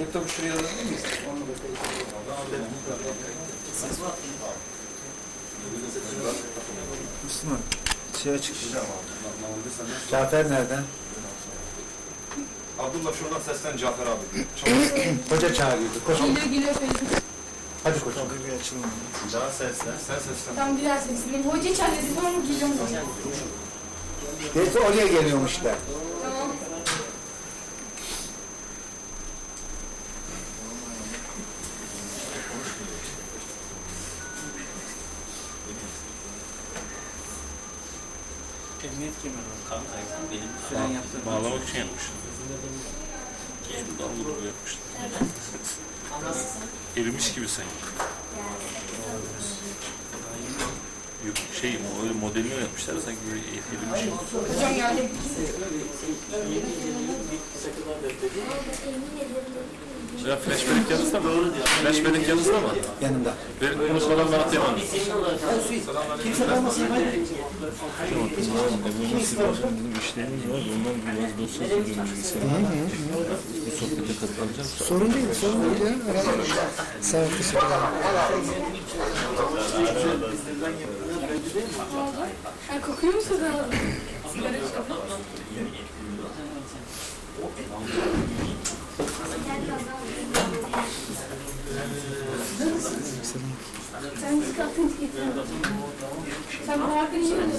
Laptopu şuraya alabilir miyiz? Onu da Müslüman. Şey açık. Cafer nereden? Abdullah şuradan seslen Cafer abi. Hoca çağırıyordu. Koş. Geliyor geliyor şöyle. Hadi koş. Daha seslen. Sen seslen. Tam biraz sesini. Hoca dedim ama geliyorum. Dedi oraya geliyormuşlar. Bağlamak için yapmıştım. Kendi dalgını yapmıştım. Erimiş gibi sanki. Yok şey öyle modelini yapmışlar da sanki böyle erimiş gibi. Hocam geldi. Ya flash bellek yanınızda mı? Flash bellek yanınızda mı? Yanımda. Ben unutmadan ben atayamam. Sorun değil, sorun değil ya. Sağ ol, teşekkür ederim. Ha, kokuyor mu size? Sigara içiyor. Sen çıkartın getirin. Sen hakkını yiyorsun.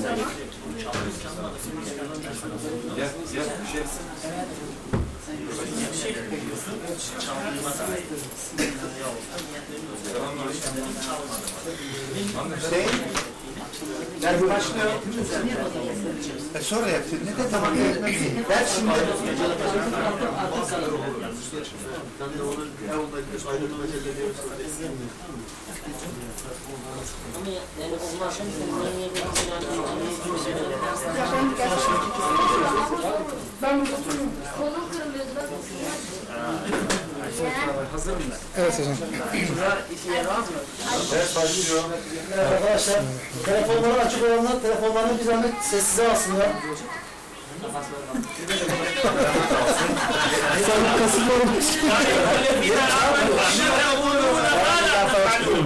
Gel gel bir şey. Hüseyin. Nerede başlıyor? E sonra yapsın. Ne de tamam yetmez. Ver şimdi. Ama yani onlar şimdi yerine Ben burada oturuyorum. Kırılıyordu bak. Evet hocam. Evet başlıyor. Arkadaşlar, telefonları açık olanlar telefonlarını bir zahmet sessize alsınlar. Sen kasılıyorum.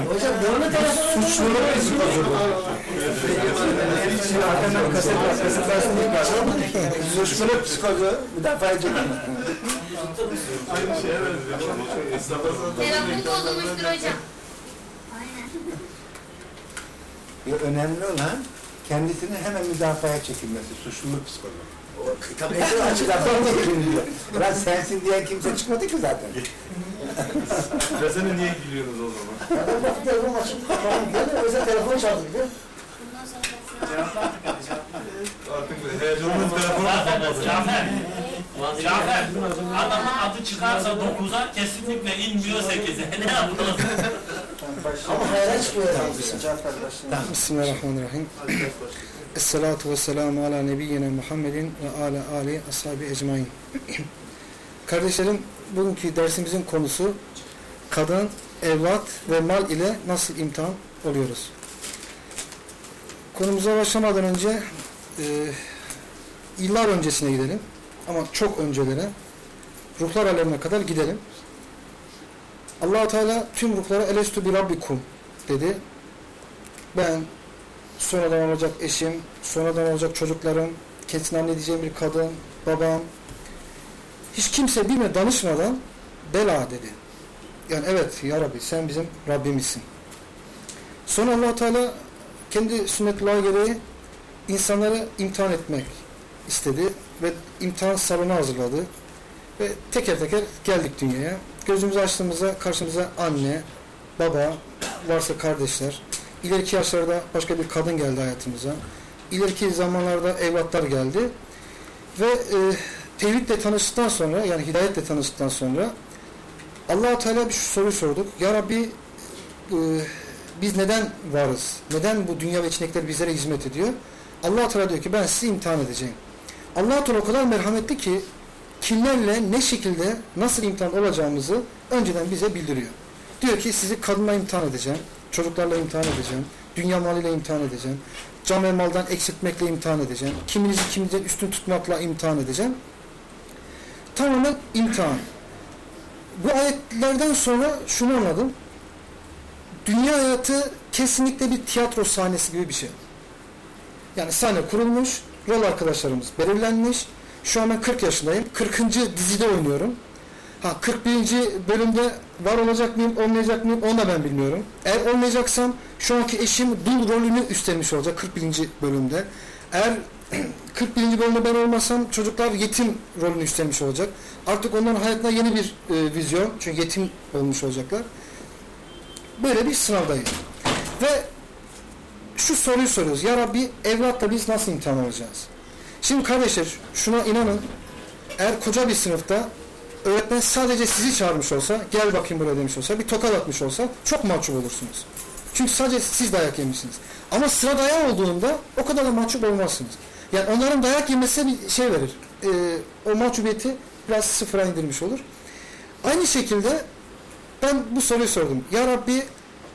Hocam görme telefonu. Suçluluk psikoloji bu. Şimdi arkamdan kaset var. Kaset versin diye kaçıramadık. Suçluluk psikoloji. Müdafaa edecek. Telefon bozulmuştur hocam. Aynen. Ya önemli olan kendisini hemen müdafaya çekilmesi. Suçluluk psikoloji. Tabii ekran açıklardan değil diyor. Lan sensin diyen kimse çıkmadı ki zaten. Desene niye gülüyorsunuz o zaman? Adam bak telefon açık. Tamam gel özel telefon çaldı sonra Artık heyecanımız telefonu kapanmadı. Cafer. Adamın adı çıkarsa 9'a kesinlikle inmiyor 8'e. Ne yapalım? Ama hayra çıkıyor herhalde. Bismillahirrahmanirrahim. Esselatu ve selamu ala nebiyyina Muhammedin ve ala ali ashabi ecmain. Kardeşlerim, bugünkü dersimizin konusu kadın, evlat ve mal ile nasıl imtihan oluyoruz? Konumuza başlamadan önce e, yıllar öncesine gidelim. Ama çok öncelere, ruhlar alemine kadar gidelim. allah Teala tüm ruhlara elestu bi rabbikum dedi. Ben, sonradan olacak eşim, sonradan olacak çocuklarım, kendisine anne diyeceğim bir kadın, babam, hiç kimse bilme danışmadan bela dedi. Yani evet ya Rabbi sen bizim Rabbimizsin. Sonra allah Teala kendi sünnetullahı gereği insanları imtihan etmek istedi ve imtihan salonu hazırladı. Ve teker teker geldik dünyaya. Gözümüzü açtığımızda karşımıza anne, baba, varsa kardeşler, ileriki yaşlarda başka bir kadın geldi hayatımıza. İleriki zamanlarda evlatlar geldi. Ve e, tevhidle tanıştıktan sonra yani hidayetle tanıştıktan sonra allah Teala bir soru sorduk. Ya Rabbi e, biz neden varız? Neden bu dünya ve içindekiler bizlere hizmet ediyor? allah Teala diyor ki ben sizi imtihan edeceğim. Allah Teala o kadar merhametli ki kimlerle ne şekilde nasıl imtihan olacağımızı önceden bize bildiriyor. Diyor ki sizi kadınla imtihan edeceğim, çocuklarla imtihan edeceğim, dünya malıyla imtihan edeceğim, can ve maldan eksiltmekle imtihan edeceğim, kiminizi kiminizden üstün tutmakla imtihan edeceğim. Tamamen imtihan. bu ayetlerden sonra şunu anladım. Dünya hayatı kesinlikle bir tiyatro sahnesi gibi bir şey. Yani sahne kurulmuş, rol arkadaşlarımız belirlenmiş. Şu an ben 40 yaşındayım. 40. dizide oynuyorum. Ha 41. bölümde var olacak mıyım, olmayacak mıyım onu da ben bilmiyorum. Eğer olmayacaksam şu anki eşim dul rolünü üstlenmiş olacak 41. bölümde. Eğer 41. bölümde ben olmasam çocuklar yetim rolünü üstlenmiş olacak. Artık onların hayatına yeni bir e, vizyon. Çünkü yetim olmuş olacaklar. Böyle bir sınavdayım. Ve şu soruyu soruyoruz. Ya Rabbi evlatla biz nasıl imtihan olacağız? Şimdi kardeşler şuna inanın. Eğer koca bir sınıfta öğretmen sadece sizi çağırmış olsa, gel bakayım buraya demiş olsa, bir tokat atmış olsa çok mahcup olursunuz. Çünkü sadece siz dayak yemişsiniz. Ama sıra dayağı olduğunda o kadar da mahcup olmazsınız. Yani onların dayak yemesi bir şey verir. Ee, o mahcubiyeti biraz sıfıra indirmiş olur. Aynı şekilde ben bu soruyu sordum. Ya Rabbi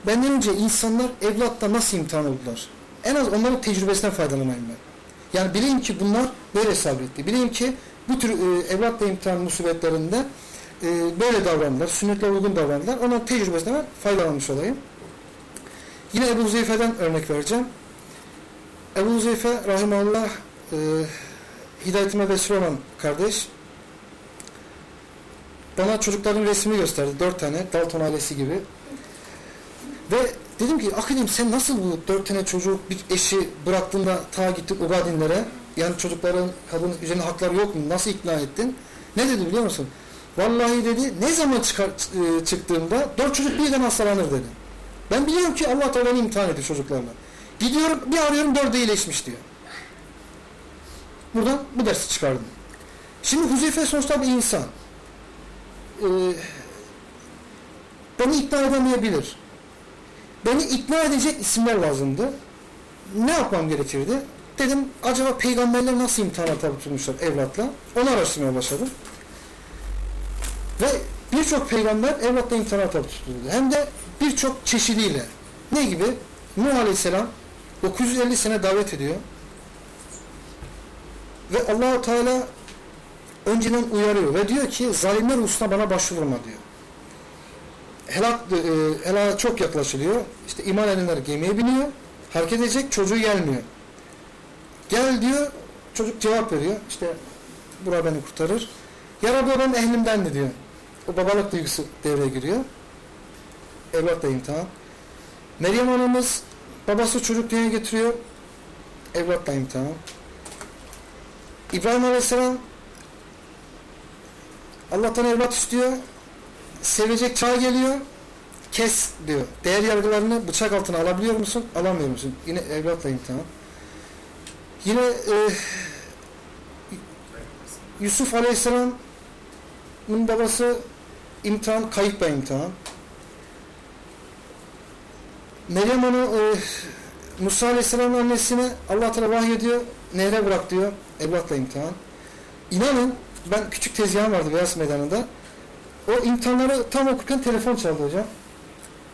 benden önce insanlar evlatla nasıl imtihan oldular? En az onların tecrübesinden faydalanayım ben. Yani bileyim ki bunlar böyle sabretti. Bileyim ki bu tür e, evlatla imtihan musibetlerinde e, böyle davrandılar, sünnetle uygun davrandılar. Onun tecrübesinden ben faydalanmış olayım. Yine Ebu Zeyfe'den örnek vereceğim. Ebu Zeyfe Rahimallah e, hidayetime vesile olan kardeş bana çocukların resmini gösterdi. Dört tane Dalton ailesi gibi. Ve dedim ki Akidim sen nasıl bu dört tane çocuk bir eşi bıraktığında ta gittik Ugadinlere yani çocukların kadın üzerine hakları yok mu? Nasıl ikna ettin? Ne dedi biliyor musun? Vallahi dedi ne zaman çıkar, e, çıktığımda dört çocuk birden hastalanır dedi. Ben biliyorum ki Allah Teala beni imtihan ediyor çocuklarla. Gidiyorum bir arıyorum dördü iyileşmiş diyor. Buradan bu dersi çıkardım. Şimdi Huzeyfe sonuçta bir insan. Ee, beni ikna edemeyebilir. Beni ikna edecek isimler lazımdı. Ne yapmam gerekirdi? Dedim acaba peygamberler nasıl imtihana tabi tutmuşlar evlatla? Onu araştırmaya başladım. Ve birçok peygamber evlatla imtihana tabi tutuldu. Hem de birçok çeşidiyle. Ne gibi? Nuh Aleyhisselam 950 sene davet ediyor. Ve Allahu Teala önceden uyarıyor ve diyor ki zalimler hususuna bana başvurma diyor. Helak, e, helaka çok yaklaşılıyor. İşte iman edenler gemiye biniyor. Hareket edecek çocuğu gelmiyor. Gel diyor. Çocuk cevap veriyor. İşte bura beni kurtarır. Ya Rabbi o benim ehlimdendi diyor. O babalık duygusu devreye giriyor. Evlatla imtihan. Meryem anamız babası çocuk dünyaya getiriyor. Evlatla imtihan. İbrahim Aleyhisselam Allah'tan evlat istiyor. Sevecek çağ geliyor. Kes diyor. Değer yargılarını bıçak altına alabiliyor musun? Alamıyor musun? Yine evlatla imtihan. Yine e, Yusuf Aleyhisselam'ın babası imtihan, kayıp bir imtihan. Meryem onu e, Musa Aleyhisselam'ın annesine Allah Teala vahyediyor, nehre bırak diyor, evlatla imtihan. İnanın ben küçük tezgahım vardı Beyaz Meydanı'nda. O imtihanları tam okurken telefon çaldı hocam.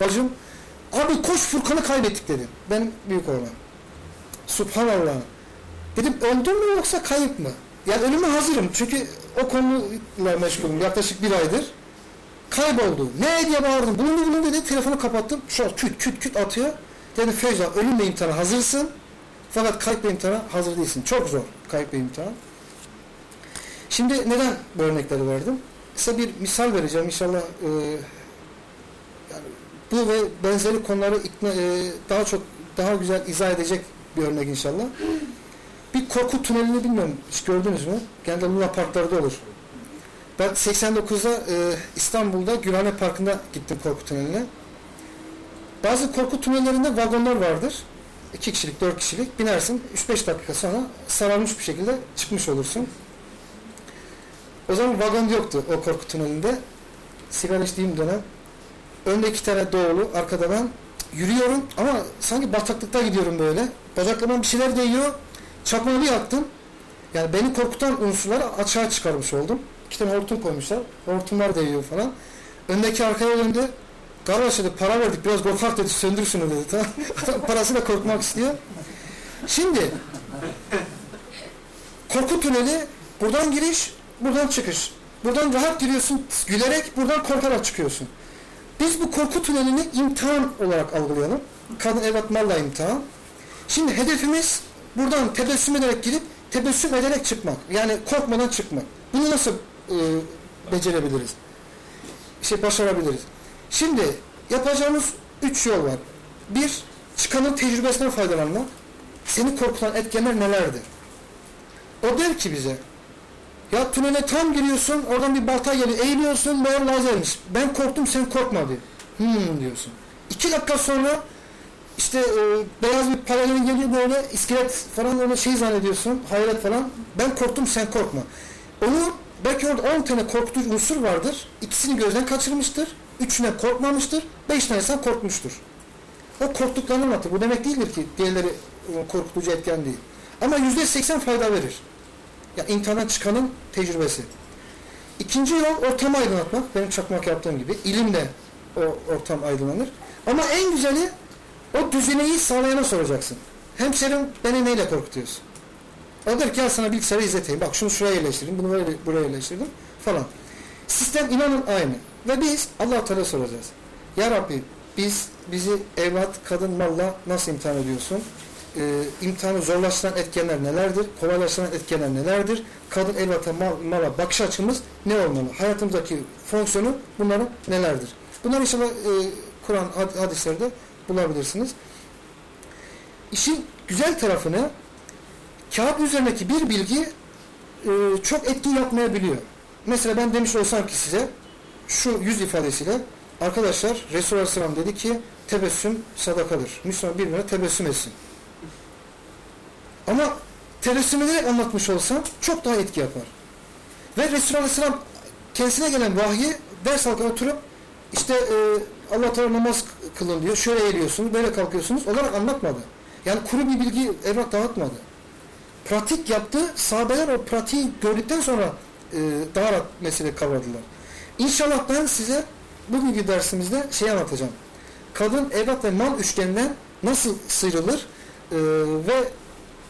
Bacım, abi koş Furkan'ı kaybettik dedi. Benim büyük oğlan. Subhanallah. Dedim öldün mü yoksa kayıp mı? Yani ölüme hazırım çünkü o konuyla meşgulüm yaklaşık bir aydır. Kayboldu. Ne diye bağırdım. Bulundu bulundu dedi. Telefonu kapattım. Şu an küt küt küt atıyor. Dedim Feyza ölümle imtihana hazırsın. Fakat kayıp imtihana hazır değilsin. Çok zor kayıp imtihan. Şimdi neden bu örnekleri verdim? Size bir misal vereceğim. İnşallah e, yani bu ve benzeri konuları ikna, e, daha çok daha güzel izah edecek bir örnek inşallah. Bir korku tünelini bilmiyorum. Hiç gördünüz mü? Genelde Luna Parklarda olur. Ben 89'da e, İstanbul'da Gülhane Parkı'nda gittim korku tüneline. Bazı korku tünellerinde vagonlar vardır. 2 kişilik, 4 kişilik. Binersin. 3-5 dakika sonra sararmış bir şekilde çıkmış olursun. O zaman vagon yoktu o korku tünelinde. Sigara içtiğim dönem. Önde iki tane doğulu, arkada ben. Yürüyorum ama sanki bataklıkta gidiyorum böyle. Bacaklarıma bir şeyler değiyor. Çakmağı bir yaktım. Yani beni korkutan unsurları açığa çıkarmış oldum. İki tane hortum koymuşlar. Hortumlar değiyor falan. Öndeki arkaya döndü. Kardeş dedi para verdik biraz korkak dedi söndür şunu dedi. Tamam. Parasıyla korkmak istiyor. Şimdi korku tüneli buradan giriş buradan çıkış. Buradan rahat giriyorsun, gülerek, buradan korkarak çıkıyorsun. Biz bu korku tünelini imtihan olarak algılayalım. Kadın evlat malla imtihan. Şimdi hedefimiz buradan tebessüm ederek girip tebessüm ederek çıkmak. Yani korkmadan çıkmak. Bunu nasıl e, becerebiliriz? Şey başarabiliriz. Şimdi yapacağımız üç yol var. Bir, çıkanın tecrübesinden faydalanmak. Seni korkutan etkenler nelerdi? O der ki bize, ya tünele tam giriyorsun, oradan bir balta geliyor, eğiliyorsun, meğer lazermiş. Ben korktum, sen korkma diyor. Hmm diyorsun. İki dakika sonra işte e, beyaz bir paralel geliyor böyle, iskelet falan öyle şey zannediyorsun, hayret falan. Ben korktum, sen korkma. Onu belki orada 10 tane korkutucu unsur vardır. İkisini gözden kaçırmıştır. Üçüne korkmamıştır. Beş tanesinden korkmuştur. O korktuklarını anlatır. Bu demek değildir ki diğerleri e, korkutucu etken değil. Ama yüzde seksen fayda verir. Ya imtihandan çıkanın tecrübesi. İkinci yol ortamı aydınlatmak. Benim çakmak yaptığım gibi. İlimle o ortam aydınlanır. Ama en güzeli o düzeneyi sağlayana soracaksın. Hemşerim beni neyle korkutuyorsun? O der ki gel sana bilgisayarı izleteyim. Bak şunu şuraya yerleştirdim, bunu böyle buraya yerleştirdim falan. Sistem inanın aynı. Ve biz allah Teala soracağız. Ya Rabbi biz bizi evlat, kadın, malla nasıl imtihan ediyorsun? Ee, imtihanı zorlaştıran etkenler nelerdir? Kolaylaştıran etkenler nelerdir? Kadın, evlata, mal, mala bakış açımız ne olmalı? Hayatımızdaki fonksiyonu bunların nelerdir? Bunları inşallah e, Kur'an had- hadislerde bulabilirsiniz. İşin güzel tarafını kağıt üzerindeki bir bilgi e, çok etki yapmayabiliyor. Mesela ben demiş olsam ki size şu yüz ifadesiyle arkadaşlar Resulullah dedi ki tebessüm sadakadır. Müslüman birbirine tebessüm etsin. Ama tebessüm ederek anlatmış olsam çok daha etki yapar. Ve Resulullah Aleyhisselam kendisine gelen vahyi ders halkına oturup işte e, Allah Teala namaz kılın diyor. Şöyle eğiliyorsunuz, böyle kalkıyorsunuz olarak anlatmadı. Yani kuru bir bilgi evrak dağıtmadı. Pratik yaptı. Sahabeler o pratiği gördükten sonra e, daha rahat mesele kavradılar. İnşallah ben size bugünkü dersimizde şey anlatacağım. Kadın, evlat ve mal üçgeninden nasıl sıyrılır e, ve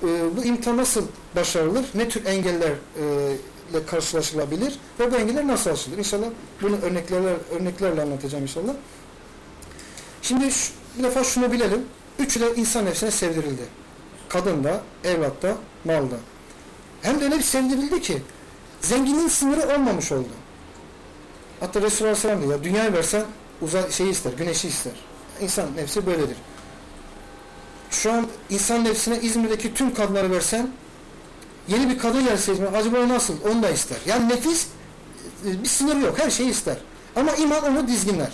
e, bu imtihan nasıl başarılır, ne tür engeller e, karşılaşılabilir ve bu engeller nasıl aşılır? İnşallah bunu örneklerle, örneklerle anlatacağım inşallah. Şimdi şu, bir defa şunu bilelim. Üçü de insan nefsine sevdirildi. Kadında, evlatta, malda. Hem de öyle bir sevdirildi ki zenginin sınırı olmamış oldu. Hatta Resulullah Aleyhisselam diyor ya dünyayı versen uzay şeyi ister, güneşi ister. İnsan nefsi böyledir. Şu an insan nefsine İzmir'deki tüm kadınları versen yeni bir kadın gelse İzmir'e acaba o nasıl? Onu da ister. Yani nefis e, bir sınır yok. Her şeyi ister. Ama iman onu dizginler.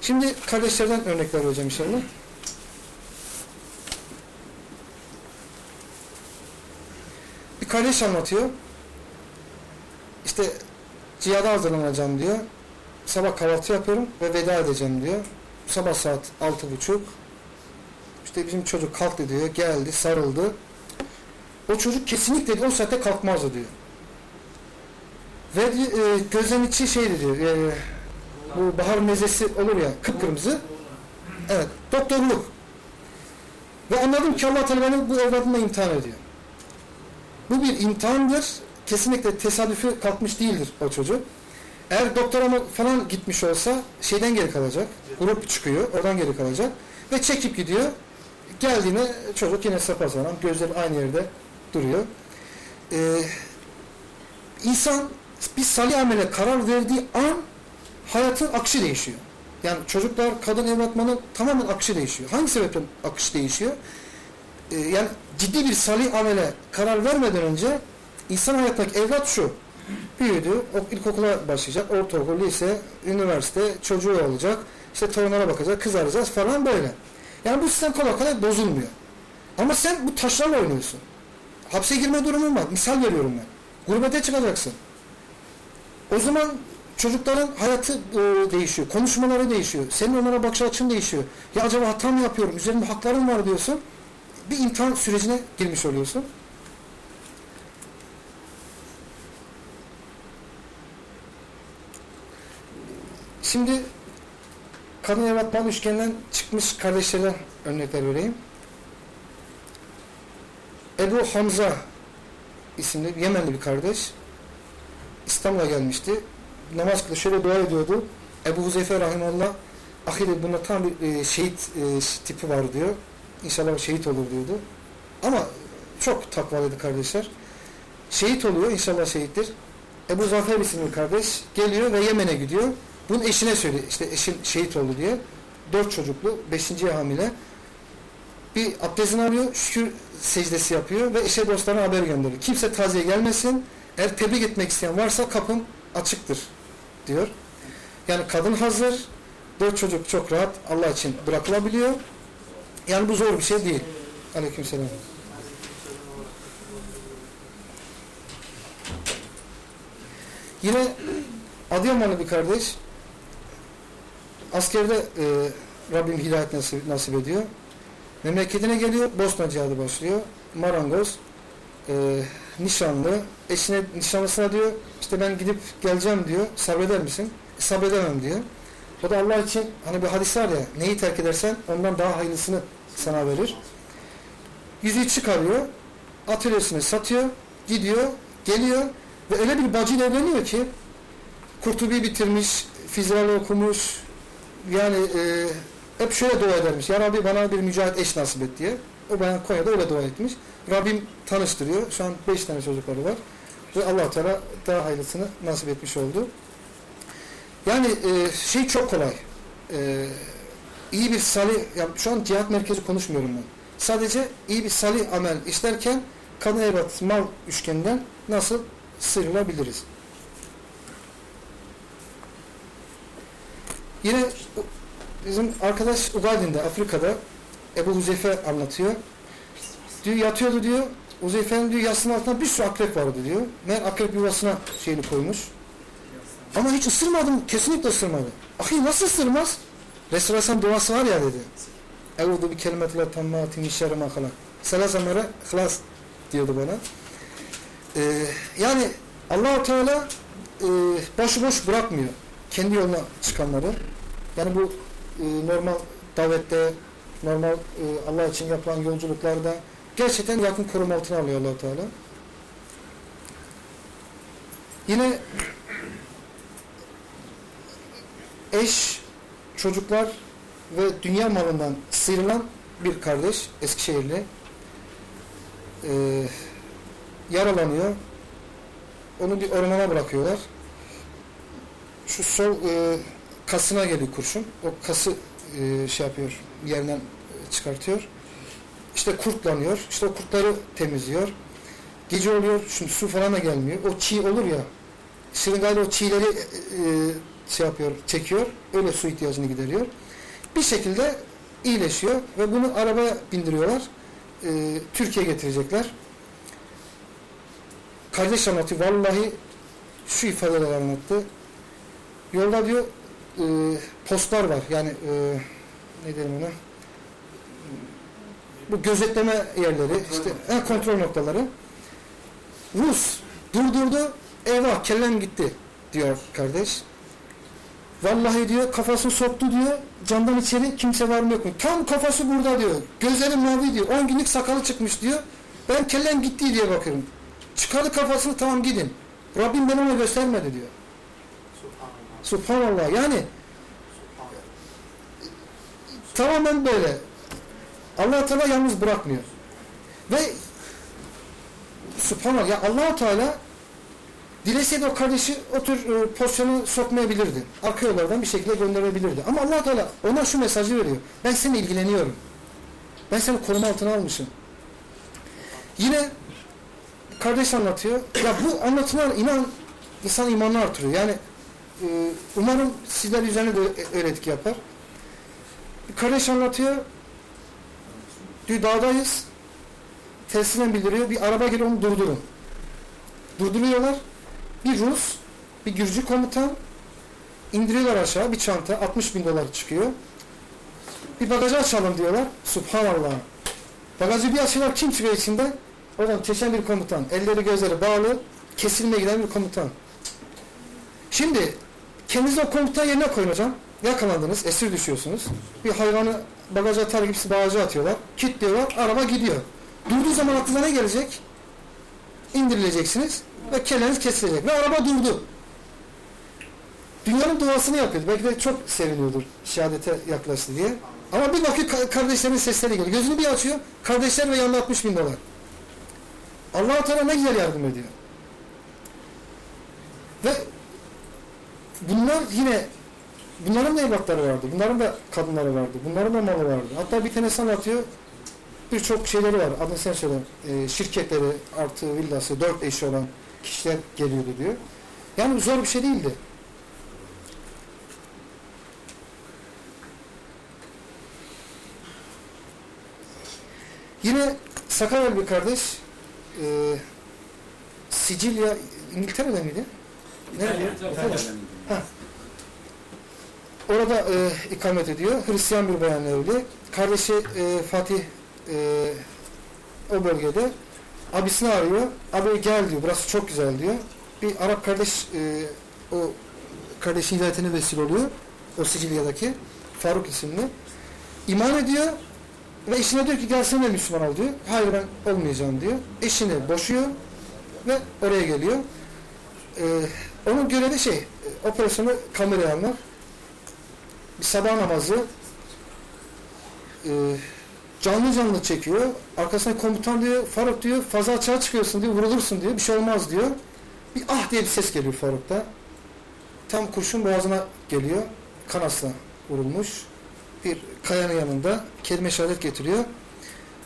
Şimdi kardeşlerden örnekler vereceğim inşallah. Bir kardeş anlatıyor. İşte cihada hazırlanacağım diyor. Sabah kahvaltı yapıyorum ve veda edeceğim diyor. Sabah saat altı buçuk. İşte bizim çocuk kalktı diyor. Geldi, sarıldı. O çocuk kesinlikle o saatte kalkmazdı diyor. Ve e, gözlerin içi şeydi diyor. E, bu bahar mezesi olur ya kıpkırmızı. Evet. Doktorluk. Ve anladım ki Allah Teala beni bu evladımla imtihan ediyor. Bu bir imtihandır. Kesinlikle tesadüfi kalkmış değildir o çocuk. Eğer doktora falan gitmiş olsa şeyden geri kalacak. Grup çıkıyor. Oradan geri kalacak. Ve çekip gidiyor. Geldiğinde çocuk yine sapasağlam. Gözleri aynı yerde duruyor. Ee, insan bir salih amele karar verdiği an hayatın akışı değişiyor. Yani çocuklar, kadın evlatmanın tamamen akışı değişiyor. Hangi sebepten akış değişiyor? Ee, yani ciddi bir salih amele karar vermeden önce insan hayatındaki evlat şu. Büyüdü, ilkokula başlayacak, ortaokul, lise, üniversite, çocuğu olacak, işte torunlara bakacak, kız arayacağız falan böyle. Yani bu sistem kolay kolay bozulmuyor. Ama sen bu taşlarla oynuyorsun. Hapse girme durumun var. Misal veriyorum ben. Gurbete çıkacaksın. O zaman çocukların hayatı e, değişiyor. Konuşmaları değişiyor. Senin onlara bakış açın değişiyor. Ya acaba hata mı yapıyorum? Üzerimde haklarım var diyorsun. Bir imtihan sürecine girmiş oluyorsun. Şimdi kadın evlat mal üçgeninden çıkmış kardeşlerden örnekler vereyim. Ebu Hamza isimli Yemenli bir kardeş İstanbul'a gelmişti. Namaz kıldı. Şöyle dua ediyordu. Ebu Huzeyfe Rahimallah ahi dedi bunda tam bir e, şehit e, tipi var diyor. İnşallah şehit olur diyordu. Ama çok takvalıydı kardeşler. Şehit oluyor. inşallah şehittir. Ebu Zafer isimli kardeş geliyor ve Yemen'e gidiyor. Bunun eşine söylüyor. İşte eşin şehit oldu diye. Dört çocuklu. Beşinciye hamile. Bir abdestini alıyor. Şükür secdesi yapıyor ve eşe dostlarına haber gönderiyor. Kimse taziye gelmesin. Eğer tebrik etmek isteyen varsa kapım açıktır diyor. Yani kadın hazır. Dört çocuk çok rahat Allah için bırakılabiliyor. Yani bu zor bir şey değil. Aleykümselam. Yine Adıyamanlı bir kardeş askerde e, Rabbim hidayet nasip, nasip ediyor. Memleketine geliyor, Bosna cihadı başlıyor. Marangoz, e, nişanlı, eşine, nişanlısına diyor, işte ben gidip geleceğim diyor, sabreder misin? E, sabredemem diyor. O da Allah için, hani bir hadis var ya, neyi terk edersen ondan daha hayırlısını sana verir. Yüzüğü çıkarıyor, atölyesine satıyor, gidiyor, geliyor ve öyle bir bacıyla evleniyor ki, Kurtubi bitirmiş, Fizrali okumuş, yani e, hep şöyle dua edermiş. Ya Rabbi bana bir mücahit eş nasip et diye. O bayan Konya'da öyle dua etmiş. Rabbim tanıştırıyor. Şu an beş tane çocukları var. Ve allah Teala daha hayırlısını nasip etmiş oldu. Yani e, şey çok kolay. E, iyi bir salih, yani şu an cihat merkezi konuşmuyorum ben. Sadece iyi bir salih amel işlerken kadın evlat mal üçgeninden nasıl sıyrılabiliriz? Yine bizim arkadaş Ugandin'de, Afrika'da Ebu Huzeyfe anlatıyor. Diyor yatıyordu diyor. Huzeyfe'nin diyor yastığının altında bir sürü akrep vardı diyor. Meğer akrep yuvasına şeyini koymuş. Ama hiç ısırmadım. Kesinlikle ısırmadı. Ahi nasıl ısırmaz? Resulullah Aleyhisselam duası var ya dedi. Evudu bir kelimetle tammati mişşeri makala. Selasamere hılas diyordu bana. Ee, yani allah Teala e, başıboş bırakmıyor. Kendi yoluna çıkanları. Yani bu e, normal davette, normal e, Allah için yapılan yolculuklarda gerçekten yakın koruma altına alıyor allah Teala. Yine eş, çocuklar ve dünya malından sıyrılan bir kardeş, Eskişehirli e, yaralanıyor. Onu bir ormana bırakıyorlar. Şu sol e, kasına geliyor kurşun. O kası e, şey yapıyor, yerinden çıkartıyor. İşte kurtlanıyor. İşte o kurtları temizliyor. Gece oluyor. Şimdi su falan da gelmiyor. O çiğ olur ya. Şırıngayla o çiğleri e, şey yapıyor, çekiyor. Öyle su ihtiyacını gideriyor. Bir şekilde iyileşiyor ve bunu arabaya bindiriyorlar. E, Türkiye'ye getirecekler. Kardeş anlatıyor. Vallahi şu ifadeler anlattı. Yolda diyor e, postlar var. Yani e, ne diyelim ona? Bu gözetleme yerleri, işte en kontrol noktaları. Rus durdurdu. Eyvah kellem gitti diyor kardeş. Vallahi diyor kafasını soktu diyor. Camdan içeri kimse var mı yok mu? Tam kafası burada diyor. Gözleri mavi diyor. 10 günlük sakalı çıkmış diyor. Ben kellem gitti diye bakıyorum. Çıkardı kafasını tamam gidin. Rabbim beni ona göstermedi diyor. Subhanallah. Yani tamamen böyle. allah Teala yalnız bırakmıyor. Ve Subhanallah. Ya allah Teala dileseydi o kardeşi o tür e, pozisyonu sokmayabilirdi. Arka yollardan bir şekilde gönderebilirdi. Ama allah Teala ona şu mesajı veriyor. Ben seninle ilgileniyorum. Ben seni koruma altına almışım. Yine kardeş anlatıyor. Ya bu anlatılan inan insan imanını artırıyor. Yani umarım sizler üzerine de öyle etki yapar. Kardeş anlatıyor. Diyor dağdayız. Telsizden bildiriyor. Bir araba geliyor onu durdurun. Durduruyorlar. Bir Rus, bir Gürcü komutan indiriyorlar aşağı bir çanta 60 bin dolar çıkıyor. Bir bagajı açalım diyorlar. Subhanallah. Bagajı bir açıyorlar kim çıkıyor içinde? Oradan çeşen bir komutan. Elleri gözleri bağlı. Kesilmeye giden bir komutan. Şimdi kendinizi o komutan yerine koyun hocam. Yakalandınız, esir düşüyorsunuz. Bir hayvanı bagaja atar gibi bağaca atıyorlar. Kilitliyorlar, araba gidiyor. Durduğu zaman aklına ne gelecek? indirileceksiniz ve kelleniz kesilecek. Ve araba durdu. Dünyanın duasını yapıyordu. Belki de çok seviniyordur şehadete yaklaştı diye. Ama bir bakıyor ka- kardeşlerin sesleri geliyor. Gözünü bir açıyor. Kardeşler ve yanında 60 bin dolar. allah Teala ne güzel yardım ediyor. Ve bunlar yine bunların da evlatları vardı. Bunların da kadınları vardı. Bunların da malı vardı. Hatta bir tanesi anlatıyor. Birçok şeyleri var. Adını sen söyle. Ee, şirketleri, artı villası, dört eşi olan kişiler geliyordu diyor. Yani zor bir şey değildi. Yine Sakaryalı bir kardeş e, Sicilya, İngiltere'de miydi? Nerede? Ha. Orada e, ikamet ediyor. Hristiyan bir bayanla evli. Kardeşi e, Fatih e, o bölgede. Abisini arıyor. Abi gel diyor. Burası çok güzel diyor. Bir Arap kardeş e, o kardeşin hidayetine vesile oluyor. O Sicilya'daki Faruk isimli. İman ediyor ve eşine diyor ki gel sen de Müslüman ol diyor. Hayır ben olmayacağım diyor. Eşini boşuyor ve oraya geliyor. Ee, onun görevi şey, operasyonu kameraya almak. Bir sabah namazı e, canlı canlı çekiyor. Arkasına komutan diyor, Faruk diyor, fazla açığa çıkıyorsun diyor, vurulursun diyor, bir şey olmaz diyor. Bir ah diye bir ses geliyor Faruk'ta. Tam kurşun boğazına geliyor. Kanasla vurulmuş. Bir kayanın yanında kelime şehadet getiriyor.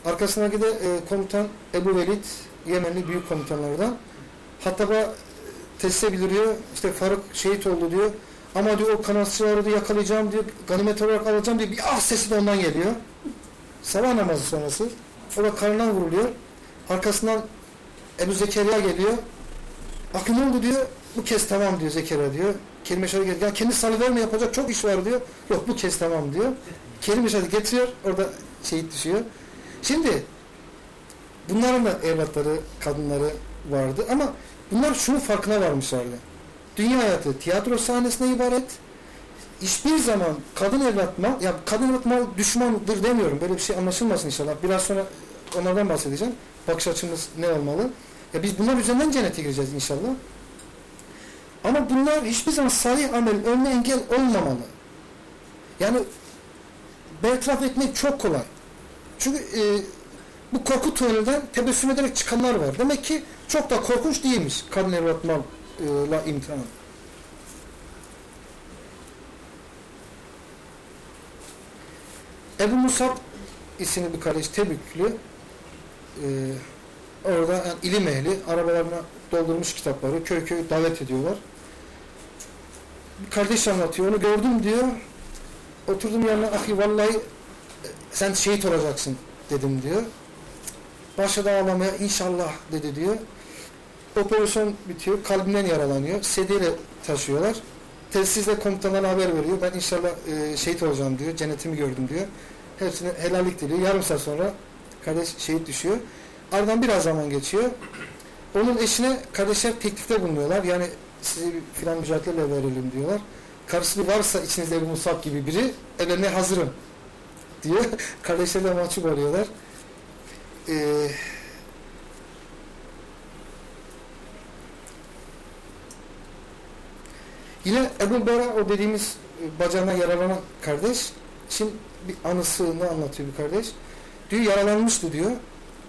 Arkasına gide e, komutan Ebu Velid, Yemenli büyük komutanlardan. Hatta tesise bildiriyor. İşte Faruk şehit oldu diyor. Ama diyor o kanatçıları da yakalayacağım diyor. Ganimet olarak alacağım diyor. Bir ah sesi de ondan geliyor. Sabah namazı sonrası. O da karnından vuruluyor. Arkasından Ebu Zekeriya geliyor. Akın oldu diyor. Bu kez tamam diyor Zekeriya diyor. Kelime şehadet getiriyor. Ya kendi salıverme yapacak çok iş var diyor. Yok bu kez tamam diyor. Kelime şehadet getiriyor. Orada şehit düşüyor. Şimdi bunların da evlatları, kadınları vardı ama bunlar şunun farkına varmışlardı. Dünya hayatı tiyatro sahnesine ibaret. Hiçbir zaman kadın evlat mal, ya kadın evlat mal düşmandır demiyorum. Böyle bir şey anlaşılmasın inşallah. Biraz sonra onlardan bahsedeceğim. Bakış açımız ne olmalı? Ya biz bunlar üzerinden cennete gireceğiz inşallah. Ama bunlar hiçbir zaman salih amelin önüne engel olmamalı. Yani bertaraf etmek çok kolay. Çünkü e, bu korku tünelinden tebessüm ederek çıkanlar var. Demek ki çok da korkunç değilmiş kadın evlat malla imtihan. Ebu Musab isimli bir kardeş Tebüklü e, orada yani ilim ehli arabalarına doldurmuş kitapları köy köy davet ediyorlar. Bir kardeş anlatıyor onu gördüm diyor oturdum yanına ahi vallahi sen şehit olacaksın dedim diyor. Başladı ağlamaya inşallah dedi diyor. Operasyon bitiyor. Kalbinden yaralanıyor. Sedyeyle taşıyorlar. Telsizle komutanlara haber veriyor. Ben inşallah e, şehit olacağım diyor. Cennetimi gördüm diyor. Hepsine helallik diliyor. Yarım saat sonra kardeş şehit düşüyor. Aradan biraz zaman geçiyor. Onun eşine kardeşler teklifte bulunuyorlar. Yani size bir filan mücadele verelim diyorlar. Karısı varsa içinizde bir Musab gibi biri evlenmeye hazırım diyor. Kardeşlerle mahcup oluyorlar. Ee, yine Ebu Bera o dediğimiz e, bacağına yaralanan kardeş şimdi bir anısını anlatıyor bir kardeş. Diyor yaralanmıştı diyor.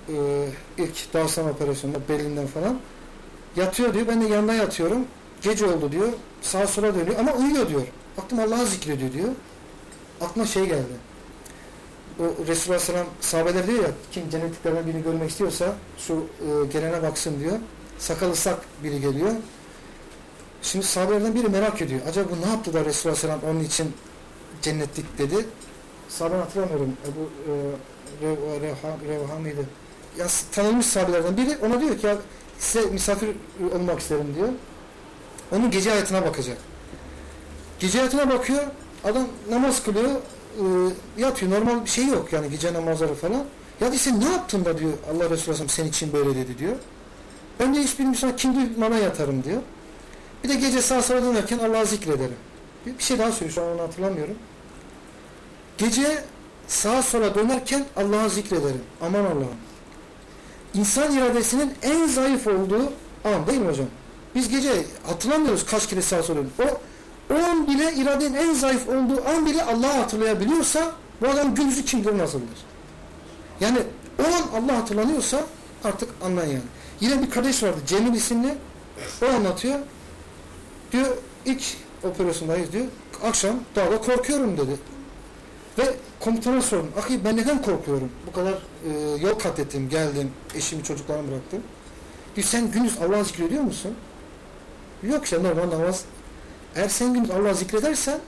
Ee, ilk Dağıstan operasyonunda belinden falan. Yatıyor diyor. Ben de yanında yatıyorum. Gece oldu diyor. Sağa sola dönüyor ama uyuyor diyor. Baktım Allah'ı zikrediyor diyor. Aklıma şey geldi. O Resulullah Aleyhisselam sahabeler diyor ya kim cennetliklerden birini görmek istiyorsa şu e, gelene baksın diyor. Sakal ıslak biri geliyor. Şimdi sahabelerden biri merak ediyor. Acaba bu ne yaptı da Resulullah Aleyhisselam onun için cennetlik dedi. Sahaben hatırlamıyorum. Ebu e, Rev, Revha, Revha mıydı? Ya tanınmış sahabelerden biri ona diyor ki ya size misafir olmak isterim diyor. Onun gece hayatına bakacak. Gece hayatına bakıyor. Adam namaz kılıyor. E, yatıyor. Normal bir şey yok yani gece namazları falan. Ya diyor sen ne yaptın da diyor Allah Resulü Aleyhisselam senin için böyle dedi diyor. Ben de hiçbir Müslüman kim duymana yatarım diyor. Bir de gece sağa sola dönerken Allah'ı zikrederim. Bir, bir şey daha söylüyor şu an onu hatırlamıyorum. Gece sağa sola dönerken Allah'ı zikrederim. Aman Allah'ım. insan iradesinin en zayıf olduğu an değil mi hocam? Biz gece hatırlamıyoruz kaç kere sağa soruyoruz. O, o an bile iradenin en zayıf olduğu an bile Allah'ı hatırlayabiliyorsa bu adam gündüzü kimdir nasıldır? Yani o an Allah hatırlanıyorsa artık anlayın yani. Yine bir kardeş vardı Cemil isimli. O anlatıyor. Diyor ilk operasyondayız diyor. Akşam dağda korkuyorum dedi. Ve komutana sordum. Ahi ben neden korkuyorum? Bu kadar e, yol kat ettim, geldim, eşimi, çocuklarımı bıraktım. Diyor sen gündüz Allah'ı zikrediyor musun? Yok işte normal namaz. Eğer sen gündüz Allah'ı zikredersen,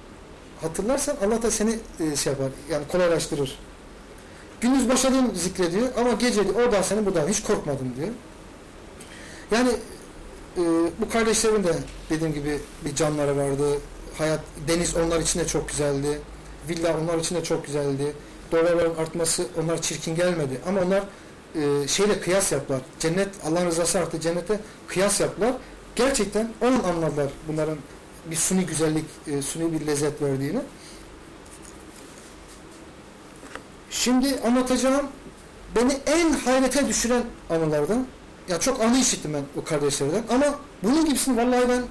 hatırlarsan Allah da seni e, şey yapar, yani kolaylaştırır. Gündüz başladın zikrediyor ama gece o da seni bu da hiç korkmadım diyor. Yani e, bu kardeşlerin de dediğim gibi bir canları vardı. Hayat, deniz onlar için de çok güzeldi. Villa onlar için de çok güzeldi. Dolarların artması onlar çirkin gelmedi. Ama onlar e, şeyle kıyas yaptılar. Cennet, Allah'ın rızası arttı cennete kıyas yaptılar. Gerçekten onun anladılar bunların bir suni güzellik, e, suni bir lezzet verdiğini. Şimdi anlatacağım beni en hayrete düşüren anılardan. Ya çok anı işittim ben o kardeşlerden ama bunun gibisini vallahi ben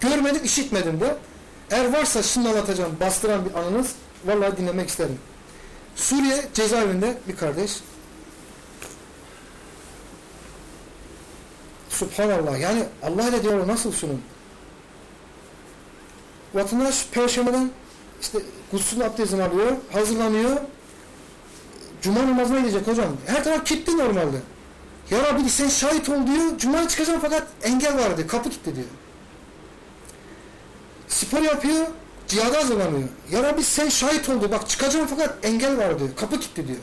görmedim, işitmedim de. Eğer varsa şimdi anlatacağım bastıran bir anınız vallahi dinlemek isterim. Suriye cezaevinde bir kardeş. Subhanallah yani Allah ile diyalog nasıl sunun? Vatandaş perşembeden işte gusül abdestini alıyor, hazırlanıyor. Cuma namazına gidecek hocam. Her taraf kilitli normalde. Ya Rabbi sen şahit ol diyor. Cuma'ya çıkacağım fakat engel var diyor. Kapı kilitli diyor. Spor yapıyor. Cihada hazırlanıyor. Ya Rabbi sen şahit ol diyor. Bak çıkacağım fakat engel var diyor. Kapı kilitli diyor.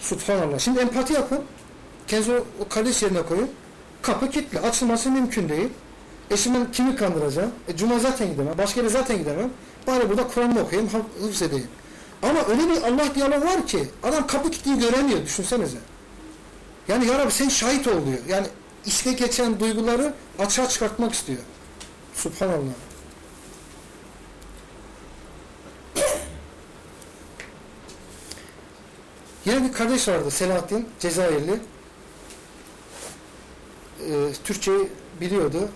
Subhanallah. Şimdi empati yapın. Kendinizi o kardeş yerine koyun. Kapı kilitli. Açılması mümkün değil. Eşimin kimi kandıracağım? E, Cuma zaten gidemem. Başka yere zaten gidemem. Bari burada Kur'an'ı okuyayım, hafız edeyim. Ama öyle bir Allah diyaloğu var ki adam kapı kilitliği göremiyor. Düşünsenize. Yani Ya Rabbi sen şahit ol diyor. Yani içte geçen duyguları açığa çıkartmak istiyor. Subhanallah. Yine bir kardeş vardı Selahattin Cezayirli. Ee, Türkçeyi biliyordu.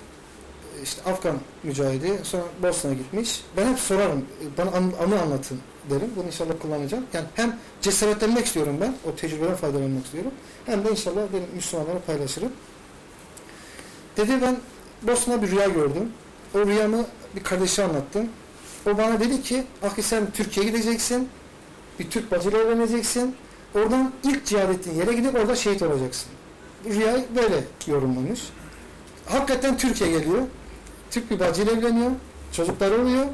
İşte Afgan mücahidi. Sonra Bosna'ya gitmiş. Ben hep sorarım. Bana an, anı anlatın derim. Bunu inşallah kullanacağım. Yani hem cesaretlenmek istiyorum ben. O tecrübeden faydalanmak istiyorum. Hem de inşallah benim Müslümanlara paylaşırım. Dedi ben Bosna'da bir rüya gördüm. O rüyamı bir kardeşe anlattım. O bana dedi ki Ahi sen Türkiye'ye gideceksin. Bir Türk bacıyla evleneceksin. Oradan ilk cihad ettiğin yere gidip orada şehit olacaksın. Rüyayı böyle yorumlamış. Hakikaten Türkiye geliyor. Türk bir bacıyla evleniyor. Çocukları oluyor.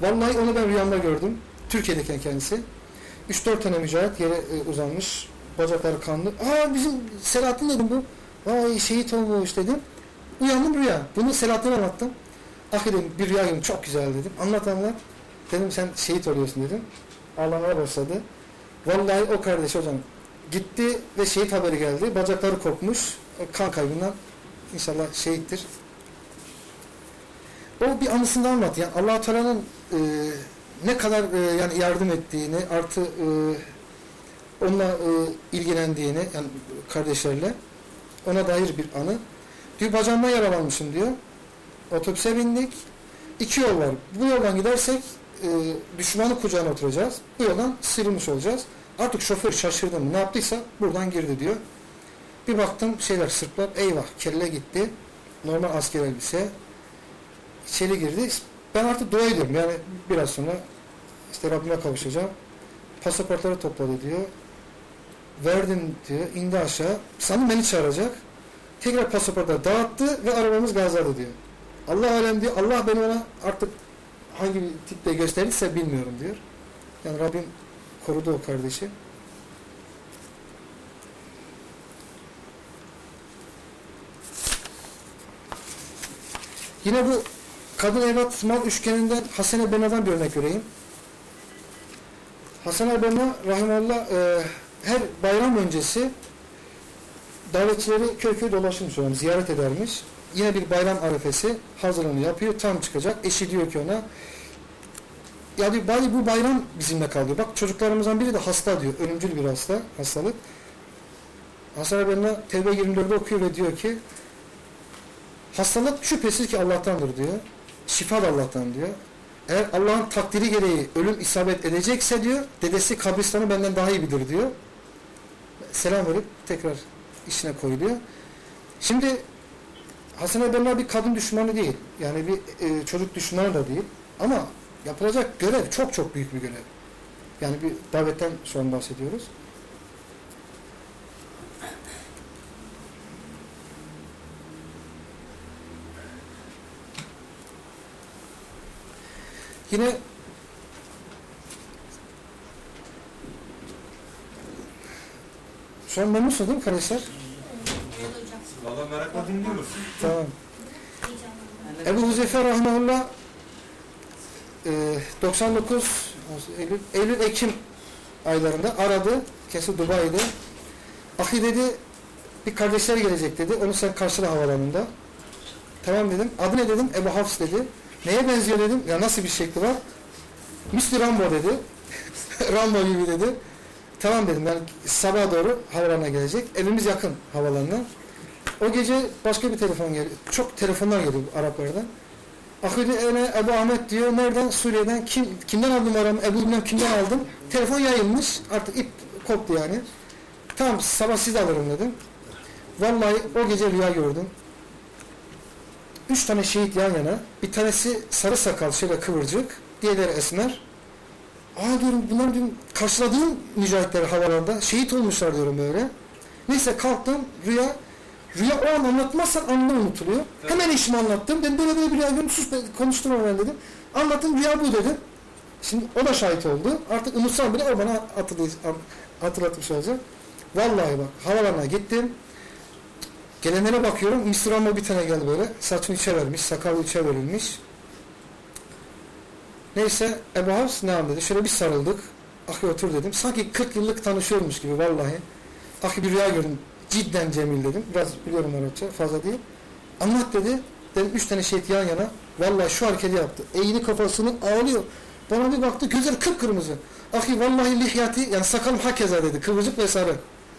Vallahi onu ben rüyamda gördüm. Türkiye'deyken kendisi. 3-4 tane mücahit yere e, uzanmış. Bacakları kanlı. Aa bizim Selahattin dedim bu. Vay şehit olmuş dedim. Uyandım rüya. Bunu Selahattin'e anlattım. Ah dedim bir rüya gibi çok güzel dedim. Anlat anlat. Dedim sen şehit oluyorsun dedim. Ağlamaya başladı. Vallahi o kardeş hocam gitti ve şehit haberi geldi. Bacakları kopmuş. Kan kaybından inşallah şehittir. O bir anısında anlat. Yani allah Teala'nın e, ne kadar e, yani yardım ettiğini artı e, onunla e, ilgilendiğini yani kardeşlerle ona dair bir anı. Diyor bacağımdan yaralanmışım diyor. Otobüse bindik. İki yol var. Bu yoldan gidersek e, düşmanın kucağına oturacağız. Bu yoldan sıyrılmış olacağız. Artık şoför şaşırdı mı? Ne yaptıysa buradan girdi diyor. Bir baktım şeyler Sırplar eyvah kelle gitti. Normal asker elbise. İçeri girdi. Ben artık dua ediyorum. Yani biraz sonra işte Rabbime kavuşacağım. Pasaportları topladı diyor. Verdim diyor. indi aşağı. Sanırım beni çağıracak. Tekrar pasaportları dağıttı ve arabamız gazladı diyor. Allah alem diyor. Allah beni ona artık hangi bir tipte gösterirse bilmiyorum diyor. Yani Rabbim korudu o kardeşi. Yine bu kadın evlat mal üçgeninden Hasan Bena'dan bir örnek vereyim. Hasan Bena Rahimallah e, her bayram öncesi davetçileri köy köy dolaşmış olan ziyaret edermiş. Yine bir bayram arefesi hazırlığını yapıyor. Tam çıkacak. Eşi diyor ki ona ya diyor bari bu bayram bizimle kalıyor. Bak çocuklarımızdan biri de hasta diyor. Ölümcül bir hasta, hastalık. Hasan Efendi'ne Tevbe 24'de okuyor ve diyor ki hastalık şüphesiz ki Allah'tandır diyor. Şifa da Allah'tan diyor. Eğer Allah'ın takdiri gereği ölüm isabet edecekse diyor, dedesi kabristanı benden daha iyi bilir diyor. Selam verip tekrar işine koyuluyor. Şimdi Hasan Efendi bir kadın düşmanı değil. Yani bir e, çocuk düşmanı da değil. Ama yapılacak görev çok çok büyük bir görev. Yani bir davetten şu an bahsediyoruz. Yine şu an memnunsunuz değil mi kardeşler? Valla merakla dinliyoruz. Tamam. Ebu Huzeyfe Rahmanullah e, 99 Eylül, Eylül Ekim aylarında aradı. Kesin Dubai'de. Ahi dedi bir kardeşler gelecek dedi. Onu sen karşıla havalanında. Tamam dedim. Adı ne dedim? Ebu Hafs dedi. Neye benziyor dedim. Ya nasıl bir şekli var? Müslü Rambo dedi. Rambo gibi dedi. Tamam dedim. Yani sabah doğru havalarına gelecek. Evimiz yakın havalarına. O gece başka bir telefon geliyor. Çok telefonlar geliyor Araplardan. Akıdı ene Ebu Ahmet diyor. Nereden? Suriye'den. Kim, kimden aldım aramı? Ebu bilmem kimden aldım. Telefon yayılmış. Artık ip koptu yani. Tamam sabah siz alırım dedim. Vallahi o gece rüya gördüm. Üç tane şehit yan yana. Bir tanesi sarı sakal şöyle kıvırcık. Diğerleri esmer. Aa diyorum bunlar diyorum karşıladığım mücahitler havalarda. Şehit olmuşlar diyorum böyle. Neyse kalktım rüya. Rüya o an anlatmazsan anında unutuluyor. Hemen işimi anlattım. Ben böyle böyle bir rüya gördüm. Sus be, konuştum hemen dedim. Anlattım rüya bu dedim. Şimdi o da şahit oldu. Artık unutsam bile o bana hatırlatmış olacak. Vallahi bak havalarına gittim. Gelenlere bakıyorum. Rambo bir tane geldi böyle. Saçını içe vermiş. Sakalı içe verilmiş. Neyse Ebu Hafs ne dedi? Şöyle bir sarıldık. Ahi otur dedim. Sanki 40 yıllık tanışıyormuş gibi vallahi. Ahi bir rüya gördüm. Cidden Cemil dedim. Biraz biliyorum Arapça. Fazla değil. Anlat dedi. Dedim üç tane şehit yan yana. Vallahi şu hareketi yaptı. Eğini kafasını ağlıyor. Bana bir baktı gözleri kıpkırmızı. Ahi vallahi lihyati yani sakalım hakeza dedi. Kıvırcık ve sarı.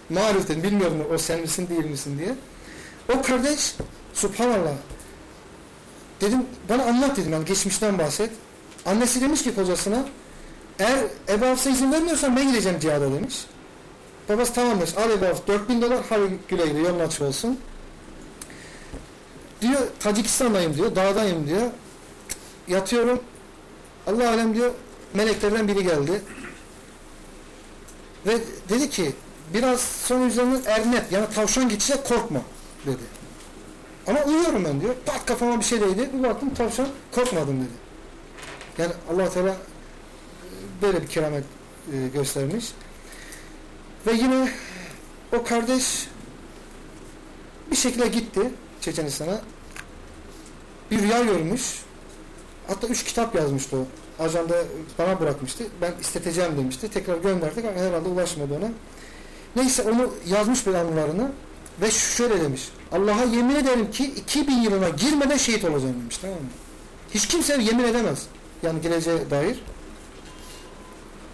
Marif dedim. Bilmiyorum o sen misin değil misin diye. O kardeş subhanallah dedim bana anlat dedim yani geçmişten bahset. Annesi demiş ki kocasına eğer Ebu Hafs'a izin vermiyorsan ben gideceğim cihada demiş. Babası tamam demiş. Al Ebu Hafs 4000 dolar hadi güle güle yolun açık olsun. Diyor Tacikistan'dayım diyor. Dağdayım diyor. Yatıyorum. Allah alem diyor meleklerden biri geldi. Ve dedi ki biraz sonra üzerinden ernet yani tavşan geçecek korkma dedi. Ama uyuyorum ben diyor. Pat kafama bir şey değdi. Bir baktım tavşan korkmadım dedi. Yani allah Teala e, böyle bir keramet e, göstermiş. Ve yine o kardeş bir şekilde gitti Çeçenistan'a. Bir rüya görmüş. Hatta üç kitap yazmıştı o. Ajanda bana bırakmıştı. Ben isteteceğim demişti. Tekrar gönderdik ama herhalde ulaşmadı ona. Neyse onu yazmış bir anılarını ve şöyle demiş. Allah'a yemin ederim ki 2000 yılına girmeden şehit olacağım demiş. Tamam mı? Hiç kimse yemin edemez. Yani geleceğe dair.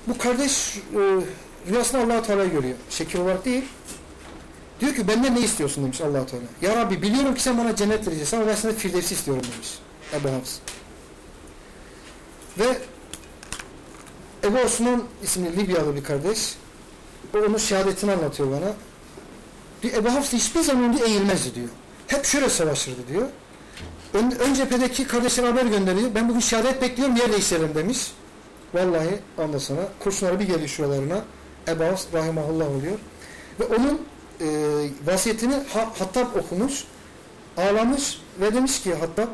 Bu kardeş e, rüyasında allah Teala görüyor. Şekil olarak değil. Diyor ki benden ne istiyorsun demiş allah Teala. Ya Rabbi biliyorum ki sen bana cennet vereceksin ama ben sana firdevsi istiyorum demiş. Ebu Hafs. Ve Ebu Osman isimli Libyalı bir kardeş. Onun şehadetini anlatıyor bana. Diyor, Ebu Hafs hiçbir zaman diyor, eğilmezdi diyor. Hep şöyle savaşırdı diyor. Ön, ön cephedeki kardeşine haber gönderiyor. Ben bugün şehadet bekliyorum yer değiştirelim demiş. Vallahi ondan sonra kurşunları bir geliyor şuralarına. Ebu Hafs rahimahullah oluyor. Ve onun e, vasiyetini ha, Hattab okumuş. Ağlamış ve demiş ki Hattab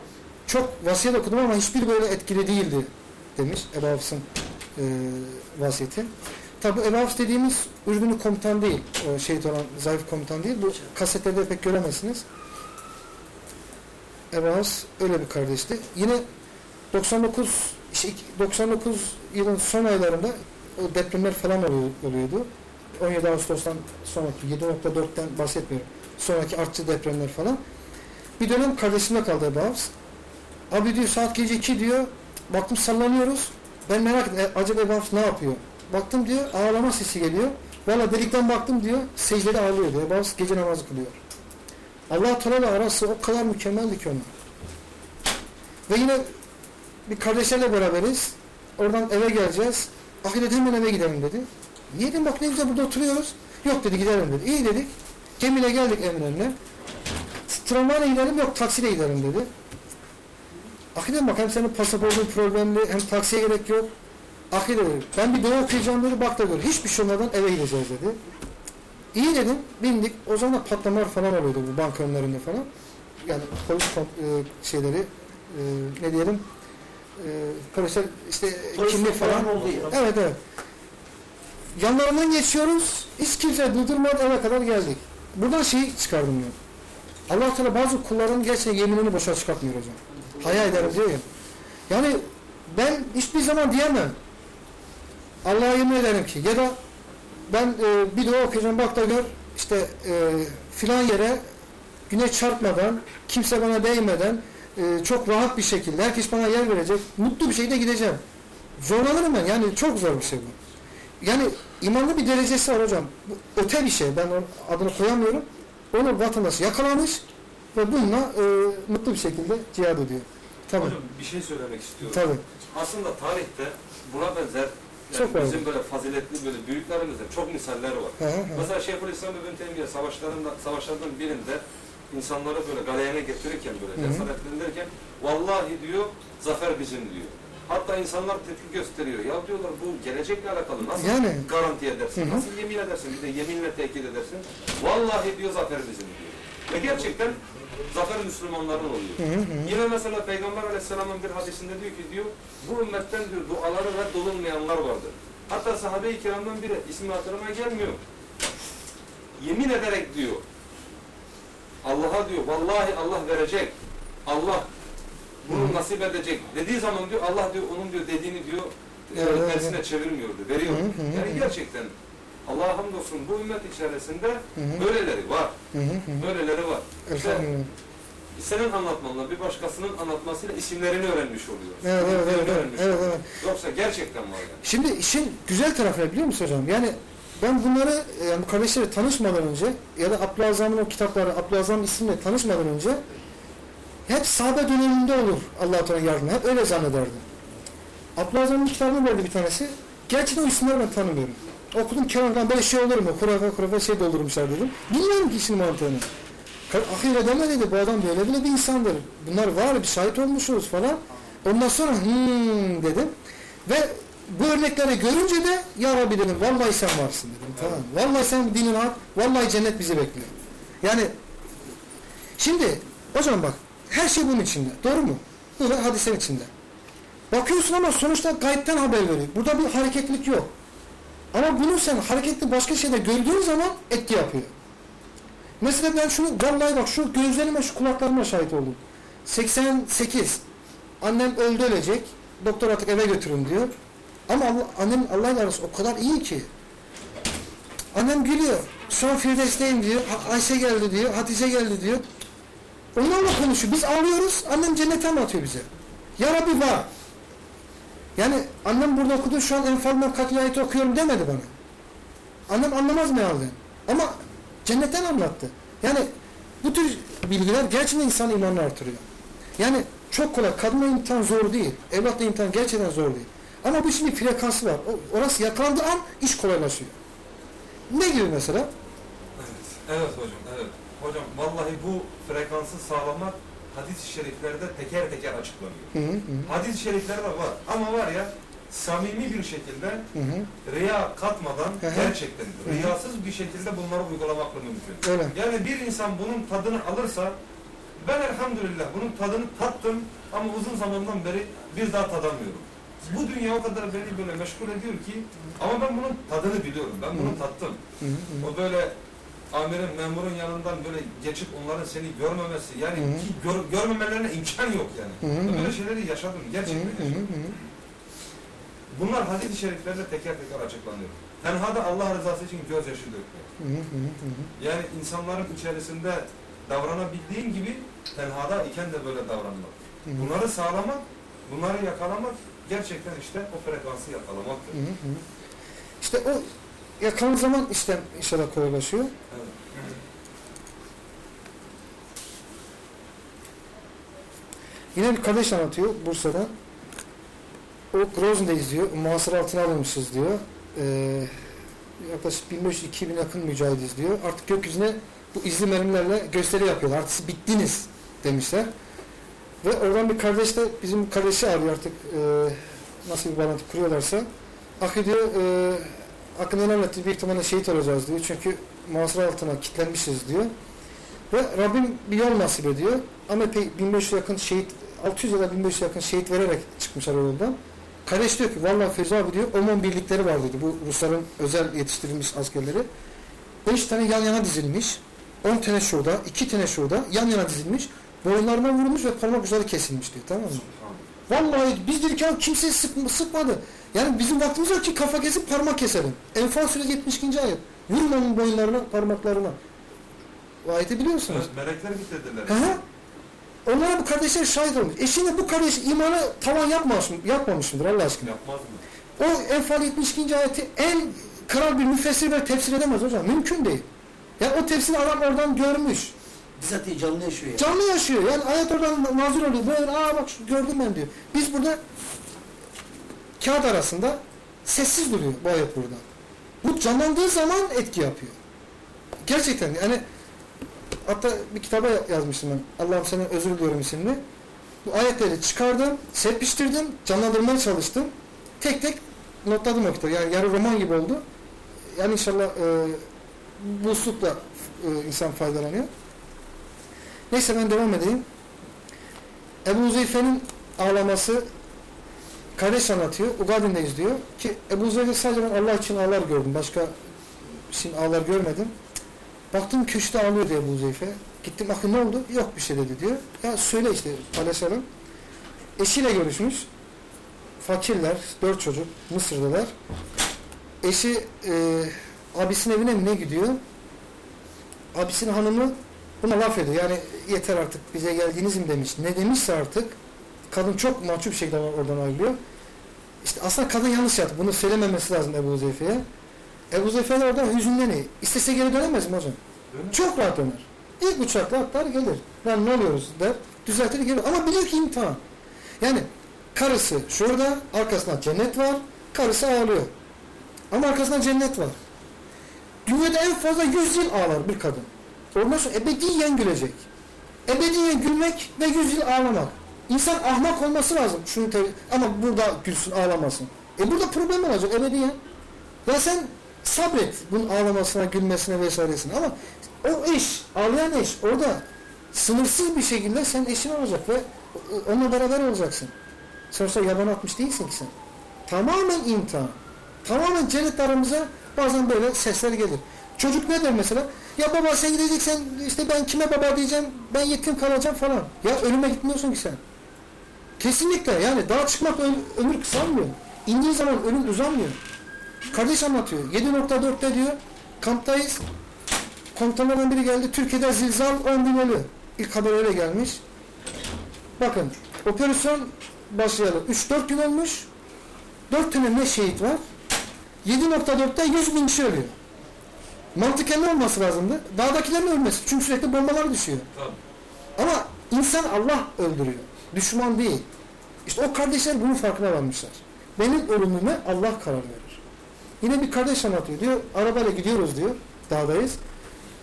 çok vasiyet okudum ama hiçbir böyle etkili değildi demiş Ebu Hafs'ın e, vasiyeti. Tabi Hafs dediğimiz Ürdünlü komutan değil. O şehit olan zayıf komutan değil. Bu kasetlerde pek göremezsiniz. Hafs öyle bir kardeşti. Yine 99 işte 99 yılın son aylarında o depremler falan oluyor, oluyordu. 17 Ağustos'tan sonraki 7.4'ten bahsetmiyorum. Sonraki artçı depremler falan. Bir dönem kardeşimle kaldı Hafs. Abi diyor saat gece 2 diyor. Baktım sallanıyoruz. Ben merak ettim. e, Acaba Hafs ne yapıyor? Baktım diyor ağlama sesi geliyor. Valla delikten baktım diyor. Secdede ağlıyor diyor. Hafs gece namazı kılıyor. Allah Teala arası o kadar mükemmeldi ki onun. Ve yine bir kardeşlerle beraberiz. Oradan eve geleceğiz. Ahiret hemen eve gidelim dedi. Niye bak ne güzel burada oturuyoruz. Yok dedi gidelim dedi. İyi dedik. Gemiyle geldik Emre'yle. Tramvayla gidelim yok taksiyle gidelim dedi. Ahi bak hem senin pasaportun problemli hem taksiye gerek yok. Ahi dedi ben bir dua okuyacağım dedi bak da gör. Hiçbir şey olmadan eve gideceğiz dedi. İyi dedim bindik. O zaman da patlamalar falan oluyordu bu banka önlerinde falan. Yani polis e, şeyleri e, ne diyelim e, polisler işte kimlik falan. Evet evet. Yanlarından geçiyoruz. Hiç kimse durdurmadan eve kadar geldik. Buradan şeyi çıkardım ben. allah Teala bazı kulların gerçekten yeminini boşa çıkartmıyor hocam. Hayal ederim diyor ya. Yani ben hiçbir zaman diyemem. Allah'a yemin ederim ki ya da ben e, bir dua okuyacağım bak da gör işte e, filan yere güneş çarpmadan, kimse bana değmeden e, çok rahat bir şekilde herkes bana yer verecek. Mutlu bir şekilde gideceğim. Zorlanırım ben. Yani çok zor bir şey bu. Yani imanlı bir derecesi var hocam. Bu öte bir şey. Ben onun adını koyamıyorum. Onu vatandaş yakalamış ve bununla e, mutlu bir şekilde cihad ediyor. Tamam. Hocam bir şey söylemek istiyorum. Tabii. Aslında tarihte buna benzer yani Çok var. bizim böyle faziletli böyle büyüklerimizde çok misaller var. Hı hı. Mesela Şeyhülislam İbn Teymiye savaşlarında, savaşlardan birinde insanları böyle galeyana getirirken böyle cesaretlendirirken vallahi diyor zafer bizim diyor. Hatta insanlar tepki gösteriyor. Ya diyorlar bu gelecekle alakalı nasıl Yani. garanti edersin? Hı hı. Nasıl yemin edersin? Bir de yeminle tekit edersin. Vallahi diyor zafer bizim diyor. Ve gerçekten zafer Müslümanların oluyor. Hı hı hı. Yine mesela Peygamber Aleyhisselam'ın bir hadisinde diyor ki diyor bu ümmetten diyor duaları reddolunmayanlar vardır. Hatta sahabe-i kiramdan biri ismi hatırıma gelmiyor. Yemin ederek diyor Allah'a diyor vallahi Allah verecek. Allah bunu nasip edecek dediği zaman diyor Allah diyor onun diyor dediğini diyor Evet, evet, tersine çevirmiyordu, veriyor. Hı hı hı Yani gerçekten Allah'a hamdolsun bu ümmet içerisinde Hı hı. böyleleri var. Hı hı hı. Böyleleri var. İşte senin anlatmanla bir başkasının anlatmasıyla isimlerini öğrenmiş oluyoruz. Evet, evet, evet, öğrenmiş evet, oluyoruz. evet. Yoksa gerçekten var yani. Şimdi işin güzel tarafı biliyor musun hocam? Yani ben bunları e, yani kardeşleri tanışmadan önce ya da Abdülazam'ın o kitapları Abdülazam isimle tanışmadan önce hep sahabe döneminde olur allah Teala yardımı. Hep öyle zannederdim. Abdülazam'ın kitabını verdi bir tanesi. Gerçekten o isimleri ben tanımıyorum. Okudum kenardan böyle şey olur mu? Kurafa kurafa şey doldurmuşlar dedim. Bilmiyorum ki işin mantığını. Ahire deme dedi bu adam böyle bile bir insandır. Bunlar var bir şahit olmuşuz falan. Ondan sonra hmm dedim. Ve bu örnekleri görünce de ya Rabbi dedim vallahi sen varsın dedim. Tamam. Vallahi sen dinin hak. Vallahi cennet bizi bekliyor. Yani şimdi hocam bak her şey bunun içinde. Doğru mu? Bu da hadisenin içinde. Bakıyorsun ama sonuçta gayipten haber veriyor. Burada bir hareketlilik yok. Ama bunu sen hareketli başka şeyde gördüğün zaman etki yapıyor. Mesela ben şunu vallahi bak şu gözlerime şu kulaklarıma şahit oldum. 88 annem öldü ölecek. Doktor artık eve götürün diyor. Ama Allah, annem Allah'ın arası o kadar iyi ki. Annem gülüyor. Şu an Firdevs'teyim diyor. Ayşe geldi diyor. Hatice geldi diyor. Onlarla konuşuyor. Biz ağlıyoruz. Annem cenneti anlatıyor bize. Ya Rabbi var. Yani annem burada okudu şu an Enfal'dan katil ayeti okuyorum demedi bana. Annem anlamaz mealden. Ama cennetten anlattı. Yani bu tür bilgiler gerçekten insan imanını artırıyor. Yani çok kolay. Kadınla imtihan zor değil. Evlatla imtihan gerçekten zor değil. Ama bu işin bir frekansı var. Orası yakalandığı an iş kolaylaşıyor. Ne gibi mesela? Evet, evet hocam, evet. Hocam vallahi bu frekansı sağlamak hadis-i şeriflerde teker teker açıklanıyor. Hı hı hı. Hadis-i şeriflerde var ama var ya samimi bir şekilde hı hı. riya katmadan Hı hı. gerçekten hı. riyasız bir şekilde bunları uygulamakla mümkün. Öyle. Yani bir insan bunun tadını alırsa ben elhamdülillah bunun tadını tattım ama uzun zamandan beri bir daha tadamıyorum. Bu dünya o kadar beni böyle meşgul ediyor ki ama ben bunun tadını biliyorum. Ben bunu Hı. tattım. Hı hı hı. O böyle amirin, memurun yanından böyle geçip onların seni görmemesi yani Hı hı. ki gör, görmemelerine imkan yok yani. Hı hı böyle hı. şeyleri yaşadım. Hı Gerçekten hı hı yaşadım. hı. Bunlar hadis-i şeriflerde teker teker açıklanıyor. Tenhada Allah rızası için gözyaşı dökmek. Hı hı hı hı. Yani insanların içerisinde davranabildiğin gibi tenhada iken de böyle davranmak. Hı hı. Bunları sağlamak, bunları yakalamak gerçekten işte o frekansı yakalamaktır. Hı hı hı. İşte o yakın zaman işte inşallah kolaylaşıyor. Evet. Yine bir kardeş anlatıyor Bursa'dan. O Grozny'de diyor. Muhasır altına alınmışız diyor. Ee, yaklaşık 1500-2000 yakın mücahidiz diyor. Artık gökyüzüne bu izli mermilerle gösteri yapıyorlar. Artık bittiniz demişler. Ve oradan bir kardeş de bizim kardeşi arıyor artık e, nasıl bir bağlantı kuruyorlarsa. Akı diyor e, Akın anlattı büyük ihtimalle şehit olacağız diyor. Çünkü muhasır altına kilitlenmişiz diyor. Ve Rabbim bir yol nasip ediyor. Ama epey 1500 yakın şehit, 600 ya da 1500 yakın şehit vererek çıkmışlar o yoldan. Kardeş diyor ki vallahi Feyzi abi diyor OMON birlikleri var dedi. Bu Rusların özel yetiştirilmiş askerleri. 5 tane yan yana dizilmiş. 10 tane şurada, 2 tane şurada yan yana dizilmiş. Boyunlarına vurmuş ve parmak uçları kesilmiş diyor. Tamam mı? Vallahi biz dedik kimse sık, sıkmadı. Yani bizim vaktimiz yok ki kafa kesip parmak keselim. Enfal suresi 72. ayet. Vurun onun boyunlarına, parmaklarına. O ayeti biliyor musunuz? Evet, melekler. Hı hı. Onlara bu kardeşler şahit olmuş. E şimdi bu kardeş imanı tavan yapmamış, mı- yapmamış mıdır Allah aşkına? Yapmaz mı? O Enfal 72. ayeti en kral bir müfessir ve tefsir edemez hocam. Mümkün değil. Yani o tefsiri adam oradan görmüş. Bizzat canlı yaşıyor yani. Canlı yaşıyor. Yani ayet oradan nazil oluyor. Böyle aa bak gördüm ben diyor. Biz burada kağıt arasında sessiz duruyor bu ayet burada. Bu canlandığı zaman etki yapıyor. Gerçekten yani hatta bir kitaba yazmıştım ben. Allah'ım senden özür diliyorum isimli. Bu ayetleri çıkardım, serpiştirdim, canlandırmaya çalıştım. Tek tek notladım o kitabı. Yani yarı roman gibi oldu. Yani inşallah e, bu uslupla e, insan faydalanıyor. Neyse ben devam edeyim. Ebu Zeyfe'nin ağlaması kardeş anlatıyor. Ugadin'deyiz diyor. Ki Ebu Zeyfe sadece ben Allah için ağlar gördüm. Başka için ağlar görmedim. Baktım köşede ağlıyor diyor Ebu Zeyfe. Gittim bakın ne oldu? Yok bir şey dedi diyor. Ya söyle işte paylaşalım. Eşiyle görüşmüş. Fakirler, dört çocuk Mısır'dalar. Eşi e, abisinin evine mi ne gidiyor? Abisinin hanımı buna laf ediyor. Yani yeter artık bize geldiniz mi demiş. Ne demişse artık kadın çok mahcup bir şekilde oradan ayrılıyor. İşte aslında kadın yanlış yaptı. Bunu söylememesi lazım Ebu Zeyfe'ye. Ebu Zeyfe de oradan hüzünleniyor. İstese geri dönemez mi hocam? Döner. Çok rahat döner. İlk uçakla atlar gelir. Lan ne oluyoruz der. Düzeltir gelir. Ama bilir ki imtihan. Yani karısı şurada, arkasında cennet var. Karısı ağlıyor. Ama arkasında cennet var. Dünyada en fazla 100 yıl ağlar bir kadın. Ondan sonra ebediyen gülecek. Ebediyen gülmek ve 100 yıl ağlamak. İnsan ahmak olması lazım. Şunu ama burada gülsün ağlamasın. E burada problem olacak ebediyen. Ya sen sabret bunun ağlamasına, gülmesine vesairesine ama o eş, ağlayan eş orada sınırsız bir şekilde senin eşin olacak ve onunla beraber olacaksın. Sonuçta yaban atmış değilsin ki sen. Tamamen imtihan. Tamamen cennet bazen böyle sesler gelir. Çocuk ne der mesela? Ya baba sen gideceksen işte ben kime baba diyeceğim, ben yetim kalacağım falan. Ya ölüme gitmiyorsun ki sen. Kesinlikle yani daha çıkmak öm- ömür kısalmıyor. İndiği zaman ölüm uzanmıyor. Kardeş anlatıyor. 7.4'te diyor kamptayız. Komutanlardan biri geldi. Türkiye'de zilzal 10 bin ölü. İlk haber öyle gelmiş. Bakın operasyon başlayalı 3-4 gün olmuş. 4 tane ne şehit var? 7.4'te 100 bin kişi ölüyor. Mantıken ne olması lazımdı? Dağdakilerin ölmesi. Çünkü sürekli bombalar düşüyor. Tabii. Ama insan Allah öldürüyor. Düşman değil. İşte o kardeşler bunun farkına varmışlar. Benim ölümüme Allah karar verir. Yine bir kardeş anlatıyor. Diyor arabayla gidiyoruz diyor. Dağdayız.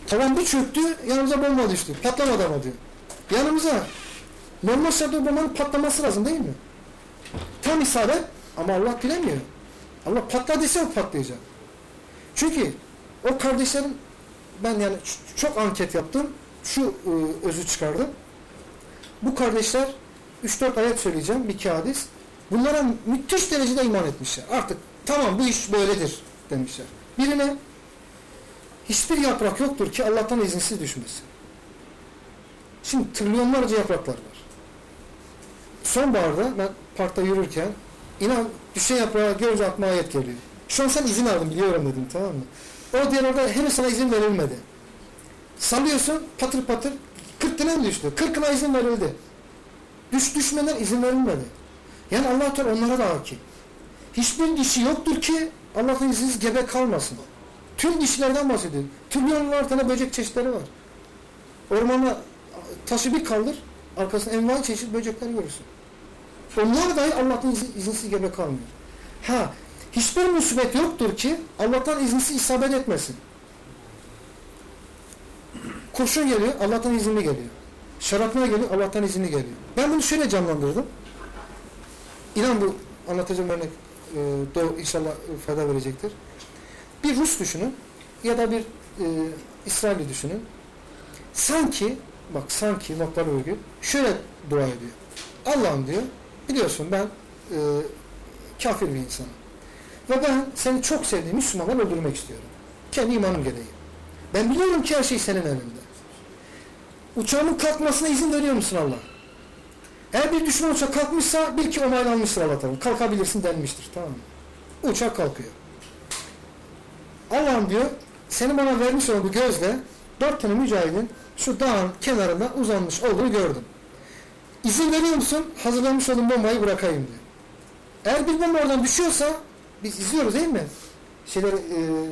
Tavan bir çöktü. Yanımıza bomba düştü. Patlamadı ama diyor. Yanımıza. Normal şartlarda bombanın patlaması lazım değil mi? Tam isabet ama Allah bilemiyor. Allah patla dese o patlayacak. Çünkü o kardeşlerin ben yani çok anket yaptım. Şu e, özü çıkardım. Bu kardeşler 3-4 ayet söyleyeceğim. Bir iki hadis. Bunlara müthiş derecede iman etmişler. Artık tamam bu iş böyledir demişler. Birine hiçbir yaprak yoktur ki Allah'tan izinsiz düşmesin. Şimdi trilyonlarca yapraklar var. Sonbaharda ben parkta yürürken inan düşen yaprağı görünce aklıma ayet geliyor. Şu an sen izin aldın biliyorum dedim tamam mı? O diğer orada henüz sana izin verilmedi. Sallıyorsun patır patır 40 tane düştü? 40'ına izin verildi. Düş düşmeden izin verilmedi. Yani Allah onlara da hakim. Hiçbir dişi yoktur ki Allah'ın izinsiz gebe kalmasın. Tüm dişilerden bahsediyor. Trilyonlar tane böcek çeşitleri var. Ormana taşı bir kaldır, arkasında envai çeşit böcekler görürsün. Onlar dahi Allah'tan izin- izinsiz gebe kalmıyor. Ha, hiçbir musibet yoktur ki Allah'tan izinsiz isabet etmesin. Kurşun geliyor, Allah'tan izinli geliyor. Şarapnel geliyor, Allah'tan izinli geliyor. Ben bunu şöyle canlandırdım. İnan bu anlatacağım örnek e, doğru, inşallah e, fayda verecektir. Bir Rus düşünün ya da bir e, İsrail'i düşünün. Sanki, bak sanki noktalı virgül, şöyle dua ediyor. Allah'ım diyor, biliyorsun ben e, kafir bir insanım. Ve ben seni çok sevdiğim Müslümanları öldürmek istiyorum. Kendi imanım gereği. Ben biliyorum ki her şey senin elinde. Uçağımın kalkmasına izin veriyor musun Allah? Eğer bir düşman uçak kalkmışsa bil ki onaylanmıştır Allah tarafından. Kalkabilirsin denmiştir. Tamam mı? Uçak kalkıyor. Allah'ım diyor seni bana vermiş olduğu gözle dört tane mücahidin şu dağın kenarında uzanmış olduğunu gördüm. İzin veriyor musun? Hazırlamış olduğum bombayı bırakayım diyor. Eğer bir bomba oradan düşüyorsa biz izliyoruz değil mi? Şeyler, e,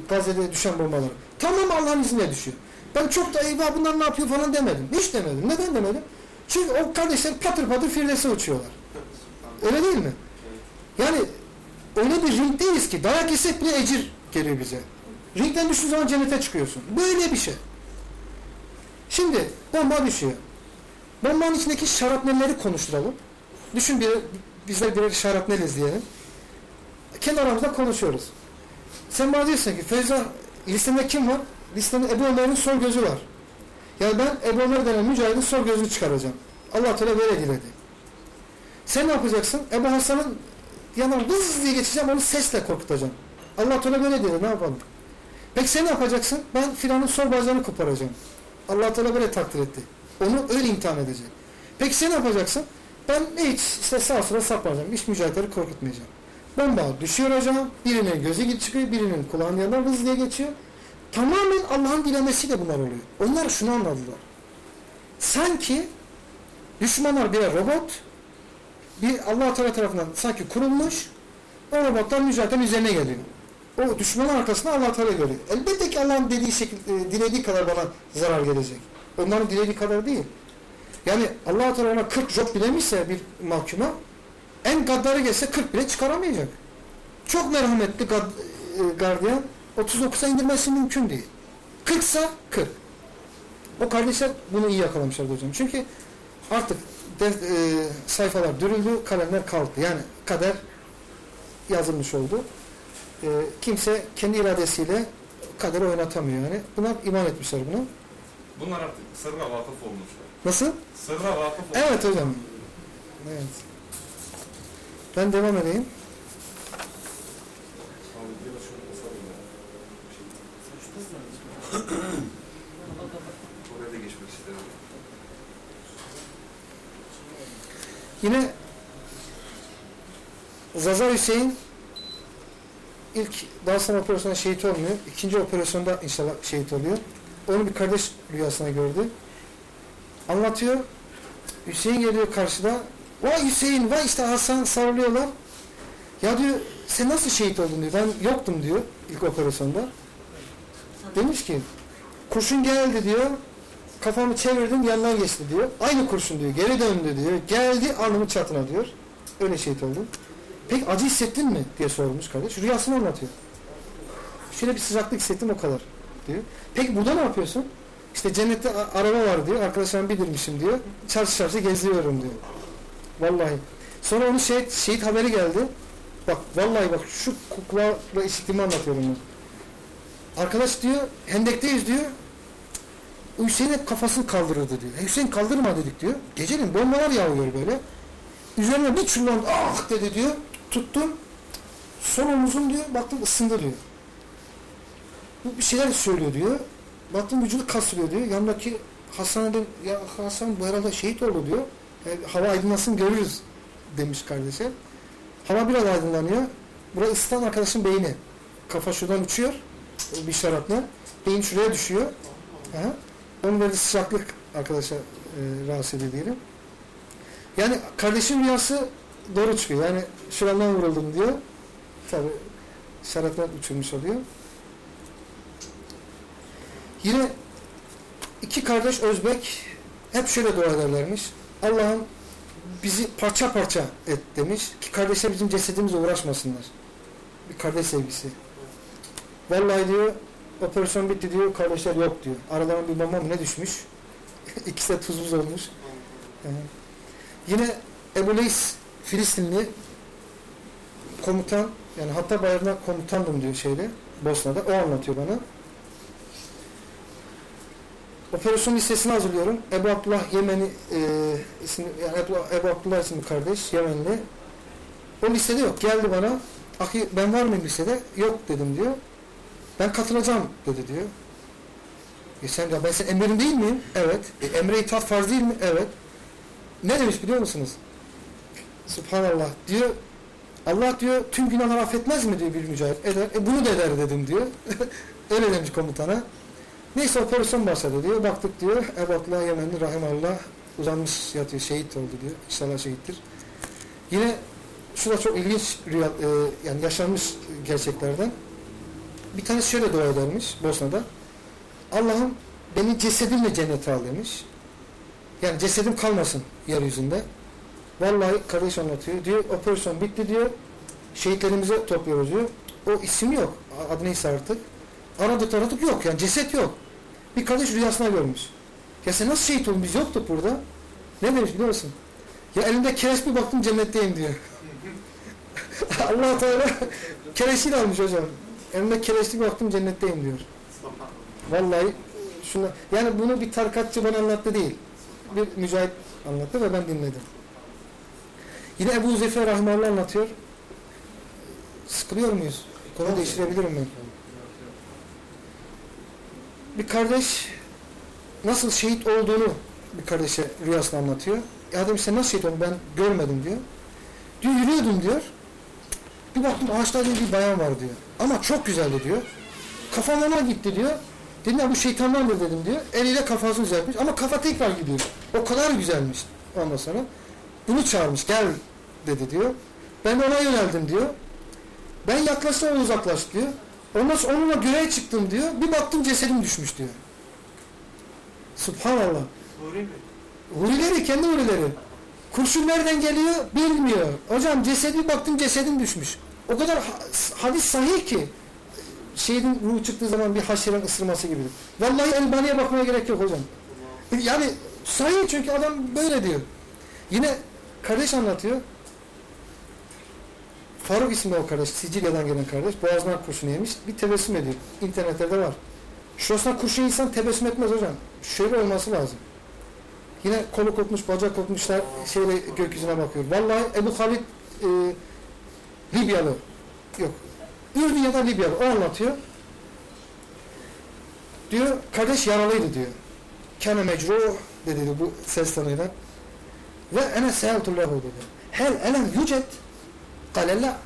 Gazze'de düşen bombaları. Tamam Allah'ın izniyle düşüyor. Ben çok da eyvah bunlar ne yapıyor falan demedim. Hiç demedim. Neden demedim? Çünkü o kardeşler patır patır firdevse uçuyorlar. Öyle değil mi? Yani öyle bir ringdeyiz ki dayak yesek bile ecir geliyor bize. Ringden düştüğün zaman cennete çıkıyorsun. Böyle bir şey. Şimdi bomba düşüyor. Bombanın içindeki şarapnelleri konuşturalım. Düşün bir, bizler birer şarapnel izleyelim. Kendi aramızda konuşuyoruz. Sen bana diyorsun ki Feyza listemde kim var? Listemde Ebu Ömer'in sol gözü var. Yani ben Ebu Ömer denen mücahidin sol gözünü çıkaracağım. Allah Teala böyle diledi. Sen ne yapacaksın? Ebu Hasan'ın yanına vız diye geçeceğim onu sesle korkutacağım. Allah Teala böyle dedi ne yapalım? Peki sen ne yapacaksın? Ben filanın sol bacağını koparacağım. Allah Teala böyle takdir etti. Onu öyle imtihan edecek. Peki sen ne yapacaksın? Ben hiç işte sağa sola sapmayacağım. Hiç mücahitleri korkutmayacağım. Bomba düşüyor hocam. Birinin gözü çıkıyor. Birinin kulağının yanından hız diye geçiyor. Tamamen Allah'ın dilemesiyle bunlar oluyor. Onlar şunu anladılar. Sanki düşmanlar birer robot bir Allah Teala tarafından sanki kurulmuş o robotlar mücadelenin üzerine geliyor. O düşmanın arkasında Allah Teala görüyor. Elbette ki Allah'ın dediği şekilde, dilediği kadar bana zarar gelecek. Onların dilediği kadar değil. Yani Allah Teala ona 40 job bilemişse bir mahkuma en gaddarı gelse 40 bile çıkaramayacak. Çok merhametli gad, e, gardiyan 39'a indirmesi mümkün değil. 40 ise 40. O kardeşler bunu iyi yakalamışlar hocam. Çünkü artık de, e, sayfalar dürüldü, kalemler kalktı. Yani kader yazılmış oldu. E, kimse kendi iradesiyle kaderi oynatamıyor yani. Bunlar iman etmişler buna. Bunlar artık sırra vakıf olmuşlar. Nasıl? Sırra vakıf olmuşlar. Evet hocam. Evet. Ben devam edeyim. Yine Zaza Hüseyin ilk Dalsan operasyonunda şehit olmuyor. İkinci operasyonda inşallah şehit oluyor. Onu bir kardeş rüyasına gördü. Anlatıyor. Hüseyin geliyor karşıda. Vay Hüseyin, vay işte Hasan sarılıyorlar. Ya diyor sen nasıl şehit oldun diyor. Ben yoktum diyor ilk operasyonda. Demiş ki kurşun geldi diyor. Kafamı çevirdim yandan geçti diyor. Aynı kurşun diyor. Geri döndü diyor. Geldi alnımın çatına diyor. Öyle şehit oldum. Peki acı hissettin mi diye sormuş kardeş. Rüyasını anlatıyor. Şöyle bir sıcaklık hissettim o kadar diyor. Peki burada ne yapıyorsun? İşte cennette araba var diyor. Arkadaşlarım bildirmişim diyor. Çarşı çarşı geziyorum diyor. Vallahi. Sonra onun şehit, şehit haberi geldi. Bak vallahi bak şu kulakla işittiğimi anlatıyorum ben. Arkadaş diyor hendekteyiz diyor. Hüseyin hep kafasını kaldırırdı diyor. Hüseyin kaldırma dedik diyor. Gecenin bombalar yağıyor böyle. Üzerine bir çullandı. Ah dedi diyor. Tuttum. Sol omuzum diyor. Baktım ısındı diyor. Bu bir şeyler söylüyor diyor. Baktım vücudu kasılıyor diyor. Yanındaki dedim, ya Hasan bu herhalde şehit oldu diyor. E, hava aydınlasın görürüz demiş kardeşe. Hava biraz aydınlanıyor. Burası ısıtan arkadaşın beyni. Kafa şuradan uçuyor. Bir şarapla. Beyin şuraya düşüyor. Aha. Onun böyle sıcaklık arkadaşa e, rahatsız ediyor. Yani kardeşin rüyası doğru çıkıyor. Yani şuramdan vuruldum diyor. Tabi şaraplar uçurmuş oluyor. Yine iki kardeş Özbek hep şöyle dua ederlermiş. Allah'ım bizi parça parça et demiş ki kardeşler bizim cesedimizle uğraşmasınlar. Bir kardeş sevgisi. Vallahi diyor operasyon bitti diyor kardeşler yok diyor. Aralarına bir bomba mı ne düşmüş? İkisi de tuzsuz olmuş. Yani Yine Ebu Leys Filistinli komutan yani hatta bayramda komutandım diyor şeyde Bosna'da. O anlatıyor bana. Operasyon listesini hazırlıyorum. Ebu Abdullah Yemeni e, isimli, yani Ebu, Ebu Abdullah isimli kardeş Yemenli. O listede yok. Geldi bana. Ahi ben var mıyım listede? Yok dedim diyor. Ben katılacağım dedi diyor. E sen de ben senin emrin değil miyim? Evet. E, emre itaat farz değil mi? Evet. Ne demiş biliyor musunuz? Subhanallah diyor. Allah diyor tüm günahları affetmez mi diyor bir mücahit. Eder. E bunu da eder dedim diyor. Öyle demiş komutana. Neyse operasyon başladı diyor. Baktık diyor. Ebu Abdullah Yemenli Rahimallah uzanmış yatıyor. Şehit oldu diyor. İnşallah şehittir. Yine şu da çok ilginç rüya, e, yani yaşanmış gerçeklerden. Bir tanesi şöyle dua edermiş Bosna'da. Allah'ım beni cesedimle cennete al demiş. Yani cesedim kalmasın yeryüzünde. Vallahi kardeş anlatıyor. Diyor operasyon bitti diyor. Şehitlerimize topluyoruz diyor. O isim yok. Adı neyse artık. Aradık aradık yok. Yani ceset yok. Bir kardeş rüyasına görmüş. Ya sen nasıl şehit oldun? Biz yoktuk burada. Ne demiş biliyor musun? Ya elimde kereş bir baktım cennetteyim diyor. allah Teala kereşiyle almış hocam. Elimde kereşli bir baktım cennetteyim diyor. Vallahi şuna, yani bunu bir tarikatçı bana anlattı değil. Bir mücahit anlattı ve ben dinledim. Yine Ebu Zefer Rahmanlı anlatıyor. Sıkılıyor muyuz? Konu değiştirebilirim ben. Bir kardeş nasıl şehit olduğunu bir kardeşe rüyasında anlatıyor. Ya demiş sen nasıl şehit oldun ben görmedim diyor. Diyor yürüyordum diyor. Bir baktım ağaçlarda bir bayan var diyor. Ama çok güzeldi diyor. Kafam ona gitti diyor. Dedim ya bu şeytanlardır dedim diyor. Eliyle kafasını düzeltmiş ama kafa tekrar gidiyor. O kadar güzelmiş ondan sonra. Bunu çağırmış gel dedi diyor. Ben de ona yöneldim diyor. Ben yaklaştım o uzaklaş diyor. Ondan sonra onunla göğe çıktım diyor. Bir baktım cesedim düşmüş diyor. Subhanallah. Hurileri kendi hurileri. Kurşun nereden geliyor bilmiyor. Hocam cesedi baktım cesedim düşmüş. O kadar ha- hadis sahih ki şehidin ruhu çıktığı zaman bir haşerin ısırması gibidir. Vallahi Elbani'ye bakmaya gerek yok hocam. Yani sahih çünkü adam böyle diyor. Yine kardeş anlatıyor. Faruk isimli o kardeş, Sicilya'dan gelen kardeş. Boğazından kurşun yemiş. Bir tebessüm ediyor. İnternetlerde var. Şurasına kurşun insan tebessüm etmez hocam. Şöyle olması lazım. Yine kolu kopmuş, bacak kopmuşlar, şeyle gökyüzüne bakıyor. Vallahi Ebu Halid e, Libyalı. Yok. Ürdün ya da Libyalı. O anlatıyor. Diyor, kardeş yaralıydı diyor. Kâne mecruh dedi bu ses tonuyla. Ve ene seeltullahu dedi. Hel elem yücet kale la.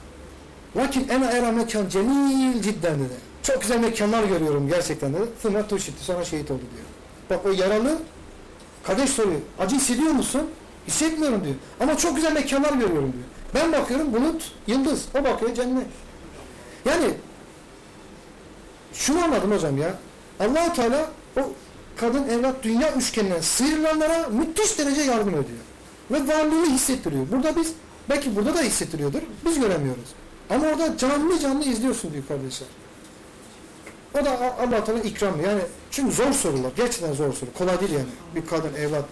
Lakin ene era mekan cemil cidden dedi. Çok güzel mekanlar görüyorum gerçekten dedi. Fıma tuşitti. Sonra şehit oldu diyor. Bak o yaralı kardeş soruyor. Acı hissediyor musun? Hissetmiyorum diyor. Ama çok güzel mekanlar görüyorum diyor. Ben bakıyorum bulut, yıldız. O bakıyor cennet. Yani şunu anladım hocam ya. allah Teala o kadın evlat dünya üçgeninden sıyrılanlara müthiş derece yardım ediyor. Ve varlığını hissettiriyor. Burada biz, belki burada da hissettiriyordur. Biz göremiyoruz. Ama orada canlı canlı izliyorsun diyor kardeşler. O da allah Teala ikram. Yani çünkü zor sorular. Gerçekten zor soru. Kolay değil yani. Bir kadın, evlat.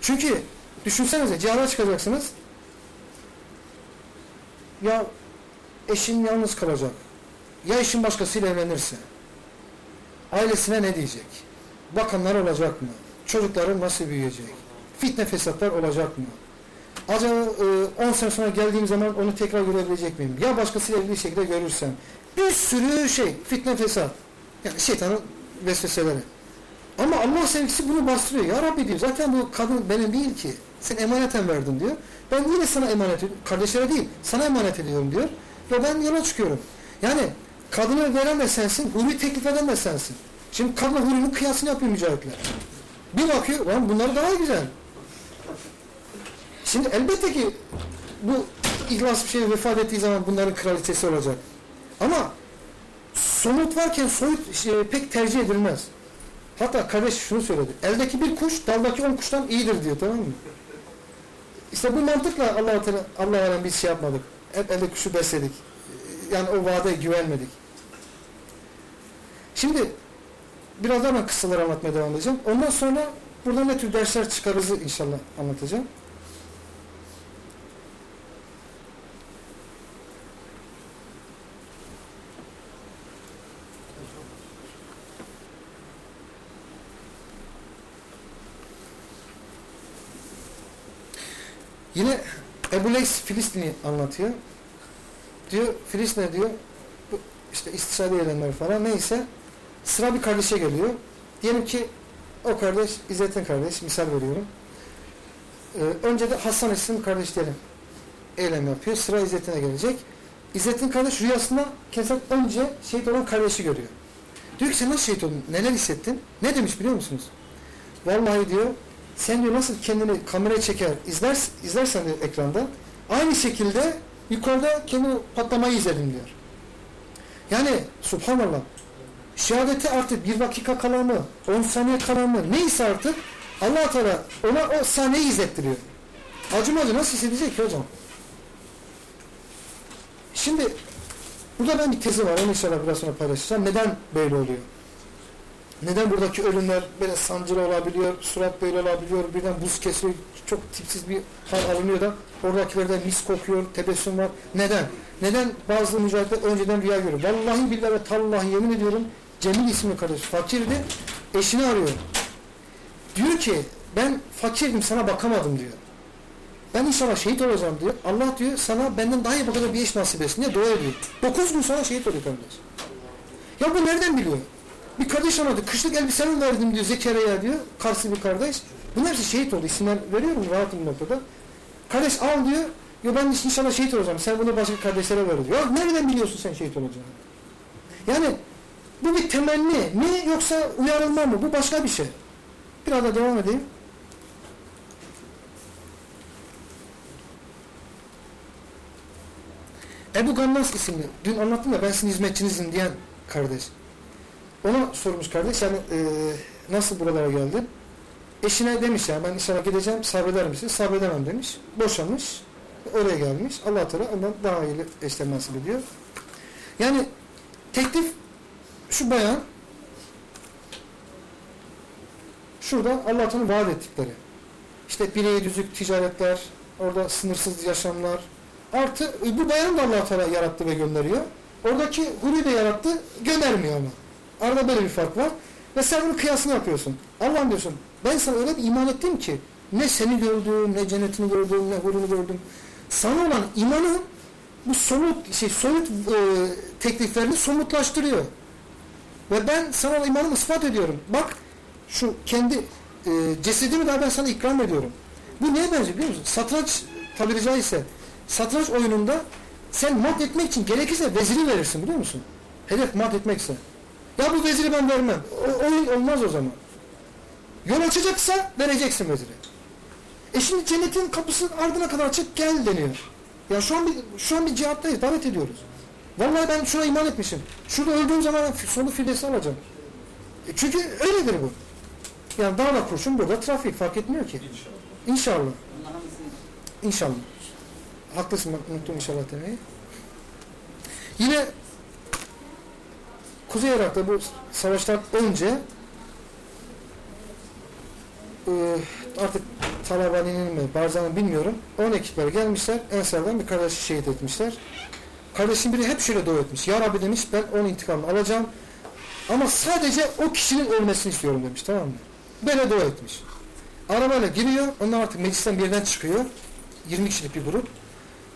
Çünkü düşünsenize cihana çıkacaksınız. Ya eşin yalnız kalacak. Ya eşin başkasıyla evlenirse? Ailesine ne diyecek? Bakanlar olacak mı? Çocukların nasıl büyüyecek? Fitne fesatlar olacak mı? Acaba 10 sene sonra geldiğim zaman onu tekrar görebilecek miyim? Ya başkasıyla evli şekilde görürsem? Bir sürü şey, fitne fesat. Yani şeytanın vesveseleri. Ama Allah sevgisi bunu bastırıyor. Ya Rabbi diyor zaten bu kadın benim değil ki. Sen emaneten verdin diyor. Ben yine sana emanet ediyorum. Kardeşlere değil, sana emanet ediyorum diyor. Ve ben yola çıkıyorum. Yani kadını veren de sensin, huri teklif eden de sensin. Şimdi kadına hurinin kıyasını yapıyor mücahitler. Bir bakıyor, lan bunlar daha güzel. Şimdi elbette ki bu ihlas bir şey vefat ettiği zaman bunların kraliçesi olacak. Ama somut varken soyut şey, pek tercih edilmez. Hatta kardeş şunu söyledi. Eldeki bir kuş daldaki on kuştan iyidir diyor tamam mı? İşte bu mantıkla Allah Allah alem biz şey yapmadık. Hep elde kuşu besledik. Yani o vaade güvenmedik. Şimdi biraz daha ben kıssaları anlatmaya devam edeceğim. Ondan sonra buradan ne tür dersler çıkarızı inşallah anlatacağım. Yine Ebu Leys Filistin'i anlatıyor. Diyor Filistin'e diyor bu işte istisade edenler falan neyse sıra bir kardeşe geliyor. Diyelim ki o kardeş İzzettin kardeş misal veriyorum. Ee, önce de Hasan isimli kardeş diyelim. Eylem yapıyor. Sıra İzzettin'e gelecek. İzzettin kardeş rüyasında kendisinden önce şehit olan kardeşi görüyor. Diyor ki sen nasıl şehit oldun? Neler hissettin? Ne demiş biliyor musunuz? Vallahi diyor sen diyor nasıl kendini kameraya çeker izler, izlersen diyor ekranda aynı şekilde yukarıda kendi patlamayı izledim diyor. Yani subhanallah şehadeti artık bir dakika kala mı, 10 saniye kala mı neyse artık allah Teala ona o sahneyi izlettiriyor. Acımacı nasıl hissedecek ki hocam? Şimdi burada ben bir tezi var onu inşallah biraz sonra paylaşacağım. Neden böyle oluyor? Neden buradaki ölümler böyle sancılı olabiliyor, surat böyle olabiliyor, birden buz kesiliyor, çok tipsiz bir hal alınıyor da oradakilerde mis kokuyor, tebessüm var. Neden? Neden bazı mücahitler önceden rüya görüyor? Vallahi billahi ve tallahi yemin ediyorum Cemil isimli kardeş fakirdi, eşini arıyor. Diyor ki ben fakirdim sana bakamadım diyor. Ben inşallah şehit olacağım diyor. Allah diyor sana benden daha iyi bakacak bir eş nasip etsin diye dua ediyor. Dokuz gün sonra şehit oluyor kardeş. Ya bu nereden biliyor? Bir kardeş anladı. Kışlık elbisemi verdim diyor Zekeriya diyor. Karşı bir kardeş. Bunlar hepsi şehit oldu. İsimler veriyorum rahatım noktada. Kardeş al diyor. Ya ben inşallah şehit olacağım. Sen bunu başka kardeşlere ver diyor. Ya nereden biliyorsun sen şehit olacağını? Yani bu bir temenni mi yoksa uyarılma mı? Bu başka bir şey. Biraz da devam edeyim. Ebu Gannas isimli. Dün anlattım ya ben sizin hizmetçinizim diyen kardeş. Ona sormuş kardeş yani e, nasıl buralara geldin? Eşine demiş ya ben inşallah gideceğim sabreder misin? Sabredemem demiş. Boşanmış. Oraya gelmiş. Allah Teala ondan daha iyi eşler nasip ediyor. Yani teklif şu bayan şurada Allah Teala'nın vaat ettikleri. İşte bileği düzük ticaretler, orada sınırsız yaşamlar. Artı bu bayanı da Allah Teala yarattı ve gönderiyor. Oradaki huri de yarattı, göndermiyor ama. Arada böyle bir fark var. Ve sen bunun kıyasını yapıyorsun. Allah'ım diyorsun, ben sana öyle bir iman ettim ki, ne seni gördüm, ne cennetini gördüm, ne hurunu gördüm. Sana olan imanı bu somut, şey, soyut e, tekliflerini somutlaştırıyor. Ve ben sana olan imanımı ispat ediyorum. Bak, şu kendi e, cesedimi daha ben sana ikram ediyorum. Bu neye benziyor biliyor musun? Satranç tabiri caizse, satranç oyununda sen mat etmek için gerekirse veziri verirsin biliyor musun? Hedef mat etmekse. Ya bu veziri ben vermem. O, oyun olmaz o zaman. Yol açacaksa vereceksin veziri. E şimdi cennetin kapısı ardına kadar açık gel deniyor. Ya şu an bir, şu an bir cihattayız. Davet ediyoruz. Vallahi ben şuna iman etmişim. Şurada öldüğüm zaman sonu fidesi alacağım. E çünkü öyledir bu. Yani dağla kurşun burada trafik fark etmiyor ki. İnşallah. İnşallah. İnşallah. Haklısın bak unuttum inşallah demeyi. Yine Kuzey Irak'ta bu savaştan önce e, artık Talabani'nin mi Barzan'ın bilmiyorum 10 ekipler gelmişler Ensar'dan bir kardeşi şehit etmişler. Kardeşin biri hep şöyle dua etmiş. Ya Rabbi demiş ben onun intikamını alacağım ama sadece o kişinin ölmesini istiyorum demiş tamam mı? Böyle dua etmiş. Arabayla giriyor. Onlar artık meclisten bir yerden çıkıyor. 20 kişilik bir grup.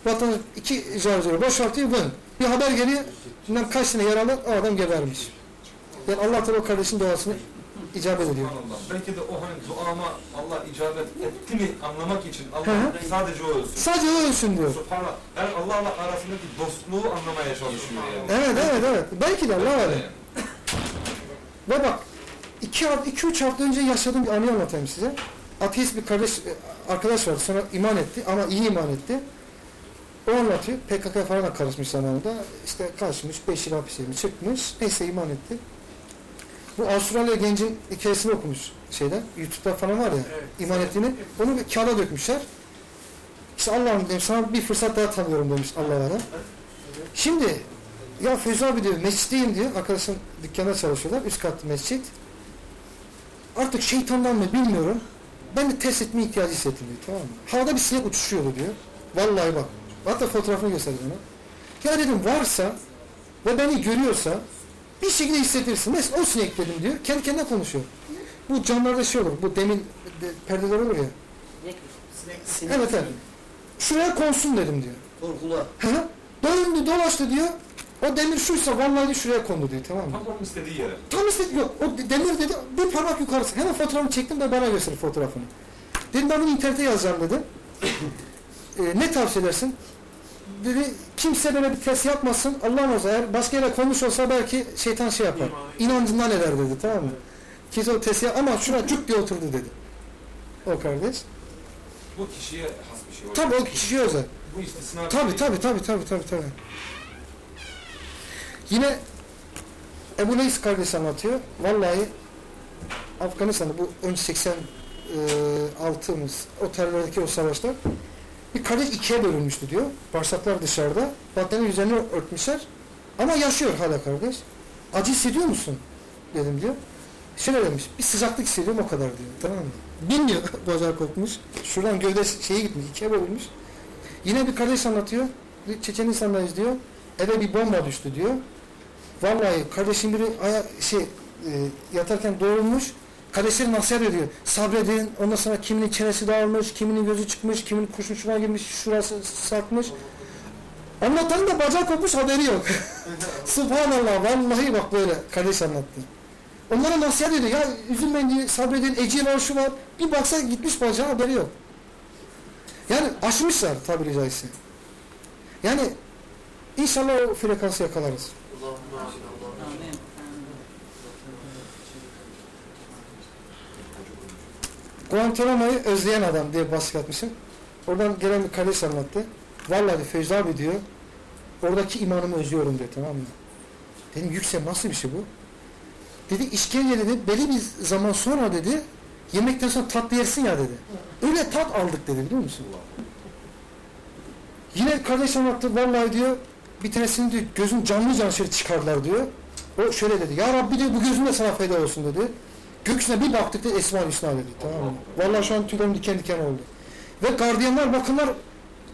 Vatan iki şarjörü boşaltıyor vın. Bir haber geliyor. Bundan kaç tane yaralı o adam gebermiş. Yani Allah Teala o kardeşin duasını icabet ediyor. Belki de o hani duama Allah icabet etti mi anlamak için Hı Allah hı. sadece o ölsün. Sadece o ölsün diyor. Subhanallah. Yani Allah'la arasındaki dostluğu anlamaya çalışıyor yani. Evet evet evet. Belki de Allah öyle. Ve bak iki, iki üç hafta önce yaşadığım bir anıyı anlatayım size. Ateist bir kardeş, e, arkadaş vardı. Sonra iman etti ama iyi iman etti. O anlatıyor. PKK falan da karışmış zamanında. İşte karışmış. 5 yıl hapis yemiş, çıkmış. Neyse iman etti. Bu Avustralya gencin hikayesini okumuş şeyden. YouTube'da falan var ya. iman ettiğini. Onu bir kağıda dökmüşler. İşte Allah'ım demiş sana bir fırsat daha tanıyorum demiş Allah bana. Şimdi ya Feyzi abi diyor mescitteyim diyor. Arkadaşım dükkanda çalışıyorlar. Üst katlı mescit. Artık şeytandan mı bilmiyorum. Ben de test etme ihtiyacı hissettim diyor. Tamam mı? Havada bir sinek uçuşuyordu diyor. Vallahi bak. Hatta fotoğrafını gösterdi bana. Ya dedim varsa ve beni görüyorsa bir şekilde hissetirsin. Mesela o sinek dedim diyor. Kendi kendine konuşuyor. Bu camlarda şey olur. Bu demin de, perdeler olur ya. Evet evet. Şuraya konsun dedim diyor. Korkulu. Döndü dolaştı diyor. O demir şuysa vallahi de şuraya kondu diyor tamam mı? Tam onun istediği yere. Tam istedi yok. O de- demir dedi bir parmak yukarısı. Hemen fotoğrafını çektim de bana göster fotoğrafını. Dedim ben bunu internete yazacağım dedim. Ee, ne tavsiye edersin? Dedi kimse böyle bir test yapmasın. Allah muhafaza eğer başka yere konmuş olsa belki şeytan şey yapar. İnancından eder dedi tamam mı? Kimse o testi yap ama şuna cuk diye oturdu dedi. O kardeş. Bu kişiye has bir şey. Tabii o kişiye özel. Bu istisna Tabii tabii tabii tabii tabii tabii. Yine Ebu Leys kardeş anlatıyor. Vallahi Afganistan'da bu önce 86'mız o terördeki o savaşta bir kardeş ikiye bölünmüştü diyor. Bağırsaklar dışarıda. Battaniye üzerine örtmüşler. Ama yaşıyor hala kardeş. Acı hissediyor musun? Dedim diyor. Şöyle demiş. Bir sıcaklık hissediyorum o kadar diyor. Tamam mı? Bilmiyor. Bacağı kopmuş. Şuradan gövde şeyi gitmiş. ikiye bölünmüş. Yine bir kardeş anlatıyor. Çeçenistan'dayız diyor. Eve bir bomba düştü diyor. Vallahi kardeşim biri aya, şey e, yatarken doğrulmuş. Kardeşleri nasihat ediyor. Sabredin. Ondan sonra kiminin çenesi dağılmış, kiminin gözü çıkmış, kiminin kurşun şuna girmiş, şurası sarkmış. Anlatan da bacağı kopmuş haberi yok. Subhanallah vallahi bak böyle kardeş anlattı. Onlara nasihat ediyor. Ya üzülmeyin diye sabredin, ecil var şu var. Bir baksa gitmiş bacağı haberi yok. Yani aşmışlar tabiri caizse. Yani inşallah o frekansı yakalarız. Guantanamo'yu özleyen adam diye başlık atmışım. Oradan gelen bir kardeş anlattı. Vallahi Feyzi abi diyor, oradaki imanımı özlüyorum diyor tamam mı? Dedim yüksel nasıl bir şey bu? Dedi işkence dedi belli bir zaman sonra dedi yemekten sonra tatlı yersin ya dedi. Öyle tat aldık dedi biliyor musun? Yine kardeş anlattı vallahi diyor bir tanesini diyor gözün canlı canlı şöyle çıkardılar diyor. O şöyle dedi ya Rabbi diyor bu gözüm de sana feda olsun dedi. Gökyüzüne bir baktık da Esma Hüsna dedi. Tamam mı? Vallahi şu an tüylerim diken diken oldu. Ve gardiyanlar bakınlar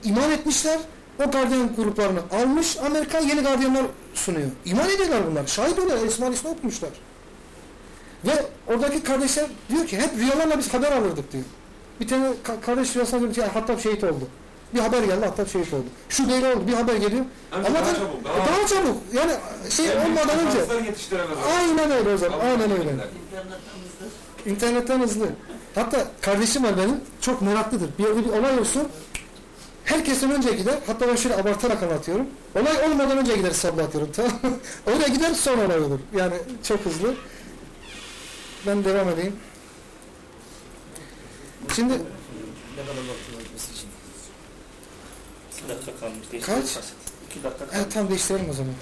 iman etmişler. O gardiyan gruplarını almış. Amerika yeni gardiyanlar sunuyor. İman ediyorlar bunlar. Şahit oluyorlar. Esma Hüsna okumuşlar. Ve oradaki kardeşler diyor ki hep rüyalarla biz haber alırdık diyor. Bir tane ka- kardeş rüyasında diyor ki Hattab şehit oldu. Bir haber geldi Hattab şehit oldu. Şu böyle oldu bir haber geliyor. Hem Ama daha çabuk. Daha, daha çabuk. Yani şey Hem olmadan önce. Aynen öyle hocam. Tabii, Aynen öyle. İnternetten hızlı. Hatta kardeşim var benim. Çok meraklıdır. Bir, bir olay olsun. Herkesten önce gider. Hatta ben şöyle abartarak anlatıyorum. Olay olmadan önce gider sabah atıyorum. Tamam? Oraya gider sonra olay olur. Yani çok hızlı. Ben devam edeyim. Şimdi Ne kadar vaktin var bizim için? İki dakika kalmış. Kaç? Değiştirelim. İki dakika kalmış. evet, tam değiştirelim o zaman.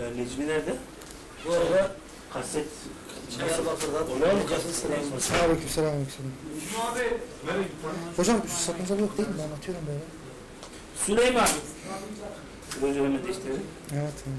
Ee, Necmi nerede? Bu arada Kaset. Diyarbakır'dan Oluyor mu? hocasının selamı var. Aleyküm selam. aleyküm. Abi? Hocam sakınca yok değil mi? Anlatıyorum böyle. Süleyman. Önce hemen değiştirelim. Evet. tamam.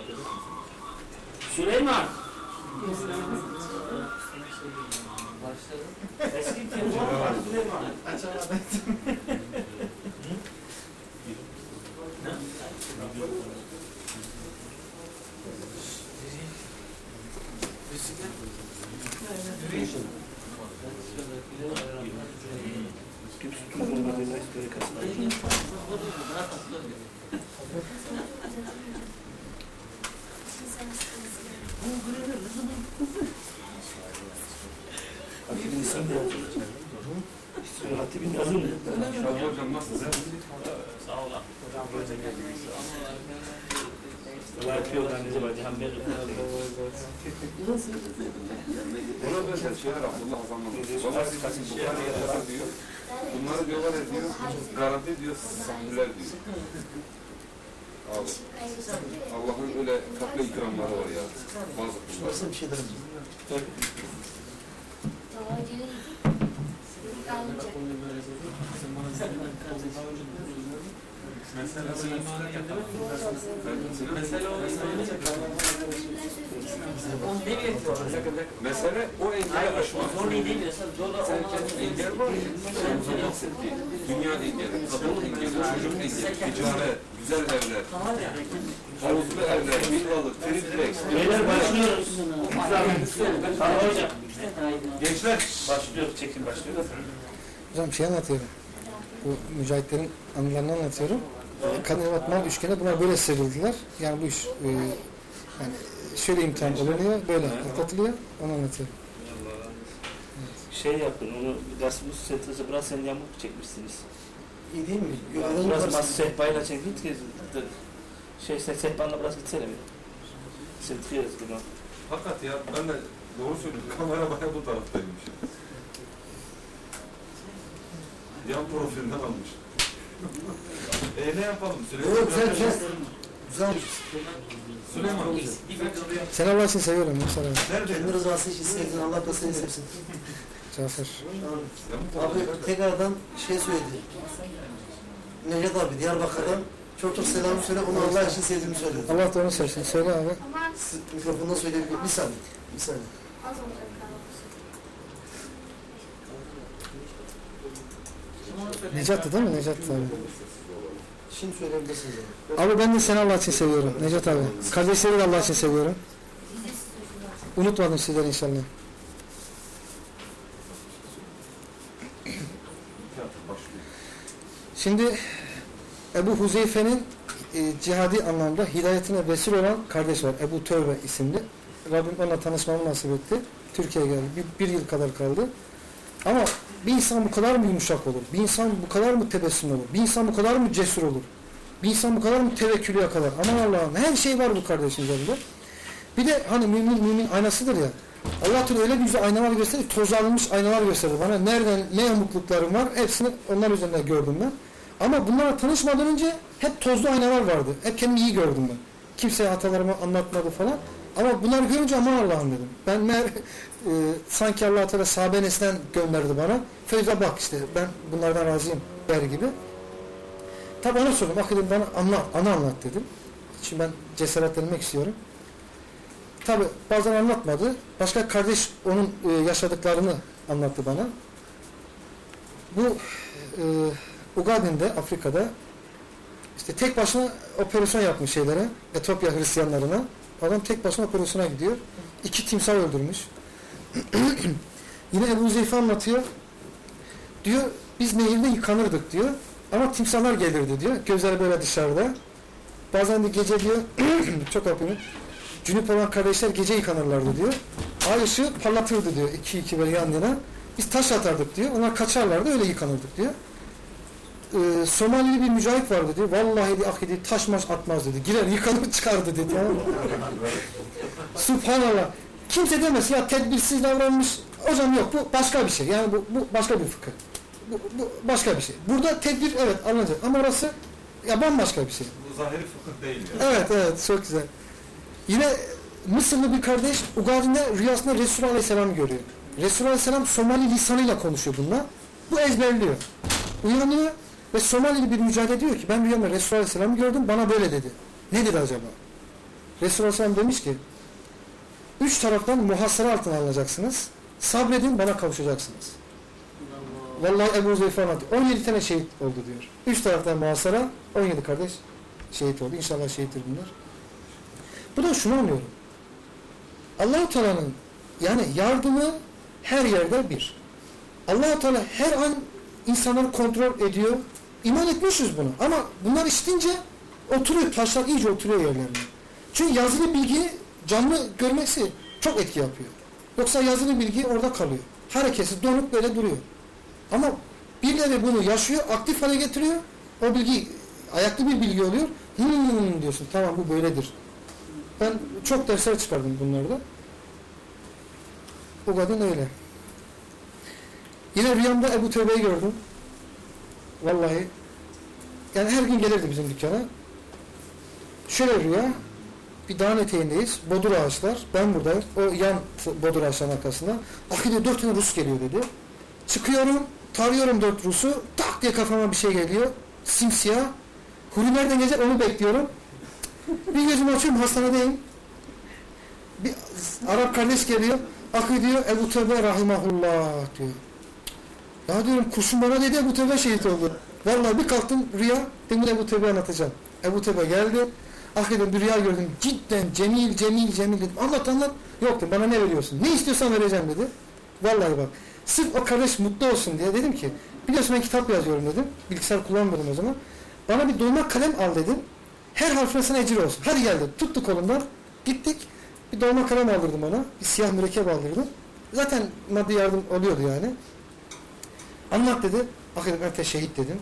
güzel. Ne zaman gelmiş? Çıkaralım yani. Bakın telefona. Bakacak mısın? Süleyman. Eski telefon var Süleyman. Hatibin ismi de yazıyor. Hatibin yazıyor. Şahap hocam nasılsın? Sağ ol. Allah yapıyor ben bize bak. Hem Ona benzer şeyler Abdullah Hazan'dan. Baba Kasım Bukhari'ye yazar diyor. Bunları diyorlar diyor, garanti diyor, sahneler diyor. Abi, Allah'ın öyle katlı ikramları var ya. Bazı kuşlar. Nasıl bir şey derim? Mesele o engeli aşmak. Zor değil değil mi? Engel var ya, sen. Dünya engeli, kadın engeli, çocuk engeli, ticaret, güzel evler, havuzlu evler, villalık, triplex. Beyler başlıyoruz. Tamam hocam. Gençler, Başlıyor. Çekim başlıyor. Hocam şey anlatıyorum. Bu mücahitlerin anılarını anlatıyorum. Kadir Batman üçgene buna böyle serildiler. Yani bu iş e, yani şöyle imtihan olunuyor, böyle atlatılıyor. Onu anlatıyorum. Şey yapın onu Rasmus Sentrası biraz sen yamuk çekmişsiniz. İyi değil mi? Biraz mas sehpayla çekin ki şey sen sehpanla biraz gitsene bir. Sentriyoruz bunu. Fakat ya ben de doğru söylüyorum. Kamera baya bu taraftaymış. Yan profilinden almış. e ne yapalım? Süleyman Yok, güzel, güzel. Güzel. Süleyman Seni Allah için seviyorum. Abi. Nerede? Kendi rızası için sevdin. Allah da seni sevsin. Cafer. Abi tekrardan şey söyledi. Necdet abi Diyarbakır'dan çok çok selam söyle. Onu Allah için sevdiğimi söyledi. Allah da onu sevsin. Söyle abi. Mikrofondan söyleyebilir Bir saniye. Bir saniye. Necat'tı değil mi? Necat abi. Şimdi söyleyebilirsiniz. abi. Ben de seni Allah için seviyorum. Necat abi. Kardeşleri de Allah için seviyorum. Unutmadım sizleri inşallah. Şimdi Ebu Huzeyfe'nin e, cihadi anlamda hidayetine vesile olan kardeş var. Ebu Tövbe isimli. Rabbim onunla tanışmamı nasip etti. Türkiye'ye geldi. Bir, bir yıl kadar kaldı. Ama bir insan bu kadar mı yumuşak olur? Bir insan bu kadar mı tebessüm olur? Bir insan bu kadar mı cesur olur? Bir insan bu kadar mı tevekkülü yakalar? Aman Allah'ım her şey var bu kardeşin üzerinde. Bir de hani mümin mümin aynasıdır ya. Allah Teala öyle güzel aynalar gösterdi, toz alınmış aynalar gösterdi bana. Nereden ne yamukluklarım var hepsini onlar üzerinden gördüm ben. Ama bunlara tanışmadan önce hep tozlu aynalar vardı. Hep kendimi iyi gördüm ben. Kimseye hatalarımı anlatmadı falan. Ama bunları görünce aman Allah'ım dedim. Ben meğer e, sanki Allah Teala sahabe neslen gönderdi bana. Feyza bak işte ben bunlardan razıyım der gibi. Tabi ona sordum. Bak dedim bana anla, ana anlat dedim. Şimdi ben cesaretlenmek istiyorum. Tabi bazen anlatmadı. Başka kardeş onun e, yaşadıklarını anlattı bana. Bu e, Ugadin'de, Afrika'da işte tek başına operasyon yapmış şeylere, Etiyopya Hristiyanlarına. Adam tek başına operasyona gidiyor. İki timsah öldürmüş. Yine Ebu Zeyfe anlatıyor. Diyor, biz nehirde yıkanırdık diyor. Ama timsahlar gelirdi diyor. Gözleri böyle dışarıda. Bazen de gece diyor, çok yapıyorum. Cünüp olan kardeşler gece yıkanırlardı diyor. Ay ışığı parlatırdı diyor. iki iki böyle yan yana. Biz taş atardık diyor. Onlar kaçarlardı öyle yıkanırdık diyor. Ee, Somalili bir mücahit vardı diyor. Vallahi dedi, ah dedi, taş maş atmaz dedi. Girer yıkanır çıkardı dedi. Subhanallah. Kimse demez ya tedbirsiz davranmış. Hocam yok bu başka bir şey. Yani bu, bu başka bir fıkıh. Bu, bu başka bir şey. Burada tedbir evet alınacak ama orası ya bambaşka bir şey. Bu zahiri fıkıh değil ya. Evet evet çok güzel. Yine Mısırlı bir kardeş Ugadin'de rüyasında Resulullah Aleyhisselam'ı görüyor. Resulullah Aleyhisselam Somali lisanıyla konuşuyor bununla. Bu ezberliyor. Uyanıyor ve Somalili bir mücadele diyor ki ben rüyamda Resulullah Aleyhisselam'ı gördüm bana böyle dedi. Nedir acaba? Resulullah Aleyhisselam demiş ki üç taraftan muhasara altına alınacaksınız. Sabredin bana kavuşacaksınız. Vallahi Ebu Zeyfe anlatıyor. 17 tane şehit oldu diyor. Üç taraftan muhasara 17 kardeş şehit oldu. İnşallah şehittir bunlar. Bu da şunu anlıyorum. Allah-u Teala'nın yani yardımı her yerde bir. allah Teala her an insanları kontrol ediyor. İman etmişiz bunu. Ama bunlar işitince oturuyor, taşlar iyice oturuyor yerlerine. Çünkü yazılı bilgi canlı görmesi çok etki yapıyor. Yoksa yazılı bilgi orada kalıyor. Hareketsiz donup böyle duruyor. Ama birileri bunu yaşıyor, aktif hale getiriyor. O bilgi ayaklı bir bilgi oluyor. Hmm diyorsun. Tamam bu böyledir. Ben çok dersler çıkardım bunlarda. O kadın öyle. Yine rüyamda Ebu Tevbe'yi gördüm. Vallahi. Yani her gün gelirdi bizim dükkana. Şöyle rüya. Bir dağın eteğindeyiz. Bodur ağaçlar. Ben buradayım. O yan bodur ağaçların arkasında. Akide dört tane Rus geliyor dedi. Çıkıyorum. Tarıyorum dört Rus'u. Tak diye kafama bir şey geliyor. Simsiyah. Huri nereden gelecek onu bekliyorum. Bir gözümü açıyorum hastanedeyim. Bir Arap kardeş geliyor. Akı diyor Ebu Tevbe rahimahullah diyor. Ya diyorum kurşun bana dedi Ebu Tevbe şehit oldu. Vallahi bir kalktım rüya. Demin Ebu Tevbe anlatacağım. Ebu Tevbe geldi. Hakikaten bir rüya gördüm. Cidden cemil cemil cemil dedim. Anlat anlat. Yok dedim bana ne veriyorsun? Ne istiyorsan vereceğim dedi. Vallahi bak. Sırf o kardeş mutlu olsun diye dedim ki biliyorsun ben kitap yazıyorum dedim. Bilgisayar kullanmıyordum o zaman. Bana bir dolma kalem al dedim. Her harfine sana ecir olsun. Hadi geldi. Tuttu kolumdan. Gittik. Bir dolma kalem aldırdım ona. Bir siyah mürekkep aldırdım. Zaten maddi yardım oluyordu yani. Anlat dedi. Hakikaten ben teşehit dedim.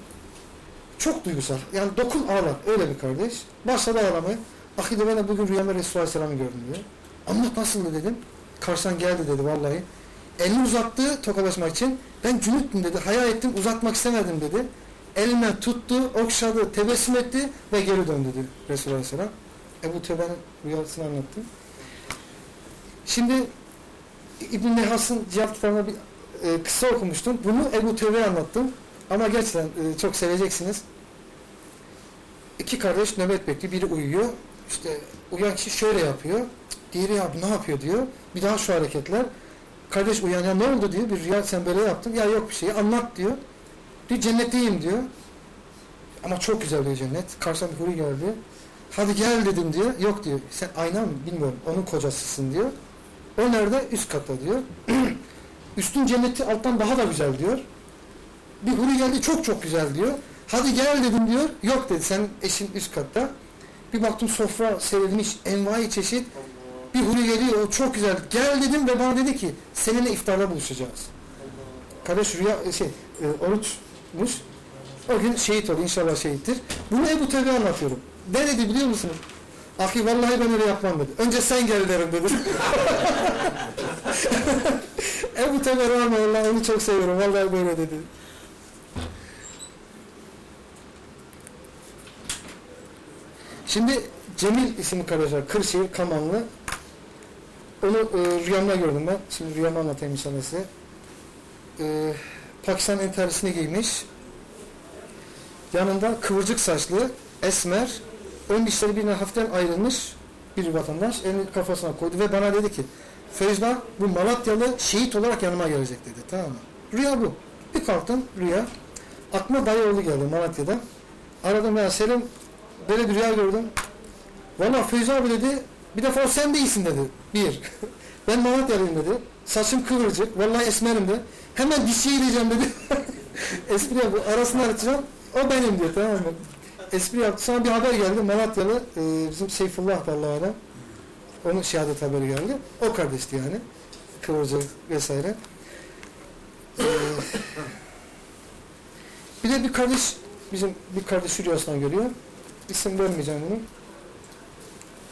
Çok duygusal. Yani dokun ağlar. Öyle bir kardeş. Başladı ağlamaya. Akide ben de bugün rüyamda Resulullah Aleyhisselam'ı gördüm diyor. Anlat nasıldı dedim. Karşıdan geldi dedi vallahi. Elini uzattı tokalaşmak için. Ben cünüttüm dedi. Hayal ettim uzatmak istemedim dedi. Elimden tuttu, okşadı, tebessüm etti ve geri döndü dedi Resulullah Aleyhisselam. Ebu Tevbe'nin rüyasını anlattı. Şimdi İbn-i Nehas'ın cihat kitabında bir e, kısa okumuştum. Bunu Ebu Tevbe'ye anlattım. Ama gerçekten e, çok seveceksiniz. İki kardeş nöbet bekliyor. Biri uyuyor. İşte uyan kişi şöyle yapıyor. Diğeri abi ne yapıyor diyor. Bir daha şu hareketler. Kardeş uyan ya ne oldu diyor. Bir rüya sen böyle yaptın. Ya yok bir şey anlat diyor. Diyor cennetteyim diyor. Ama çok güzel diyor cennet. Karşıdan bir huri geldi. Hadi gel dedim diyor. Yok diyor. Sen ayna mı bilmiyorum. Onun kocasısın diyor. O nerede? Üst katta diyor. Üstün cenneti alttan daha da güzel diyor. Bir huri geldi çok çok güzel diyor. Hadi gel dedim diyor. Yok dedi sen eşin üst katta. Bir baktım sofra serilmiş envai çeşit. Bir huri geliyor o çok güzel. Gel dedim ve bana dedi ki seninle iftarda buluşacağız. Kardeş rüya şey e, oruçmuş. O gün şehit oldu. inşallah şehittir. Bunu Ebu Tevbe anlatıyorum. Ne dedi biliyor musunuz? Ahi vallahi ben öyle yapmam dedi. Önce sen gel derim dedi. Ebu Tevbe rahmetullah onu çok seviyorum. Vallahi böyle dedi. Şimdi Cemil isimli kardeşler. Kırşehir, Kamanlı. Onu e, rüyamda gördüm ben. Şimdi rüyamı anlatayım inşallah size. E, Pakistan enterisini giymiş. Yanında kıvırcık saçlı, esmer, ön dişleri birbirinden hafiften ayrılmış bir vatandaş. Elini kafasına koydu ve bana dedi ki Feyzullah bu Malatyalı şehit olarak yanıma gelecek dedi. Tamam mı? Rüya bu. Bir kalktım rüya. Aklıma dayıoğlu geldi Malatya'da. Aradım ya Selim böyle bir rüya gördüm. Valla Feyzi abi dedi bir defa sen değilsin dedi. Bir. ben Malatyalıyım dedi. Saçım kıvırcık. Vallahi esmerim de. Hemen dişçiye gideceğim dedi. Espri yapıyor. Arasını açacağım. O benim diyor tamam mı? Espri yaptı. Sonra bir haber geldi. Malatyalı e, bizim Seyfullah Allah'a alem. Onun şehadet haberi geldi. O kardeşti yani. Kıvırcık vesaire. Ee, bir de bir kardeş bizim bir kardeş rüyasından görüyor. İsim vermeyeceğim bunu.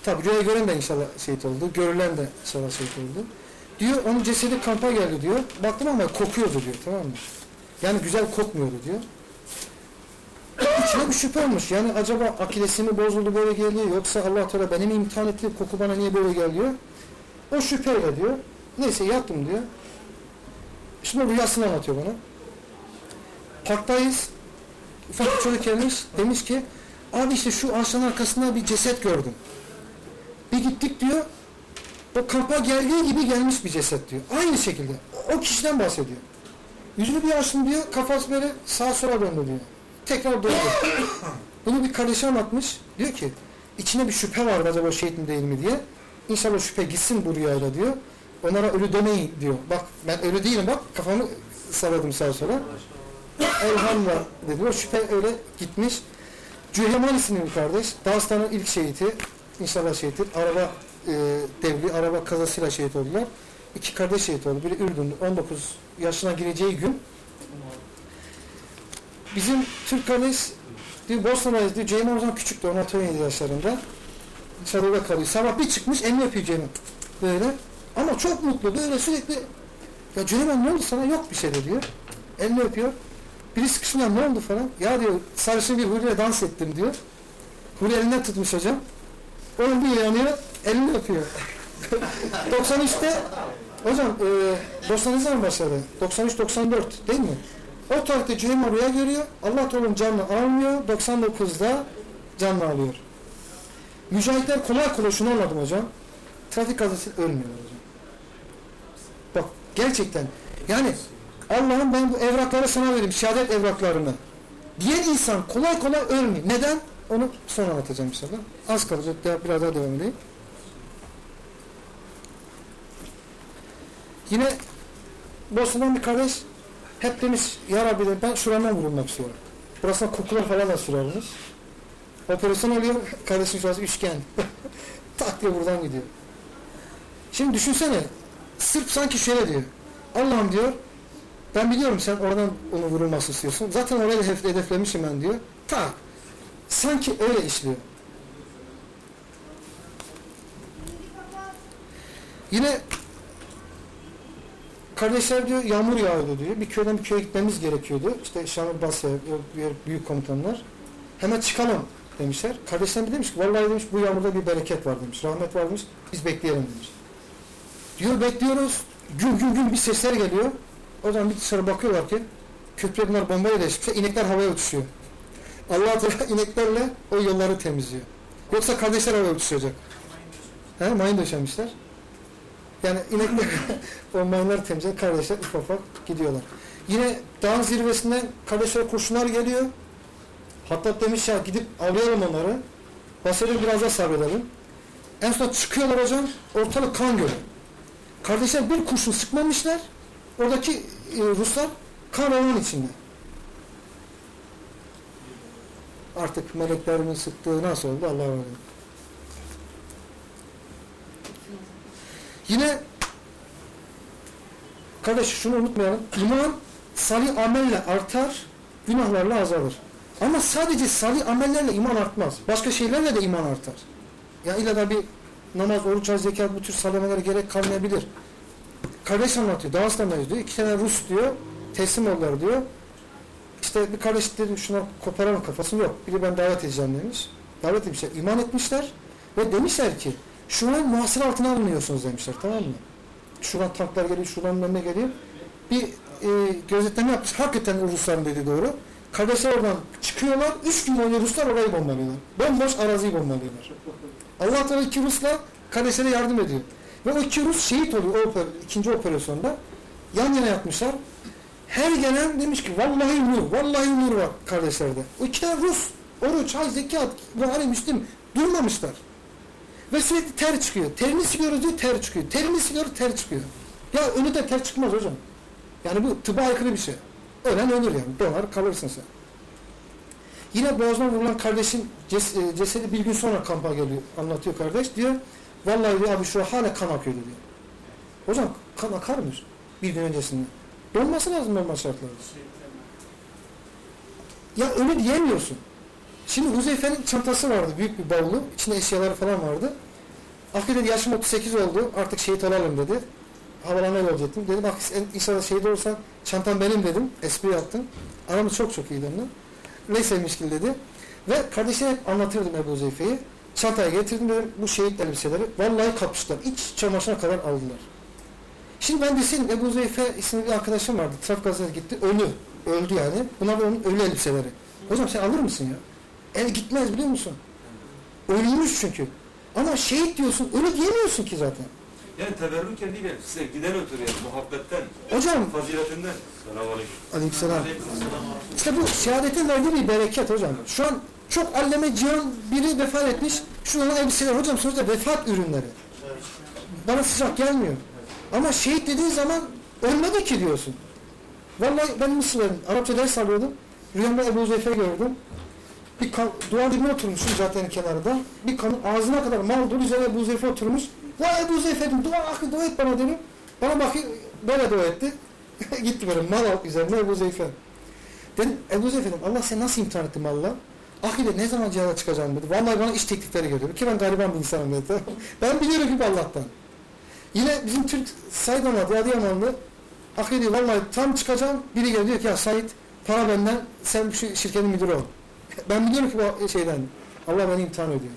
Tabi rüyayı gören de inşallah şehit oldu. Görülen de inşallah şehit oldu. Diyor onun cesedi kampa geldi diyor. Baktım ama kokuyordu diyor tamam mı? Yani güzel kokmuyordu diyor. İçine bir şüphe olmuş. Yani acaba akidesi mi bozuldu böyle geliyor yoksa Allah Teala beni mi imtihan etti koku bana niye böyle geliyor? O şüpheyle diyor. Neyse yattım diyor. Şimdi rüyasını anlatıyor bana. Parktayız. Ufak bir çocuk gelmiş. Demiş ki abi işte şu ağaçların arkasında bir ceset gördüm. Bir gittik diyor. O kampa geldiği gibi gelmiş bir ceset diyor. Aynı şekilde. O kişiden bahsediyor. Yüzünü bir açtım diyor. Kafası böyle sağa sola döndü diyor. Tekrar döndü. Bunu bir kardeşi anlatmış. Diyor ki içine bir şüphe var acaba o şehit mi değil mi diye. İnşallah şüphe gitsin bu rüyayla diyor. Onlara ölü demeyin diyor. Bak ben ölü değilim bak kafamı salladım sağa sola. Elhamdülillah dedi. O şüphe öyle gitmiş. Cüheman isimli bir kardeş. Dağıstan'ın ilk şehiti. İnşallah şehittir. Araba e, devri, araba kazasıyla şehit oldular. İki kardeş şehit oldu. Biri Ürdün'de 19 yaşına gireceği gün. Bizim Türk kardeş diyor Bosna'dayız diyor. Ceyman o zaman küçüktü. 16-17 yaşlarında. Dışarıda kalıyor. Sabah bir çıkmış elini öpüyor Ceyman. Böyle. Ama çok mutlu. Böyle sürekli ya Ceyman ne oldu sana? Yok bir şey de diyor. Elini öpüyor. Biri sıkışınca ne oldu falan. Ya diyor sarışın bir huriye dans ettim diyor. Huri elinden tutmuş hocam. Onun bir yanıyor. Elini öpüyor. 93'te hocam e, 90 ne zaman başladı? 93-94 değil mi? O tarihte Ceyman rüya görüyor. Allah Teala'nın canını almıyor. 99'da canını alıyor. Mücahitler kolay kolay şunu anladım hocam. Trafik kazası ölmüyor hocam. Bak gerçekten yani Allah'ım ben bu evrakları sana vereyim, şehadet evraklarını. Diyen insan kolay kolay ölmüyor. Neden? Onu sonra anlatacağım inşallah. Az kalacak, biraz daha devam edeyim. Yine Bosna'dan bir kardeş hep demiş, ya Rabbi de ben şuramdan vurulmak istiyorum. Burasına kokular falan da sürermiş. Operasyon oluyor, kardeşim şurası üçgen. tak diye buradan gidiyor. Şimdi düşünsene, sırf sanki şöyle diyor. Allah'ım diyor, ben biliyorum sen oradan onu vurulması istiyorsun. Zaten orayı da hedef- hedeflemişim ben diyor. Tak. Sanki öyle işliyor. Yine kardeşler diyor yağmur yağıyordu diyor. Bir köyden bir köye gitmemiz gerekiyordu. İşte Şamil Basya, büyük komutanlar. Hemen çıkalım demişler. Kardeşler bir demiş ki vallahi demiş bu yağmurda bir bereket var demiş. Rahmet var demiş. Biz bekleyelim demiş. Diyor bekliyoruz. Güm güm güm bir sesler geliyor. O zaman bir dışarı bakıyorlar ki köprüye bunlar bombayla değişmişler. İnekler havaya uçuşuyor. Allah Teala ineklerle o yolları temizliyor. Yoksa kardeşler havaya uçuşacak. He, mayın döşemişler. Yani inekler o mayınları temizliyor. Kardeşler ufak ufak gidiyorlar. Yine dağın zirvesinden kardeşler kurşunlar geliyor. Hatta demiş ya gidip avlayalım onları. Bahsedelim biraz daha sabredelim. En son çıkıyorlar hocam. Ortalık kan gölü. Kardeşler bir kurşun sıkmamışlar. Oradaki e, Ruslar kan olan içinde. Artık meleklerimin sıktığı nasıl oldu Allah'a emanet. Yine kardeş şunu unutmayalım. İman salih amelle artar, günahlarla azalır. Ama sadece salih amellerle iman artmaz. Başka şeylerle de iman artar. Ya illa da bir namaz, oruç, zekat bu tür salamelere gerek kalmayabilir. Kardeş anlatıyor. Dağıstan'dayız diyor. İki tane Rus diyor. Teslim oldular diyor. İşte bir kardeş dedim şuna koparalım kafasını. Yok. Biri ben davet edeceğim demiş. Davet etmişler. iman etmişler. Ve demişler ki şu an muhasır altına alınıyorsunuz demişler. Tamam mı? Şuradan tanklar geliyor. Şuradan önüne geliyor. Bir e, gözetleme yapmış. Hakikaten Rusların dediği doğru. Kardeşler oradan çıkıyorlar. Üç gün boyunca Ruslar orayı bombalıyorlar. Bomboş araziyi bombalıyorlar. Allah Teala iki Rusla kardeşlere yardım ediyor. Ve o iki Rus şehit oluyor o ikinci operasyonda. Yan yana yatmışlar. Her gelen demiş ki vallahi nur, vallahi nur var kardeşlerde. O iki tane Rus, oruç, hac, zekat, Buhari, Müslim durmamışlar. Ve sürekli ter çıkıyor. Terini siliyoruz diyor ter çıkıyor. Terini siliyoruz ter çıkıyor. Ya ölü de ter çıkmaz hocam. Yani bu tıba aykırı bir şey. Ölen ölür yani. Donar kalırsın sen. Yine boğazdan vurulan kardeşin ces e, cesedi bir gün sonra kampa geliyor. Anlatıyor kardeş. Diyor vallahi diyor abi şu hala kan akıyordu diyor. Hocam kan akar mı? Bir gün öncesinde. Donması lazım normal şartlarda. Ya ölü diyemiyorsun. Şimdi Huzeyfe'nin çantası vardı. Büyük bir bavulu. İçinde eşyaları falan vardı. Aklı dedi yaşım 38 oldu. Artık şehit olalım dedi. Havalana yol ettim. Dedim bak inşallah şehit olursan çantam benim dedim. Espri yaptım. Aramız çok çok iyiydi onunla. Neyse müşkil dedi. Ve kardeşine hep anlatırdım Ebu Zeyfe'yi. Çantaya getirdim dedim bu şehit elbiseleri. Vallahi kapıştılar. İç çamaşırına kadar aldılar. Şimdi ben deseydim Ebu Zeyfe isimli bir arkadaşım vardı. Trafik kazasına gitti. Ölü. Öldü yani. Bunlar da onun ölü elbiseleri. Hocam sen alır mısın ya? El gitmez biliyor musun? Ölmüş çünkü. Ama şehit diyorsun. Ölü diyemiyorsun ki zaten. Yani teberrük kendiyle sevgiden ötürü yani muhabbetten, Hocam. faziletinden. Selamünaleyküm. Aleykümselam. İşte bu şehadetin verdiği bir bereket hocam. Şu an Çok alleme cihan biri vefat etmiş. Şunların elbiseler hocam sonuçta vefat ürünleri. Bana sıcak gelmiyor. Ama şehit dediğin zaman ölmedi ki diyorsun. Vallahi ben Mısır'dayım. Arapça ders alıyordum. Rüyamda Ebu Zeyfe gördüm. Bir duvar dibine oturmuşum zaten kenarda. Bir kanın ağzına kadar mal dolu üzerine Ebu Zeyfe oturmuş. Vay Ebu Zeyfe dedim. Dua, akı, dua et bana dedim. Bana bakıyor. Böyle dua etti. Gitti böyle mal al üzerine Ebu Zeyfe. Dedim Ebu Zeyfe dedim. Allah seni nasıl imtihan etti malla? Akide ne zaman cihada çıkacağım dedi. Vallahi bana iş teklifleri geliyor. Ki ben gariban bir insanım dedi. ben biliyorum ki Allah'tan. Yine bizim Türk Said Ahmet Adıyamanlı diyor vallahi tam çıkacağım. Biri geliyor diyor ki ya Said para benden sen şu şirketin müdürü ol. Ben biliyorum ki bu şeyden Allah beni imtihan ediyor.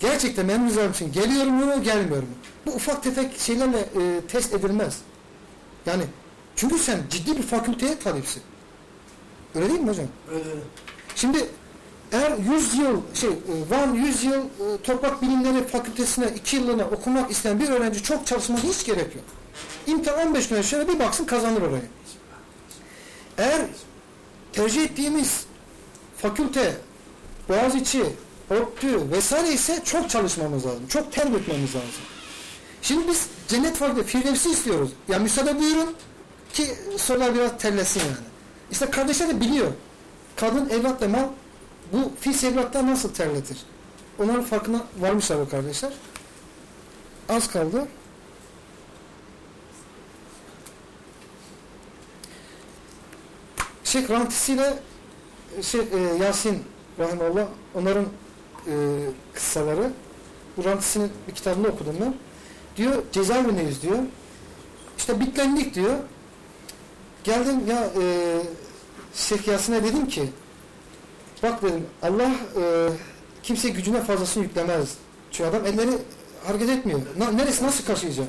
Gerçekten benim rızam için geliyorum mu gelmiyorum mu? Bu ufak tefek şeylerle e, test edilmez. Yani çünkü sen ciddi bir fakülteye talipsin. Öyle değil mi hocam? Öyle. Şimdi eğer 100 yıl şey e, Van 100 yıl e, toprak bilimleri fakültesine 2 yıllığına okumak isteyen bir öğrenci çok çalışması hiç gerek yok. İmtihan 15 gün şöyle bir baksın kazanır orayı. Eğer tercih ettiğimiz fakülte, Boğaziçi, ODTÜ vesaire ise çok çalışmamız lazım. Çok ter dökmemiz lazım. Şimdi biz cennet fakültesi, Firdevs'i istiyoruz. Ya müsaade buyurun ki sorular biraz terlesin yani. İşte kardeşler de biliyor. Kadın evlat ve mal bu fils evlatlar nasıl terletir? Onların farkına varmışlar o kardeşler. Az kaldı. Şeyh Rantisi'yle şey, e, Yasin Rahimallah onların e, kıssaları bu Rantisi'nin bir kitabını okudum ben. Diyor cezaevindeyiz diyor. İşte bitlendik diyor. Geldim ya e, Şeyh Yasin'e dedim ki bak dedim Allah e, kimse gücüne fazlasını yüklemez. Çünkü adam elleri hareket etmiyor. Na, neresi nasıl kaşıyacak?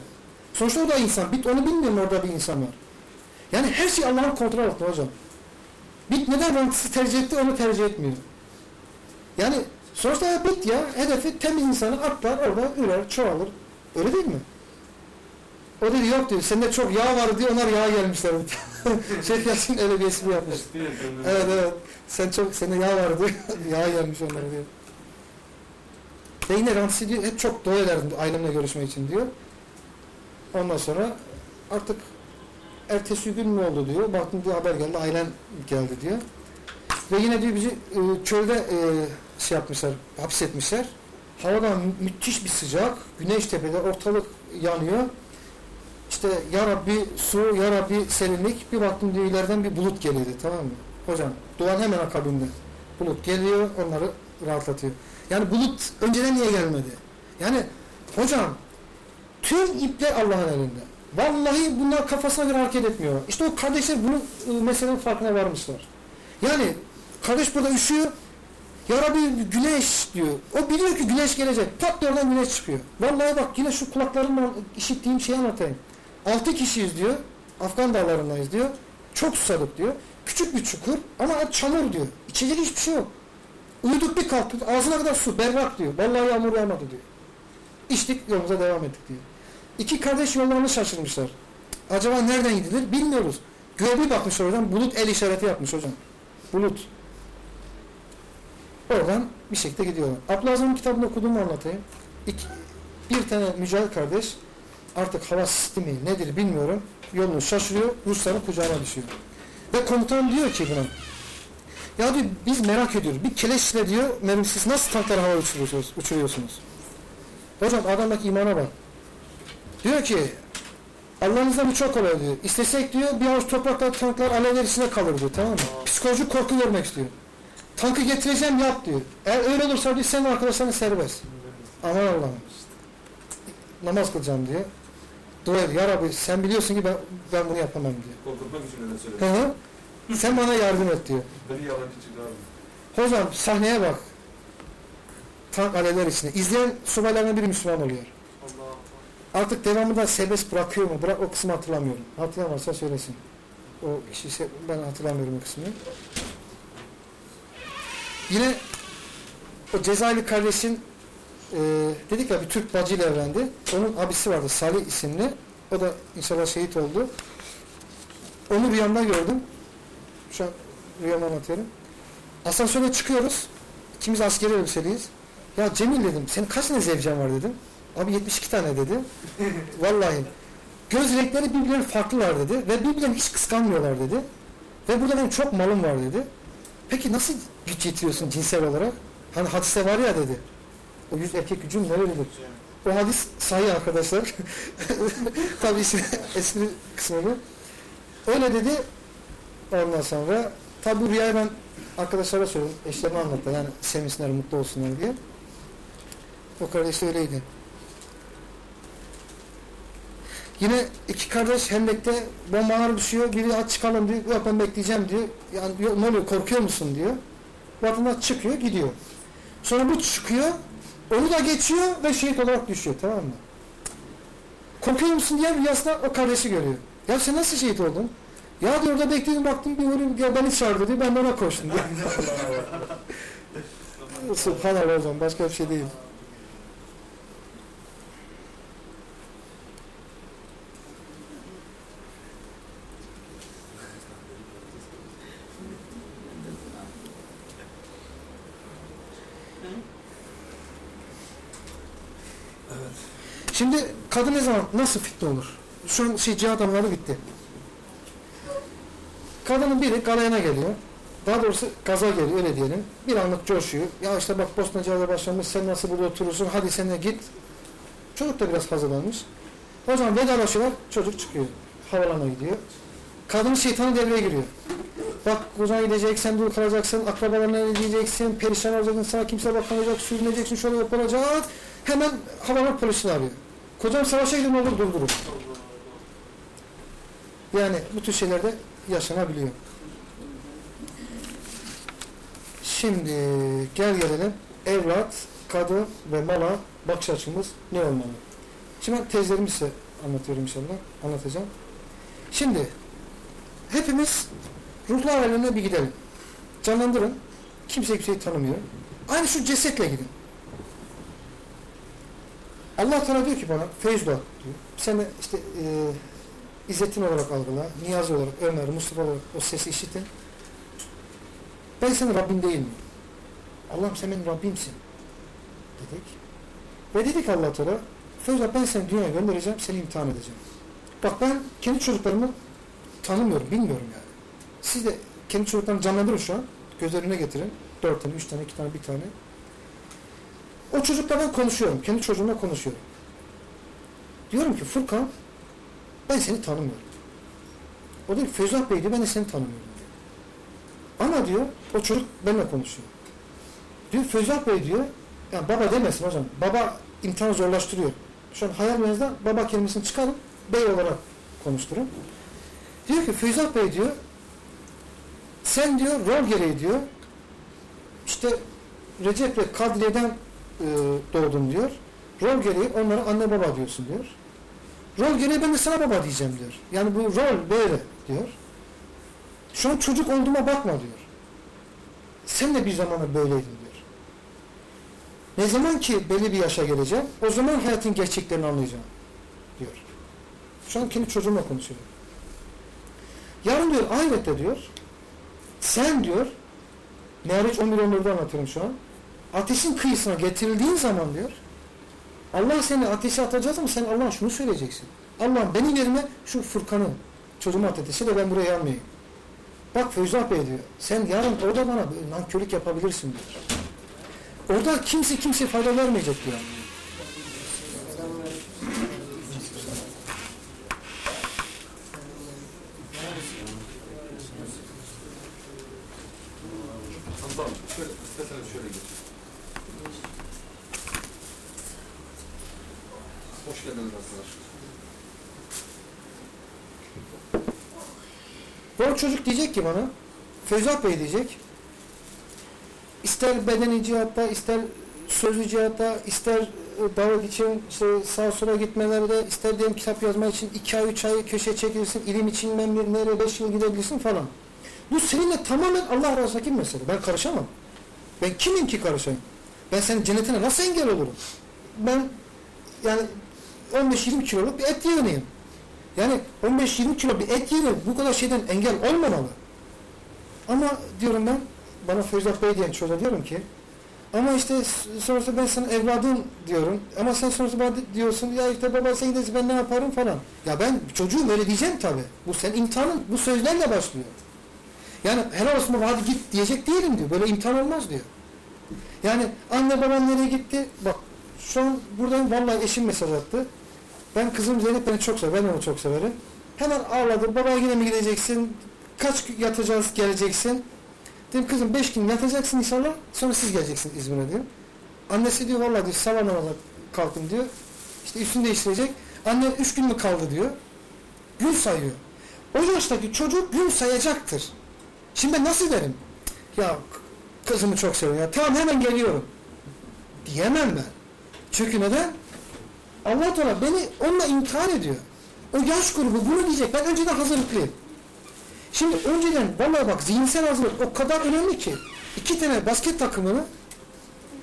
Sonuçta o da insan. Bit onu bilmiyor mu orada bir insan var. Yani her şey Allah'ın kontrol altında hocam. Bit neden rantisi tercih etti onu tercih etmiyor. Yani sonuçta bit ya hedefi temiz insanı atlar orada ürer çoğalır. Öyle değil mi? O dedi yok diyor. Sende çok yağ var diyor. Onlar yağ gelmişler. Şeyh Yasin öyle bir espri yapmış. Evet evet. Sen çok sende yağ var diyor. yağ gelmiş onlara diyor. Ve yine rantisi diyor hep çok dua ederdim ailemle görüşmek için diyor. Ondan sonra artık ertesi gün mü oldu diyor. Baktım diyor haber geldi. Ailen geldi diyor. Ve yine diyor bizi e, çölde e, şey yapmışlar, hapsetmişler. Havadan müthiş bir sıcak. Güneş tepede ortalık yanıyor. İşte ya Rabbi su, ya Rabbi serinlik. Bir baktım diyor ileriden bir bulut geliyordu tamam mı? Hocam duan hemen akabinde. Bulut geliyor onları rahatlatıyor. Yani bulut önceden niye gelmedi? Yani hocam tüm ipler Allah'ın elinde. Vallahi bunlar kafasına göre hareket etmiyor. İşte o kardeşler bunun e, meselenin farkına varmışlar. Yani kardeş burada üşüyor. Ya Rabbi güneş diyor. O biliyor ki güneş gelecek. Pat oradan güneş çıkıyor. Vallahi bak yine şu kulaklarımla işittiğim şeyi anlatayım. Altı kişiyiz diyor. Afgan dağlarındayız diyor. Çok susadık diyor. Küçük bir çukur ama çamur diyor. İçecek hiçbir şey yok. Uyuduk bir kalktık. Ağzına kadar su. Berrak diyor. Vallahi yağmur yağmadı diyor. İçtik yolumuza devam ettik diyor. İki kardeş yollarını şaşırmışlar. Acaba nereden gidilir bilmiyoruz. Göğe bir bakmış oradan bulut el işareti yapmış hocam. Bulut. Oradan bir şekilde gidiyorlar. Abdülazam'ın kitabını okuduğumu anlatayım. İki, bir tane mücahit kardeş artık hava sistemi nedir bilmiyorum. Yolunu şaşırıyor. Rusların kucağına düşüyor. Ve komutan diyor ki buna ya diyor biz merak ediyoruz. Bir keleşle diyor mermisiz nasıl tankları hava uçuruyorsunuz? uçuruyorsunuz? Hocam adamdaki imana bak. Diyor ki Allah'ınızda bu çok kolay diyor. İstesek diyor bir avuç toprakla tanklar alevler içinde kalır diyor tamam mı? Psikolojik korku vermek istiyor. Tankı getireceğim yap diyor. Eğer öyle olursa diyor sen arkadaşların serbest. Aman Allah'ım. Namaz kılacağım diyor. Dua ediyor. Ya Rabbi sen biliyorsun ki ben, ben bunu yapamam diyor. Korkutmak için öyle söylüyor. hı. Sen bana yardım et diyor. Beni yalan küçük abi. Hocam sahneye bak. Tank alevler içinde. İzleyen subaylardan biri Müslüman oluyor. Artık devamında serbest bırakıyor mu? Bırak, o kısmı hatırlamıyorum. Hatırlayan varsa söylesin. O kişi ben hatırlamıyorum o kısmını. Yine o Cezayirli kardeşin e, dedik ya bir Türk bacıyla evlendi. Onun abisi vardı Salih isimli. O da inşallah şehit oldu. Onu rüyamda gördüm. Şu an rüyamda anlatıyorum. Asansöre çıkıyoruz. İkimiz askeri elbiseliyiz. Ya Cemil dedim, senin kaç tane zevcen var dedim. Abi 72 tane dedi. Vallahi. Göz renkleri birbirlerine farklılar dedi. Ve birbirlerini hiç kıskanmıyorlar dedi. Ve burada benim çok malım var dedi. Peki nasıl güç yetiriyorsun cinsel olarak? Hani hadiste var ya dedi. O yüz erkek gücün nerelidir? O hadis sahih arkadaşlar. Tabii işte espri kısmını. Öyle dedi. Ondan sonra tabi bu rüyayı ben arkadaşlara söyledim. Eşlerime anlattı. Yani sevinsinler, mutlu olsunlar diye. O kardeş de öyleydi. Yine iki kardeş Hendek'te bombalar düşüyor. Biri aç çıkalım diyor. Yok ben bekleyeceğim diyor. Yani ne oluyor korkuyor musun diyor. Vatandaş çıkıyor gidiyor. Sonra bu çıkıyor. Onu da geçiyor ve şehit olarak düşüyor. Tamam mı? Korkuyor musun diye rüyasında o kardeşi görüyor. Ya sen nasıl şehit oldun? Ya diyor orada bekledim baktım bir ölüm ya beni çağırdı diyor. Ben de ona koştum diyor. Subhanallah hocam başka bir şey değil. Şimdi kadın ne zaman nasıl fitne olur? Şu an şey cihat anları bitti. Kadının biri galayana geliyor. Daha doğrusu gaza geliyor öyle diyelim. Bir anlık coşuyor. Ya işte bak Bosnacılarla başlamış sen nasıl burada oturursun hadi sen de git. Çocuk da biraz hazırlanmış. O zaman vedalaşıyorlar çocuk çıkıyor. Havalana gidiyor. Kadının şeytanı devreye giriyor. Bak kocan gideceksin, dur kalacaksın, akrabalarına ne diyeceksin, perişan olacaksın, sana kimse bakamayacak, sürüneceksin, şöyle yapılacak. Hemen havalar polisini arıyor. Kocam savaşa gidiyor olur durdurur. Yani bu tür şeyler de yaşanabiliyor. Şimdi gel gelelim evlat, kadın ve mala bakış açımız ne olmalı? Şimdi ben tezlerimi size anlatıyorum inşallah. Anlatacağım. Şimdi hepimiz ruhlar alemine bir gidelim. Canlandırın. Kimse kimseyi tanımıyor. Aynı şu cesetle gidin. Allah Teala diyor ki bana Feyzullah diyor. Seni işte e, İzzettin olarak algıla, Niyazi olarak, Ömer, Mustafa olarak o sesi işitin. Ben senin Rabbin değil miyim? Allah'ım sen benim Rabbimsin. Dedik. Ve dedik Allah Teala Feyzullah ben seni dünyaya göndereceğim, seni imtihan edeceğim. Bak ben kendi çocuklarımı tanımıyorum, bilmiyorum yani. Siz de kendi çocuklarını canlandırın şu an. Göz önüne getirin. Dört tane, üç tane, iki tane, bir tane. O çocukla ben konuşuyorum. Kendi çocuğumla konuşuyorum. Diyorum ki Furkan ben seni tanımıyorum. O diyor ki Feyzullah Bey diyor ben de seni tanımıyorum diyor. Ama diyor o çocuk benimle konuşuyor. Diyor Feyzullah Bey diyor yani baba demesin hocam. Baba imtihanı zorlaştırıyor. Şu an hayalinizde baba kelimesini çıkarın bey olarak konuşturun. Diyor ki Feyzullah Bey diyor sen diyor rol gereği diyor işte Recep ve Kadriye'den doğdun diyor. Rol gereği onlara anne baba diyorsun diyor. Rol gereği ben de sana baba diyeceğim diyor. Yani bu rol böyle diyor. Şu an çocuk olduğuma bakma diyor. Sen de bir zamanlar böyleydin diyor. Ne zaman ki belli bir yaşa geleceğim, o zaman hayatın gerçeklerini anlayacağım diyor. Şu an kendi çocuğumla konuşuyorum. Yarın diyor ahirette diyor, sen diyor, Meriç 11 11'de anlatıyorum şu an. Ateşin kıyısına getirildiğin zaman diyor, Allah seni ateşe atacağız ama sen Allah'a şunu söyleyeceksin. Allah'ım benim yerime şu Furkan'ı çocuğuma at ateşe de ben buraya yanmayayım. Bak Feyzullah Bey diyor, sen yarın orada bana nankörlük yapabilirsin diyor. Orada kimse kimse fayda vermeyecek diyor. Tamam, şöyle, isterseniz şöyle geçin. Hoş geldiniz arkadaşlar. Bu çocuk diyecek ki bana, Feyzullah Bey diyecek, ister bedeni cihatta, ister sözlü cihatta, ister e, davet için işte sağa sola gitmelerde, ister diyelim kitap yazma için iki ay, üç ay köşe çekilirsin, ilim için ben bir nereye beş yıl gidebilirsin falan. Bu seninle tamamen Allah arasındaki mesele. Ben karışamam. Ben kimim ki karışayım? Ben senin cennetine nasıl engel olurum? Ben yani 15-20 kiloluk bir et yiyeniyim. Yani 15-20 kilo bir et yiyeni bu kadar şeyden engel olmamalı. Ama diyorum ben, bana Feyzullah Bey diyen çocuğa diyorum ki, Ama işte sonrasında ben sana evladın diyorum. Ama sen sonrasında bana diyorsun ya işte baba sen gidersin ben ne yaparım falan. Ya ben çocuğum öyle diyeceğim tabi. Bu senin imtihanın bu sözlerle başlıyor. Yani helal olsun baba hadi git diyecek değilim diyor. Böyle imtihan olmaz diyor. Yani anne babam nereye gitti? Bak şu an buradan vallahi eşim mesaj attı. Ben kızım Zeynep beni çok sever. Ben onu çok severim. Hemen ağladı. Baba yine mi gideceksin? Kaç gün yatacağız geleceksin? Dedim kızım beş gün yatacaksın inşallah. Sonra siz geleceksiniz İzmir'e diyor. Annesi diyor vallahi diyor sabah namazına kalktım diyor. İşte üstünü değiştirecek. Anne üç gün mü kaldı diyor. Gün sayıyor. O yaştaki çocuk gün sayacaktır. Şimdi ben nasıl derim? Ya kızımı çok seviyorum ya. Tamam hemen geliyorum. Diyemem ben. Çünkü neden? Allah Teala beni onunla imtihan ediyor. O yaş grubu bunu diyecek. Ben önceden hazırlıklıyım. Şimdi önceden vallahi bak zihinsel hazırlık o kadar önemli ki. iki tane basket takımını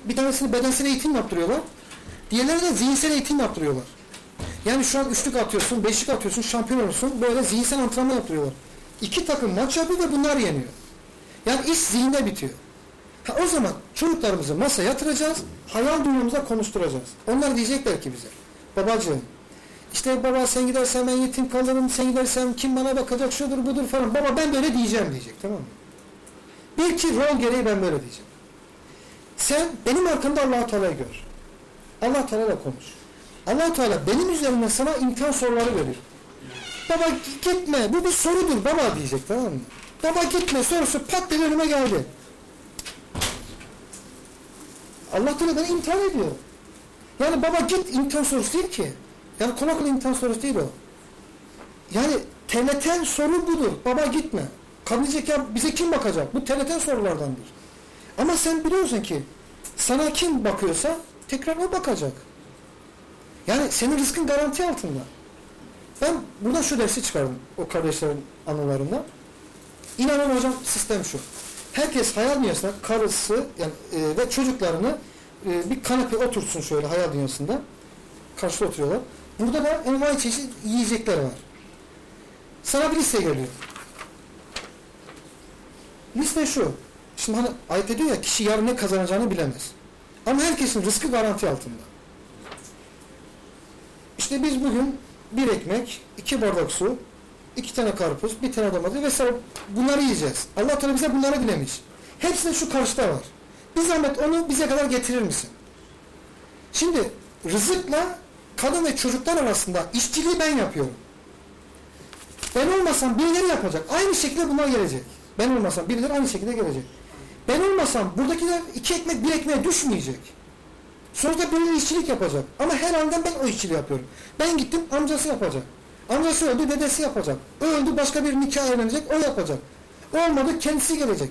bir tanesini bedensel eğitim yaptırıyorlar. Diğerlerine de zihinsel eğitim yaptırıyorlar. Yani şu an üçlük atıyorsun, beşlik atıyorsun, şampiyon olursun. Böyle zihinsel antrenman yaptırıyorlar. İki takım maç yapıyor ve bunlar yeniyor. Yani iş zihinde bitiyor. Ha, o zaman çocuklarımızı masaya yatıracağız, hayal dünyamıza konuşturacağız. Onlar diyecekler ki bize, babacığım, işte baba sen gidersen ben yetim kalırım, sen gidersen kim bana bakacak, şudur budur falan. Baba ben böyle diyeceğim diyecek, tamam mı? Bir ki rol gereği ben böyle diyeceğim. Sen benim arkamda allah Teala'yı gör. allah Teala'yla konuş. allah Teala benim üzerimden sana imtihan soruları verir. Baba gitme, bu bir sorudur baba diyecek, tamam mı? Baba gitme sorusu pat diye önüme geldi. Allah Teala beni imtihan ediyor. Yani baba git imtihan sorusu değil ki. Yani kolay kolay imtihan sorusu değil o. Yani TNT'nin soru budur. Baba gitme. Kadın ya bize kim bakacak? Bu TNT sorulardandır. Ama sen biliyorsun ki sana kim bakıyorsa tekrar o bakacak. Yani senin rızkın garanti altında. Ben buradan şu dersi çıkardım o kardeşlerin anılarından. İnanın hocam sistem şu. Herkes hayal dünyasında karısı yani, e, ve çocuklarını e, bir kanepe otursun şöyle hayal dünyasında. Karşıda oturuyorlar. Burada da envai çeşit yiyecekler var. Sana bir liste geliyor. Liste şu. Şimdi hani ayet ediyor ya kişi yarın ne kazanacağını bilemez. Ama herkesin rızkı garanti altında. İşte biz bugün bir ekmek, iki bardak su, iki tane karpuz, bir tane domates vesaire bunları yiyeceğiz. Allah Teala bize bunları dilemiş. Hepsi şu karşıda var. Bir zahmet onu bize kadar getirir misin? Şimdi rızıkla kadın ve çocuklar arasında işçiliği ben yapıyorum. Ben olmasam birileri yapacak. Aynı şekilde bunlar gelecek. Ben olmasam birileri aynı şekilde gelecek. Ben olmasam buradakiler iki ekmek bir ekmeğe düşmeyecek. Sonuçta birileri işçilik yapacak. Ama her andan ben o işçiliği yapıyorum. Ben gittim amcası yapacak. Amcası öldü dedesi yapacak. O öldü başka bir nikah evlenecek o yapacak. Olmadı kendisi gelecek.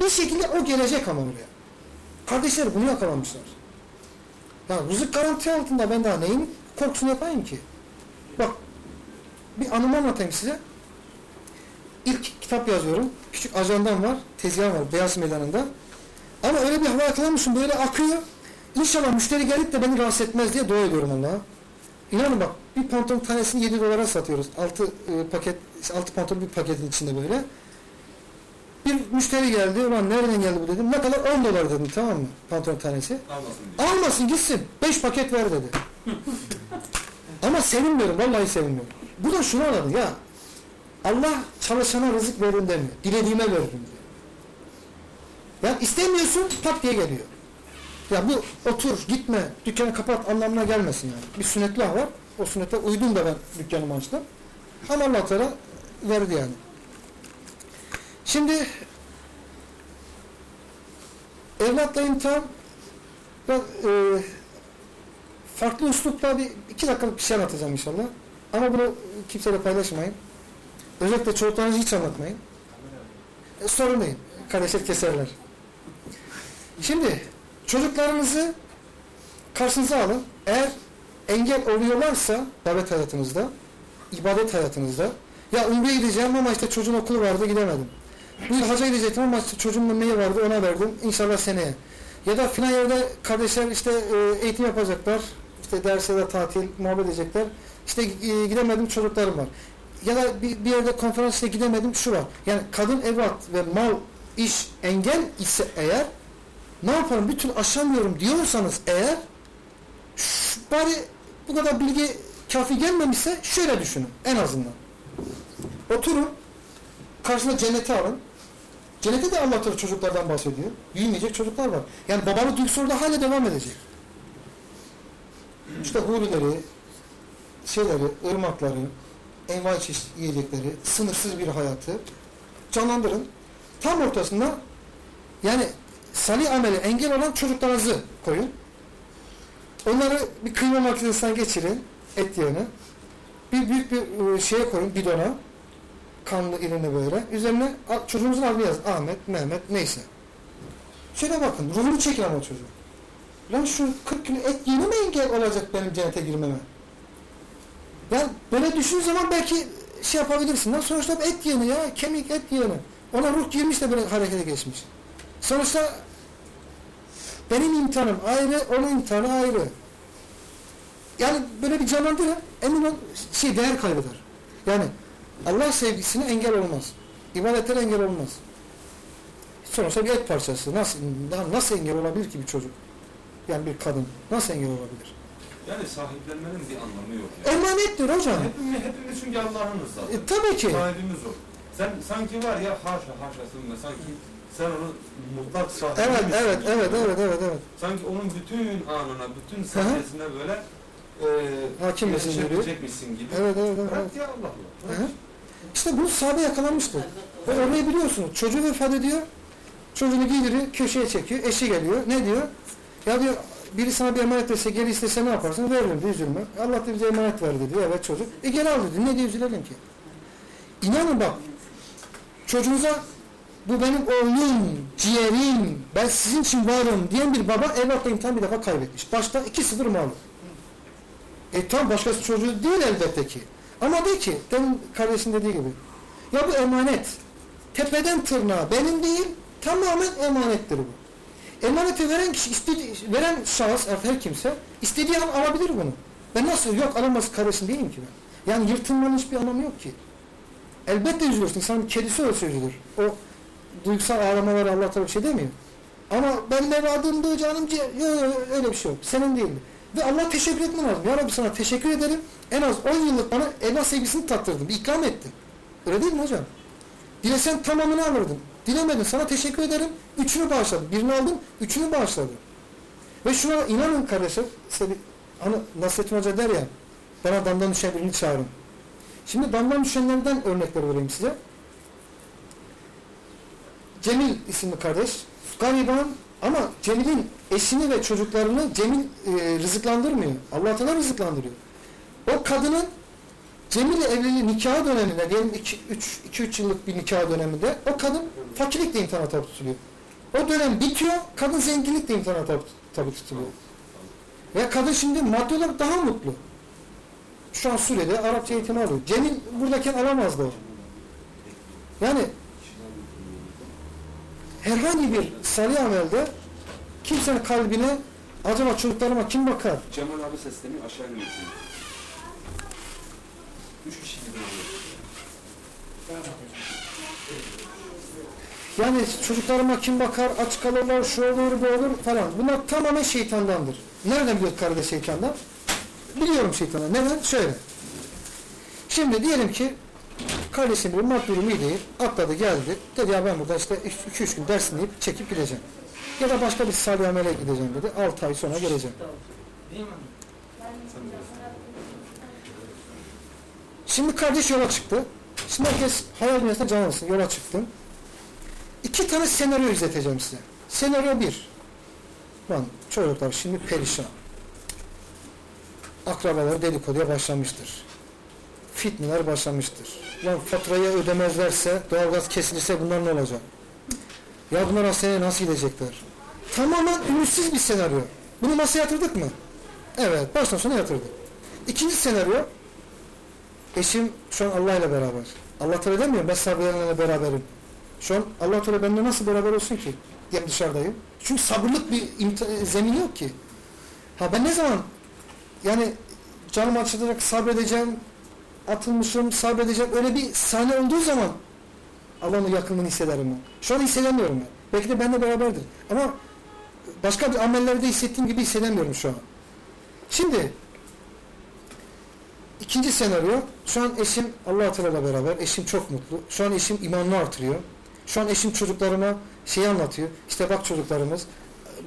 Bir şekilde o gelecek ama oraya. Kardeşler bunu yakalamışlar. Ya rızık garanti altında ben daha neyin korkusunu yapayım ki? Bak bir anımı anlatayım size. İlk kitap yazıyorum. Küçük ajandam var. Tezgahım var. Beyaz Meydanı'nda. Ama öyle bir hava yakalamışım. Böyle akıyor. İnşallah müşteri gelip de beni rahatsız etmez diye dua ediyorum Allah'a. İnanın bak bir pantolon tanesini 7 dolara satıyoruz. 6 e, paket, 6 pantolon bir paketin içinde böyle. Bir müşteri geldi. Ulan nereden geldi bu dedim. Ne kadar? 10 dolar dedim tamam mı? Pantolon tanesi. Almasın gitsin. 5 paket ver dedi. Ama sevinmiyorum. Vallahi sevinmiyorum. Bu da şunu anladım ya. Allah çalışana rızık verin demiyor. Dilediğime veririm diyor. Ya istemiyorsun pat diye geliyor. Ya bu otur gitme dükkanı kapat anlamına gelmesin yani. Bir sünnetullah var. O sünnete uydum da ben dükkanımı açtım. Ama Allah Teala verdi yani. Şimdi evlatla imtihan ben e, farklı üslupla bir iki dakikalık bir şey anlatacağım inşallah. Ama bunu kimseyle paylaşmayın. Özellikle çocuklarınızı hiç anlatmayın. E, sorun değil. Kardeşler keserler. Şimdi çocuklarınızı karşınıza alın. Eğer engel oluyorlarsa davet hayatınızda, ibadet hayatınızda ya umreye gideceğim ama işte çocuğun okulu vardı gidemedim. Hacca gidecektim ama çocuğun memeği vardı ona verdim. İnşallah seneye. Ya da filan yerde kardeşler işte e, eğitim yapacaklar. İşte derse de tatil, muhabbet edecekler. İşte e, gidemedim çocuklarım var. Ya da bir, bir yerde konferansta gidemedim şu var. Yani kadın evlat ve mal iş engel ise eğer ne yaparım türlü aşamıyorum diyorsanız eğer şş, bari bu kadar bilgi kafi gelmemişse şöyle düşünün en azından. Oturun karşına cenneti alın. Cennette de Allah Teala çocuklardan bahsediyor. Büyümeyecek çocuklar var. Yani babalık duygusu orada hala devam edecek. İşte hurileri, şeyleri, ırmakları, envai çeşit yiyecekleri, sınırsız bir hayatı canlandırın. Tam ortasında yani salih ameli engel olan çocuklarınızı koyun. Onları bir kıyma makinesinden geçirin et yerine. Bir büyük bir e, şeye koyun bidona. Kanlı irini böyle. Üzerine çocuğunuzun adını yazın. Ahmet, Mehmet neyse. Şöyle bakın. Ruhunu çekin ama çocuğu. Lan şu 40 kilo et yeni mi engel olacak benim cennete girmeme? Yani böyle düşündüğün zaman belki şey yapabilirsin. Lan sonuçta et yeni ya. Kemik et yeni. Ona ruh girmiş de böyle harekete geçmiş. Sonuçta benim imtihanım ayrı, onun imtihanı ayrı. Yani böyle bir canlandırın, emin ol şey değer kaybeder. Yani Allah sevgisine engel olmaz. İbadetlere engel olmaz. Sonuçta bir et parçası. Nasıl, nasıl engel olabilir ki bir çocuk? Yani bir kadın. Nasıl engel olabilir? Yani sahiplenmenin bir anlamı yok. Yani. Emanettir hocam. Hepimiz, hepimiz çünkü Allah'ınız zaten. E, tabii ki. Sahibimiz o. Sen sanki var ya haşa haşasında sanki sen onun mutlak sahibi Evet, evet, evet, evet, evet, evet. Sanki onun bütün anına, bütün sahnesine böyle e, Hakim misin gibi. gibi. Evet, evet, evet. Bırak ya Allah Allah. İşte bu sahabe yakalamıştı. O örneği biliyorsunuz. Çocuğu vefat ediyor. Çocuğunu giydiriyor, köşeye çekiyor. Eşi geliyor. Ne diyor? Ya diyor, biri sana bir emanet verse, geri istese ne yaparsın? Veririm diyor, üzülme. Allah da bize emanet verdi diyor. Evet çocuk. E geri al dedi. Ne diye üzülelim ki? İnanın bak, çocuğunuza bu benim oğlum, ciğerim, ben sizin için varım diyen bir baba evlatla imtihan bir defa kaybetmiş. Başta 2-0 mağlup. E tam başkası çocuğu değil elbette ki. Ama de ki, demin kardeşin dediği gibi, ya bu emanet, tepeden tırnağa benim değil, tamamen emanettir bu. Emaneti veren kişi, istedi, veren şahıs, her kimse, istediği an alabilir bunu. Ben nasıl, yok alamaz kardeşin değilim ki ben. Yani yırtılmanın hiçbir anlamı yok ki. Elbette üzülürsün, insanın kedisi ölse üzülür. O duygusal ağlamaları Allah tabi bir şey demiyor. Ama ben evladımdı canım, yok öyle bir şey yok. Senin değildi. Ve Allah teşekkür etmen lazım. Ya Rabbi sana teşekkür ederim. En az 10 yıllık bana evlat sevgisini tattırdın. Bir ikram ettin. Öyle değil mi hocam? Dilesen tamamını alırdın. Dilemedin. Sana teşekkür ederim. Üçünü bağışladım. Birini aldım. Üçünü bağışladım. Ve şuna inanın kardeşler. Seni, hani Nasrettin Hoca der ya bana damdan düşen birini çağırın. Şimdi damdan düşenlerden örnekler vereyim size. Cemil isimli kardeş. Gariban ama Cemil'in eşini ve çocuklarını Cemil e, rızıklandırmıyor. Allah Teala rızıklandırıyor. O kadının Cemil'le evliliği nikah döneminde diyelim 2-3 yıllık bir nikah döneminde o kadın fakirlikle imtihana tabi tutuluyor. O dönem bitiyor, kadın zenginlikle imtihana tabi, tabi tutuluyor. Ve kadın şimdi maddi olarak daha mutlu. Şu an Suriye'de Arapça eğitimi alıyor. Cemil buradayken alamazdı. Yani herhangi bir salih amelde kimsenin kalbine acaba çocuklarıma kim bakar? Cemal abi sesleniyor aşağı inmesin. Üç kişi gidiyor. Yani çocuklarıma kim bakar, aç kalırlar, şu olur, bu olur falan. Bunlar tamamen şeytandandır. Nereden biliyor kardeş şeytandan? Biliyorum şeytandan. Neden? Şöyle. Şimdi diyelim ki kardeşim bir maddi durumu iyi. Atladı geldi. Dedi ya ben burada işte 2-3 gün ders dinleyip çekip gideceğim. Ya da başka bir salih amele gideceğim dedi. 6 ay sonra geleceğim. Şimdi kardeş yola çıktı. Şimdi herkes hayal dünyasında canlansın. Yola çıktım. İki tane senaryo izleteceğim size. Senaryo bir. Lan çocuklar şimdi perişan. Akrabaları dedikoduya başlamıştır. Fitneler başlamıştır. Lan faturayı ödemezlerse, doğalgaz kesilirse bunlar ne olacak? Ya bunlar hastaneye nasıl gidecekler? Tamamen ümitsiz bir senaryo. Bunu masaya yatırdık mı? Evet, baştan sona yatırdık. İkinci senaryo, eşim şu an Allah ile beraber. Allah Teala demiyor, ben sabırlarla beraberim. Şu an allah Teala benimle nasıl beraber olsun ki? Diye dışarıdayım. Çünkü sabırlık bir zemin yok ki. Ha ben ne zaman yani canım acıtarak sabredeceğim, atılmışım, sabredeceğim. Öyle bir sahne olduğu zaman Allah'ın yakınlığını hissederim ben. Şu an hissedemiyorum ben. Belki de benimle beraberdir. Ama Başka bir amellerde hissettiğim gibi hissedemiyorum şu an. Şimdi ikinci senaryo. Şu an eşim Allah Teala'yla beraber. Eşim çok mutlu. Şu an eşim imanını artırıyor. Şu an eşim çocuklarıma şeyi anlatıyor. İşte bak çocuklarımız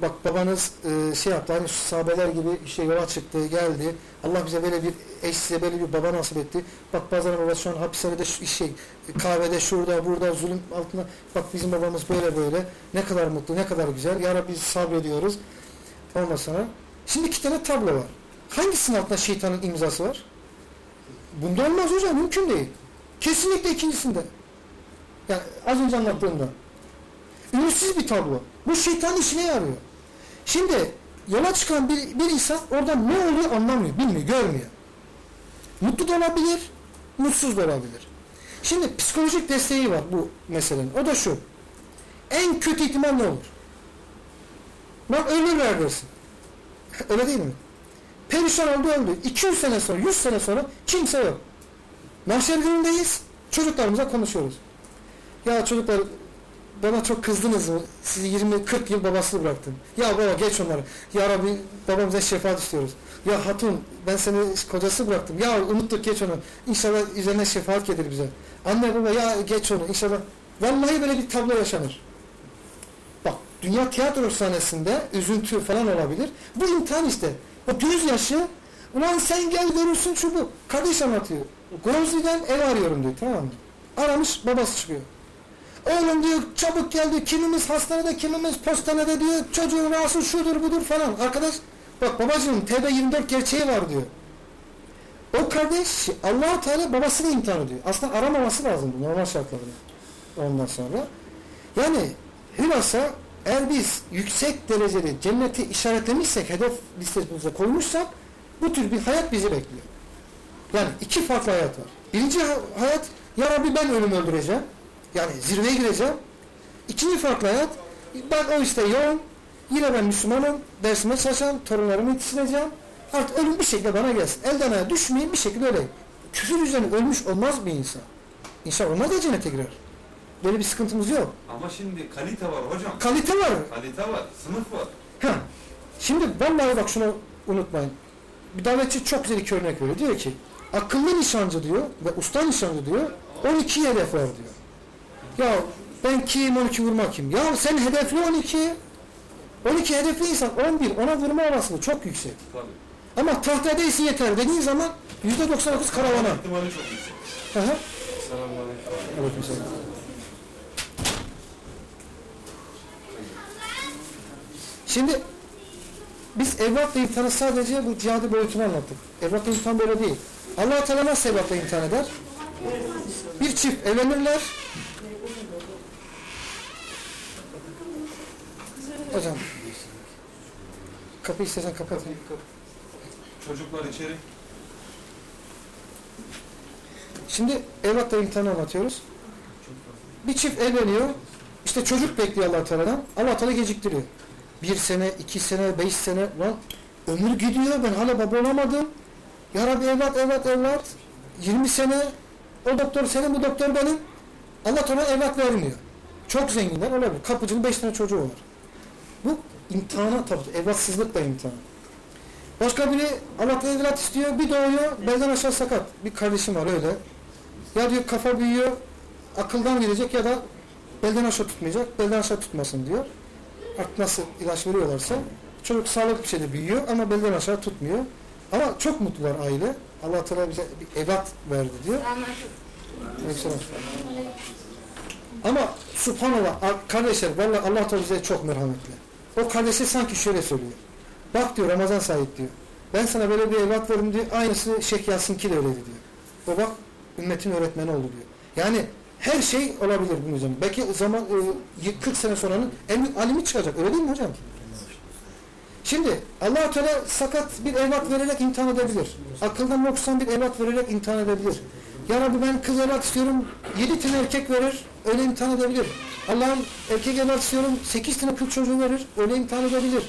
bak babanız e, şey yaptı hani sahabeler gibi işte yola çıktı geldi. Allah bize böyle bir eş size böyle bir baba nasip etti. Bak bazen baba şu an hapishanede şu- şey kahvede şurada burada zulüm altında bak bizim babamız böyle böyle ne kadar mutlu ne kadar güzel. Ya Rabbi sabrediyoruz. Ondan sonra şimdi iki tane tablo var. Hangisinin altında şeytanın imzası var? Bunda olmaz hocam mümkün değil. Kesinlikle ikincisinde. Yani az önce anlattığımda. Ümitsiz bir tablo. Bu şeytan işine yarıyor. Şimdi yola çıkan bir, bir insan orada ne oluyor anlamıyor, bilmiyor, görmüyor. Mutlu da olabilir, mutsuz da olabilir. Şimdi psikolojik desteği var bu meselenin. O da şu. En kötü ihtimal ne olur? Lan ölürler dersin. Öyle değil mi? Perişan oldu öldü. 200 sene sonra, 100 sene sonra kimse yok. Mahşer günündeyiz. Çocuklarımıza konuşuyoruz. Ya çocuklar bana çok kızdınız mı? Sizi 20-40 yıl babasını bıraktım. Ya baba geç onları. Ya Rabbi babamıza şefaat istiyoruz. Ya hatun ben seni kocası bıraktım. Ya unuttuk geç onu. İnşallah üzerine şefaat gelir bize. Anne baba ya geç onu inşallah. Vallahi böyle bir tablo yaşanır. Bak dünya tiyatro sahnesinde üzüntü falan olabilir. Bu imtihan işte. O gözyaşı ulan sen gel görürsün şu bu. Kardeş anlatıyor. Grozny'den ev arıyorum diyor tamam mı? Aramış babası çıkıyor. Oğlum diyor çabuk gel diyor kimimiz hastanede kimimiz postanede diyor çocuğun rahatsız şudur budur falan. Arkadaş bak babacığım TB24 gerçeği var diyor. O kardeş allah Teala babasını imtihan ediyor. Aslında aramaması lazım normal şartlarında. Ondan sonra. Yani hülasa eğer biz yüksek derecede cenneti işaretlemişsek, hedef listemize koymuşsak bu tür bir hayat bizi bekliyor. Yani iki farklı hayat var. Birinci ha- hayat ya Rabbi ben ölümü öldüreceğim. Yani zirveye gireceğim. İkinci farklı hayat ben o işte yoğun. Yine ben Müslümanım. Dersime çalışacağım. Torunlarımı yetiştireceğim. Artık ölüm bir şekilde bana gelsin. Elden ayağa düşmeyeyim bir şekilde öleyim. Küfür üzerine ölmüş olmaz bir insan. İnsan onlar da cennete girer. Böyle bir sıkıntımız yok. Ama şimdi kalite var hocam. Kalite var. Kalite var, sınıf var. Ha. Şimdi vallahi bak şunu unutmayın. Bir davetçi çok güzel iki örnek veriyor. Diyor ki akıllı nişancı diyor ve usta nişancı diyor 12 hedef var diyor. Ya ben kim 12 vurma kim? Ya sen hedefli 12. 12 hedefli insan 11. Ona vurma olasılığı çok yüksek. Tabii. Ama tahta değilsin yeter dediğin zaman %99 karavana. İhtimali çok yüksek. Hı. Selamünaleyküm. Aleykümselam. Şimdi biz evlatla imtihanı sadece bu cihadı boyutunu anlattık. Evlatla imtihan böyle değil. allah Teala nasıl evlatla imtihan eder? Bir çift evlenirler. Hocam. Kapıyı istersen kapatın. Çocuklar içeri. Şimdi evlatla imtihanı anlatıyoruz. Bir çift evleniyor. İşte çocuk bekliyor allah Teala'dan. allah Teala geciktiriyor. Bir sene, iki sene, beş sene. Lan ömür gidiyor. Ben hala baba olamadım. Ya Rabbi evlat, evlat, evlat. 20 sene o doktor senin, bu doktor benim. Allah Teala evlat vermiyor. Çok zenginler olabilir. Kapıcının beş tane çocuğu var. Bu imtihana tabi. Evlatsızlık da imtihan. Başka biri Allah'tan evlat istiyor. Bir doğuyor. Belden aşağı sakat. Bir kardeşim var öyle. Ya diyor kafa büyüyor. Akıldan gidecek ya da belden aşağı tutmayacak. Belden aşağı tutmasın diyor. Artık nasıl ilaç veriyorlarsa çocuk sağlıklı bir şekilde büyüyor ama belden aşağı tutmuyor. Ama çok mutlular aile. Allah Teala bize bir evlat verdi diyor. Aleykümselam. Ama subhanallah ar- kardeşler vallahi Allah Teala bize çok merhametli. O kardeşe sanki şöyle söylüyor. Bak diyor Ramazan Said diyor. Ben sana böyle bir evlat verdim diyor. Aynısı Şeyh Yasinki de öyleydi diyor. O bak ümmetin öğretmeni oldu diyor. Yani her şey olabilir bunun üzerine. Belki zaman e, 40 sene sonranın en büyük alimi çıkacak. Öyle değil mi hocam? Şimdi allah Teala sakat bir evlat vererek imtihan edebilir. Akıldan noksan bir evlat vererek imtihan edebilir. Ya Rabbi ben kız evlat istiyorum, 7 tane erkek verir, öyle imtihan edebilir. Allah'ım erkek evlat istiyorum, 8 tane kız çocuğu verir, öyle imtihan edebilir.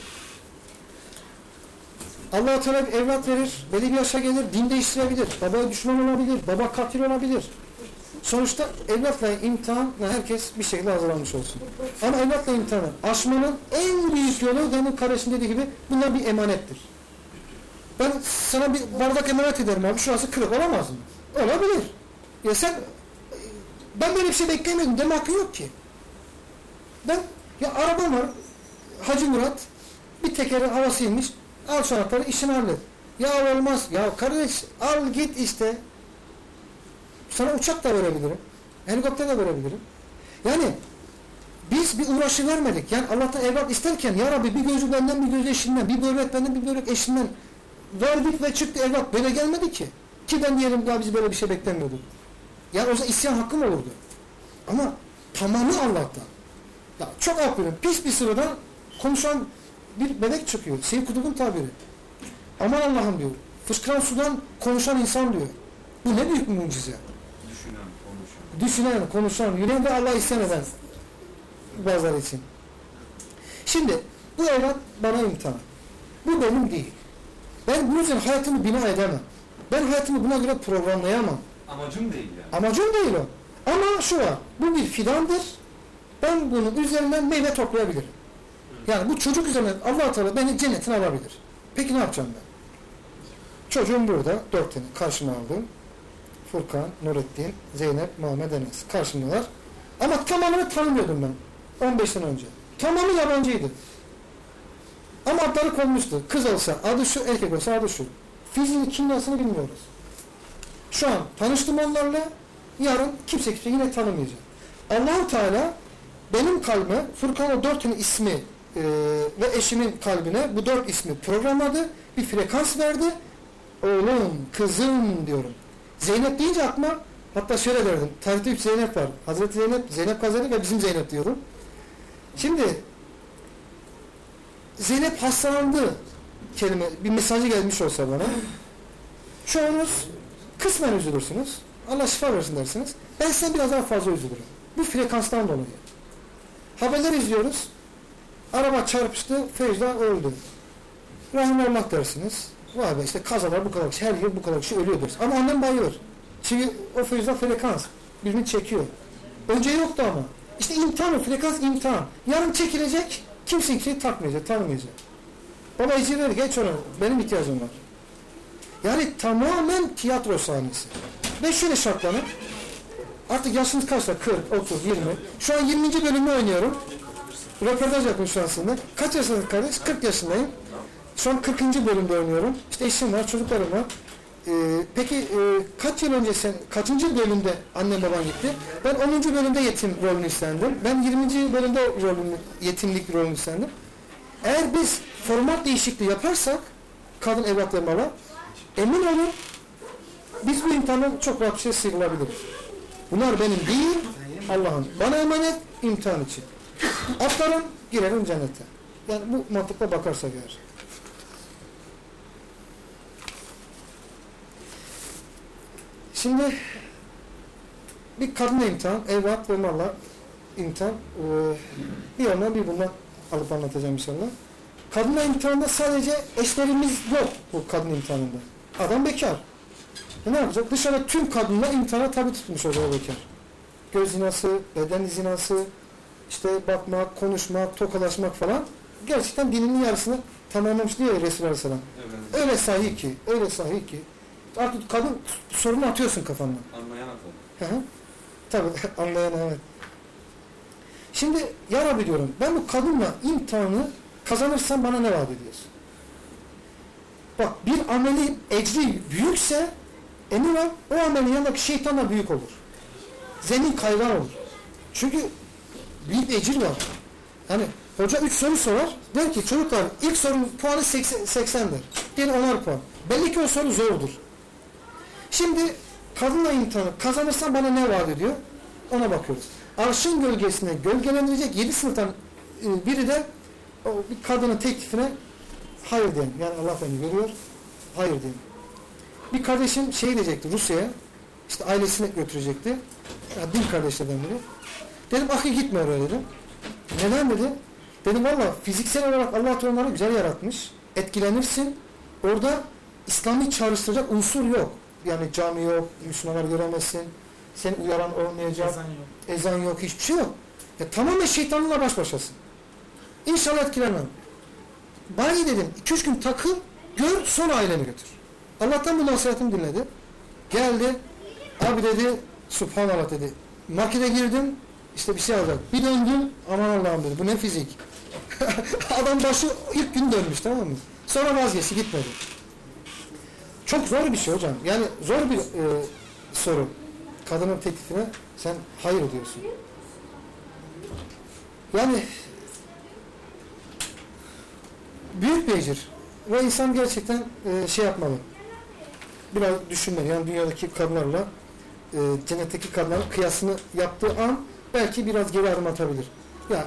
allah Teala evlat verir, belli bir yaşa gelir, din değiştirebilir, babaya düşman olabilir, baba katil olabilir. Sonuçta evlatla imtihanla herkes bir şekilde hazırlanmış olsun. Ama evlatla imtihanı aşmanın en büyük yolu demin kardeşim dediği gibi bunlar bir emanettir. Ben sana bir bardak emanet ederim abi şurası kırık olamaz mı? Olabilir. Ya sen ben böyle bir şey beklemiyordum deme hakkı yok ki. Ben ya arabam var Hacı Murat bir tekeri havası inmiş al şu anahtarı işini hallet. Ya olmaz. Ya kardeş al git işte. Sana uçak da verebilirim. Helikopter de verebilirim. Yani biz bir uğraşı vermedik. Yani Allah'tan evlat isterken ya Rabbi bir gözü benden bir gözü eşinden, bir böbrek benden bir böbrek eşinden verdik ve çıktı evlat. Böyle gelmedi ki. Ki ben diyelim daha biz böyle bir şey beklemiyorduk. Yani o zaman isyan hakkım olurdu. Ama tamamı Allah'tan. Ya çok aferin. Pis bir sıradan konuşan bir bebek çıkıyor. Seyyid Kutub'un tabiri. Aman Allah'ım diyor. Fışkıran sudan konuşan insan diyor. Bu ne büyük bir mucize. Düşünen, konuşan. Düşünen, konuşan, yüreğin ve Allah isyan eden bazıları için. Şimdi bu evlat bana imtihan. Bu benim değil. Ben bunun için hayatımı bina edemem. Ben hayatımı buna göre programlayamam. Amacım değil yani. Amacım değil o. Ama şu var. Bu bir fidandır. Ben bunun üzerinden meyve toplayabilirim. Yani bu çocuk üzerinden allah Teala beni cennetine alabilir. Peki ne yapacağım ben? Çocuğum burada. Dört tane. Karşıma aldım. Furkan, Nurettin, Zeynep, Muhammed Enes. Karşımdalar. Ama tamamını tanımıyordum ben. 15 sene önce. Tamamı yabancıydı. Ama adları konmuştu. Kız olsa adı şu, erkek olsa adı şu. Fiziğini, kimyasını bilmiyoruz. Şu an tanıştım onlarla. Yarın kimse kimse yine tanımayacak. Allahu Teala benim kalbime Furkan'a dört tane ismi e, ve eşimin kalbine bu dört ismi programladı. Bir frekans verdi. Oğlum, kızım diyorum. Zeynep deyince aklıma hatta şöyle derdim. Tarihte Zeynep var. Hazreti Zeynep, Zeynep Gazeli ve bizim Zeynep diyorum. Şimdi Zeynep hastalandı kelime, bir mesajı gelmiş olsa bana. Çoğunuz kısmen üzülürsünüz. Allah şifa versin dersiniz. Ben size biraz daha fazla üzülürüm. Bu frekanstan dolayı. Haberler izliyoruz. Araba çarpıştı, Feyza öldü. Rahimallah dersiniz. Vay be işte kazalar bu kadar kişi, her yıl bu kadar kişi ölüyor deriz. Ama annem bayılır. Çünkü o Feyza frekans. Birini çekiyor. Önce yoktu ama. İşte imtihan o, frekans imtihan. Yarın çekilecek, kimse kimseyi takmayacak, tanımayacak. Bana izin ver, geç onu. Benim ihtiyacım var. Yani tamamen tiyatro sahnesi. Ve şöyle şartlanın. Artık yaşınız kaçta? 40, 30, 20. Şu an 20. bölümü oynuyorum. Röportaj an sizinle. Kaç yaşındasın kardeş? 40 yaşındayım. Şu an 40. bölümde oynuyorum. İşte eşim var, çocuklarım var. Ee, peki e, kaç yıl önce sen, kaçıncı bölümde annem baban gitti? Ben 10. bölümde yetim rolünü üstlendim. Ben 20. bölümde rolünü, yetimlik rolünü üstlendim. Eğer biz format değişikliği yaparsak kadın evlatlarıma emin olun biz bu imtihandan çok rahat bir şey sıyrılabiliriz. Bunlar benim değil, Allah'ın. Bana emanet imtihan için. Atlarım, girerim cennete. Yani bu mantıkla bakarsak eğer. Şimdi bir kadına imtihan, evlat ve malla imtihan. Ee, bir ondan bir bundan alıp anlatacağım inşallah. Kadına imtihanda sadece eşlerimiz yok bu kadın imtihanında. Adam bekar. E ne yapacak? Dışarıda tüm kadınlar imtihana tabi tutmuş o bekar. Göz zinası, beden zinası, işte bakmak, konuşmak, tokalaşmak falan. Gerçekten dininin yarısını tamamlamış diyor ya Resulullah Aleyhisselam. Evet. Öyle sahi ki, öyle sahi ki. Artık kadın sorunu atıyorsun kafandan. Anlayan atalım. Tabii anlayan evet. Şimdi ya Rabbi diyorum ben bu kadınla imtihanı kazanırsam bana ne vaat ediyorsun? Bak bir amelin ecri büyükse emin ol o amelin yanındaki şeytan da büyük olur. Zemin kaygan olur. Çünkü büyük ecir var. Hani hoca üç soru sorar. Der ki çocuklar ilk sorunun puanı 80, 80'dir. Diğeri 10'ar puan. Belli ki o soru zordur. Şimdi kadınla imtihanı kazanırsan bana ne vaat ediyor? Ona bakıyoruz. Arşın gölgesine gölgelendirecek yedi sınıftan e, biri de o bir kadının teklifine hayır diyen. Yani Allah beni görüyor. Hayır diyen. Bir kardeşim şey diyecekti Rusya'ya. işte ailesini götürecekti. Ya, din kardeşlerden biri. Dedim ahi gitme oraya dedim. Neden dedi? Dedim valla fiziksel olarak Allah onları güzel yaratmış. Etkilenirsin. Orada İslami çağrıştıracak unsur yok. Yani cami yok, Müslümanlar göremezsin. Seni uyaran olmayacak. Ezan yok. Ezan yok, hiçbir şey yok. Ya tamamen şeytanla baş başasın. İnşallah etkilenmem. Bari dedim, iki üç gün takıl, gör, sonra aileni götür. Allah'tan bu nasihatimi dinledi. Geldi, abi dedi, subhanallah dedi. Markete girdim, işte bir şey alacak. Bir döndüm, aman Allah'ım dedi, bu ne fizik. Adam başı ilk gün dönmüş tamam mı? Sonra vazgeçti, gitmedi. Çok zor bir şey hocam. Yani zor bir e, soru. Kadının teklifine sen hayır diyorsun. Yani büyük bir ecir. Ve insan gerçekten e, şey yapmalı. Biraz düşünmeli. Yani dünyadaki kadınlarla e, cennetteki kadınların kıyasını yaptığı an belki biraz geri adım atabilir. Ya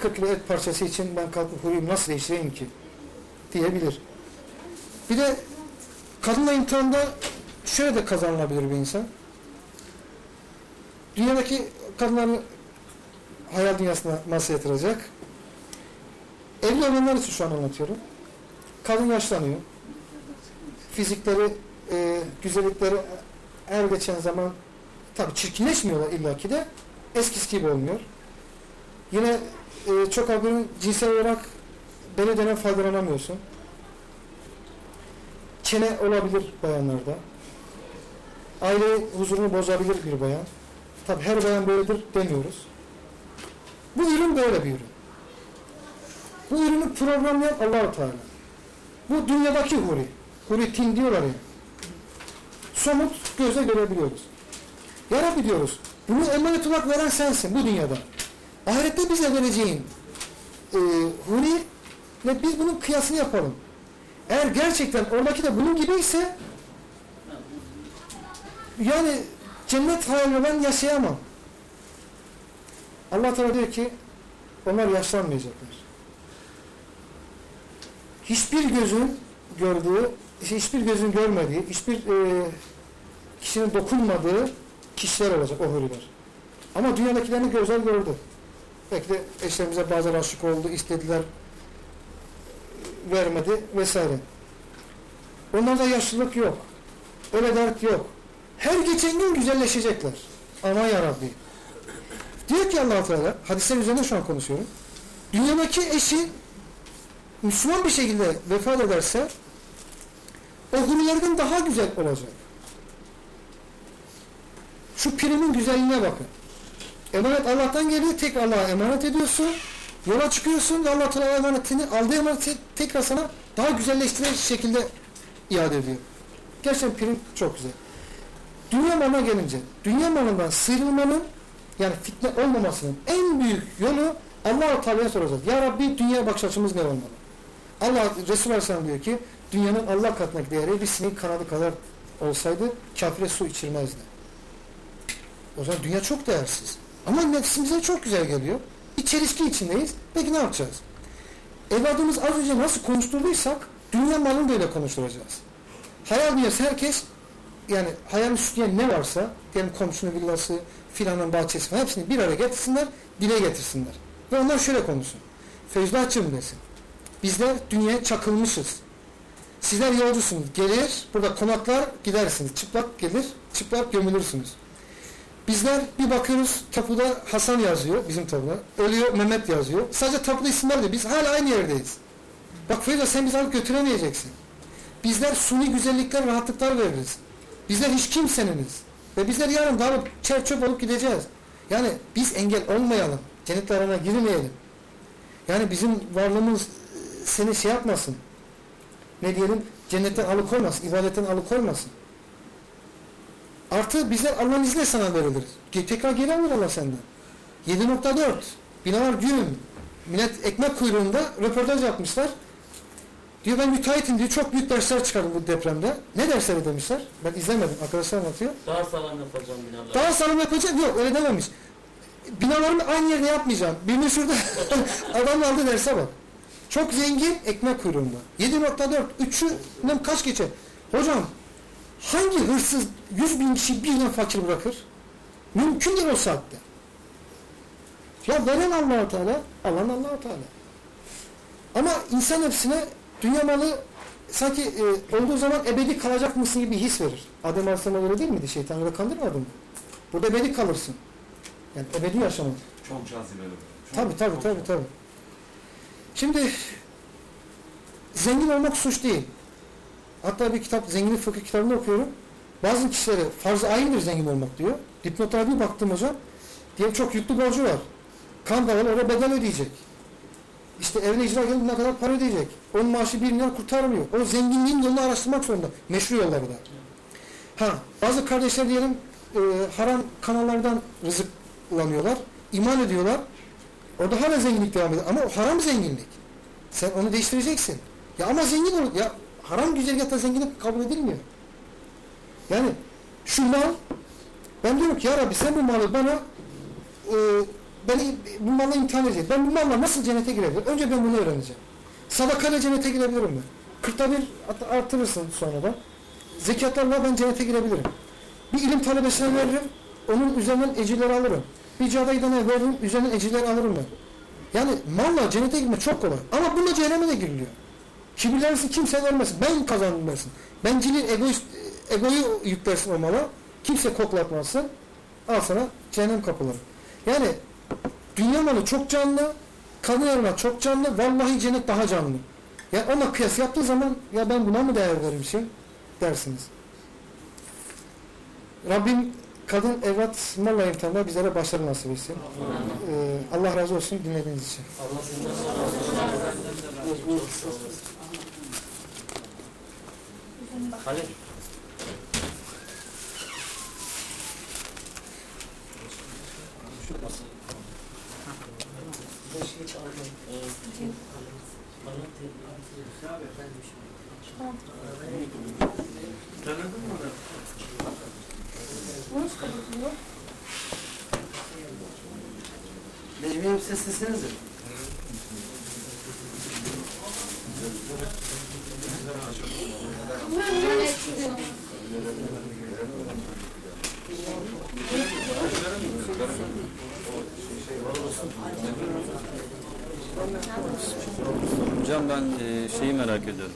40 kilo et parçası için ben kalkıp huyumu nasıl değiştireyim ki? Diyebilir. Bir de kadınla imtihanda şöyle de kazanılabilir bir insan. Dünyadaki kadınları hayal dünyasına masaya yatıracak. Evli olanlar için şu an anlatıyorum. Kadın yaşlanıyor. Fizikleri, e, güzellikleri her geçen zaman tabii çirkinleşmiyorlar illaki de eskisi gibi olmuyor. Yine e, çok abinin cinsel olarak belediyeden faydalanamıyorsun. Çene olabilir bayanlarda. Aile huzurunu bozabilir bir bayan. Tabi her bayan böyledir demiyoruz. Bu ürün böyle bir ürün. Bu ürünü programlayan allah Teala. Bu dünyadaki huri. Huri tin diyorlar ya. Somut göze görebiliyoruz. Ya diyoruz. Bunu emanet olarak veren sensin bu dünyada. Ahirette bize vereceğin e, huri ve biz bunun kıyasını yapalım. Eğer gerçekten oradaki de bunun gibi ise yani cennet hayalini ben yaşayamam. Allah Teala diyor ki onlar yaşlanmayacaklar. Hiçbir gözün gördüğü, hiçbir gözün görmediği, hiçbir e, kişinin dokunmadığı kişiler olacak o huriler. Ama dünyadakilerini gözler gördü. Belki de eşlerimize bazen aşık oldu, istediler, vermedi vesaire. Onlarda yaşlılık yok. Öyle dert yok. Her geçen gün güzelleşecekler. Aman yarabbi. Diyor ki allah Teala, hadisler üzerinde şu an konuşuyorum. Dünyadaki eşi Müslüman bir şekilde vefat ederse o hurilerden daha güzel olacak. Şu primin güzelliğine bakın. Emanet Allah'tan geliyor, tek Allah'a emanet ediyorsun. Yola çıkıyorsun Allah Teala emanetini aldığı emaneti tekrar sana daha güzelleştiren şekilde iade ediyor. Gerçekten prim çok güzel. Dünya malına gelince, dünya malından sıyrılmanın yani fitne olmamasının en büyük yolu Allah-u Teala'ya soracağız. Ya Rabbi dünya bakış açımız ne olmalı? Allah Resulü Aleyhisselam diyor ki dünyanın Allah katındaki değeri bir sinek kanadı kadar olsaydı kafire su içirmezdi. O zaman dünya çok değersiz. Ama nefsimize çok güzel geliyor. Bir içindeyiz. Peki ne yapacağız? Evladımız az önce nasıl konuşturduysak dünya malını da öyle konuşturacağız. Hayal dünyası herkes yani hayal süsleyen ne varsa diyelim komşunun villası, filanın bahçesi falan hepsini bir araya getirsinler, dile getirsinler. Ve onlar şöyle konuşsun. Feyzulahçım desin. Bizler dünyaya çakılmışız. Sizler yolcusunuz. Gelir, burada konaklar gidersiniz. Çıplak gelir, çıplak gömülürsünüz. Bizler bir bakıyoruz tapuda Hasan yazıyor bizim tapuda. Ölüyor Mehmet yazıyor. Sadece tapuda isimler de biz hala aynı yerdeyiz. Bak Feyza sen bizi alıp götüremeyeceksin. Bizler suni güzellikler, rahatlıklar veririz. Bizler hiç kimseniniz. Ve bizler yarın dağılıp çer çöp olup gideceğiz. Yani biz engel olmayalım. Cennet arana girmeyelim. Yani bizim varlığımız e, seni şey yapmasın. Ne diyelim? Cennetten alıkoymasın, ibadetten alıkoymasın. Artı bizler Allah'ın izniyle sana verilir. Tekrar geri alır Allah senden. 7.4 Binalar gün. Millet ekmek kuyruğunda röportaj yapmışlar. Diyor ben müteahhitim diyor. Çok büyük dersler çıkardım bu depremde. Ne dersleri demişler? Ben izlemedim. Arkadaşlar anlatıyor. Daha sağlam yapacağım binalar. Daha sağlam yapacak yok öyle dememiş. Binalarını aynı yerde yapmayacağım. Birini şurada adam aldı derse bak. Çok zengin ekmek kuyruğunda. 7.4 3'ünden kaç geçer? Hocam hangi hırsız 100 bin kişi birden fakir bırakır? Mümkün değil o saatte. Ya veren allah Teala, alan allah Teala. Ama insan hepsine dünya malı sanki e, olduğu zaman ebedi kalacak mısın gibi bir his verir. Adem Aleyhisselam öyle değil miydi? Şeytan öyle kandırmadı mı? Burada ebedi kalırsın. Yani ebedi yaşamak. Çok cazibeli. Tabii tabii tabii tabii. Şimdi zengin olmak suç değil. Hatta bir kitap, zenginlik fıkıh kitabında okuyorum. Bazı kişilere farz-ı ayındır zengin olmak diyor. Dipnotlara bir baktım hocam. Diyelim çok yüklü borcu var. Kan davalı oraya bedel ödeyecek. İşte evine icra gelip ne kadar para ödeyecek. Onun maaşı bir milyar kurtarmıyor. O zenginliğin yolunu araştırmak zorunda. Meşru yolları da. Ha, bazı kardeşler diyelim e, haram kanallardan rızıklanıyorlar. iman ediyorlar. Orada hala zenginlik devam ediyor. Ama o haram zenginlik. Sen onu değiştireceksin. Ya ama zengin ol. Ya haram güzergahta zenginlik kabul edilmiyor. Yani şu mal ben diyorum ki ya Rabbi sen bu malı bana e, beni bu malla imtihan edecek. Ben bu malla nasıl cennete girebilirim? Önce ben bunu öğreneceğim. Sadakayla cennete girebilirim mi? Kırkta bir art- artırırsın sonra da. Zekatlarla ben cennete girebilirim. Bir ilim talebesine veririm. Onun üzerinden ecirleri alırım. Bir cada gidene veririm. Üzerinden ecirleri alırım ben. Yani malla cennete girmek çok kolay. Ama bununla cehenneme de giriliyor. Kibirlenirsin kimse vermesin. Ben kazandım dersin. Bencilliğin egoist, egoyu yüklersin o mala. Kimse koklatmazsın. Al sana cehennem kapıları. Yani dünya malı çok canlı. Kadın evlat çok canlı. Vallahi cennet daha canlı. Ya ona kıyas yaptığı zaman ya ben buna mı değer vermişim dersiniz. Rabbim kadın evlat malla imtihanında bizlere başarı nasip etsin. Ee, Allah razı olsun dinlediğiniz için. Halil. Bunu çıkartıyor. Necmiye bir seslesenize. Hocam ben e, şeyi merak ediyorum.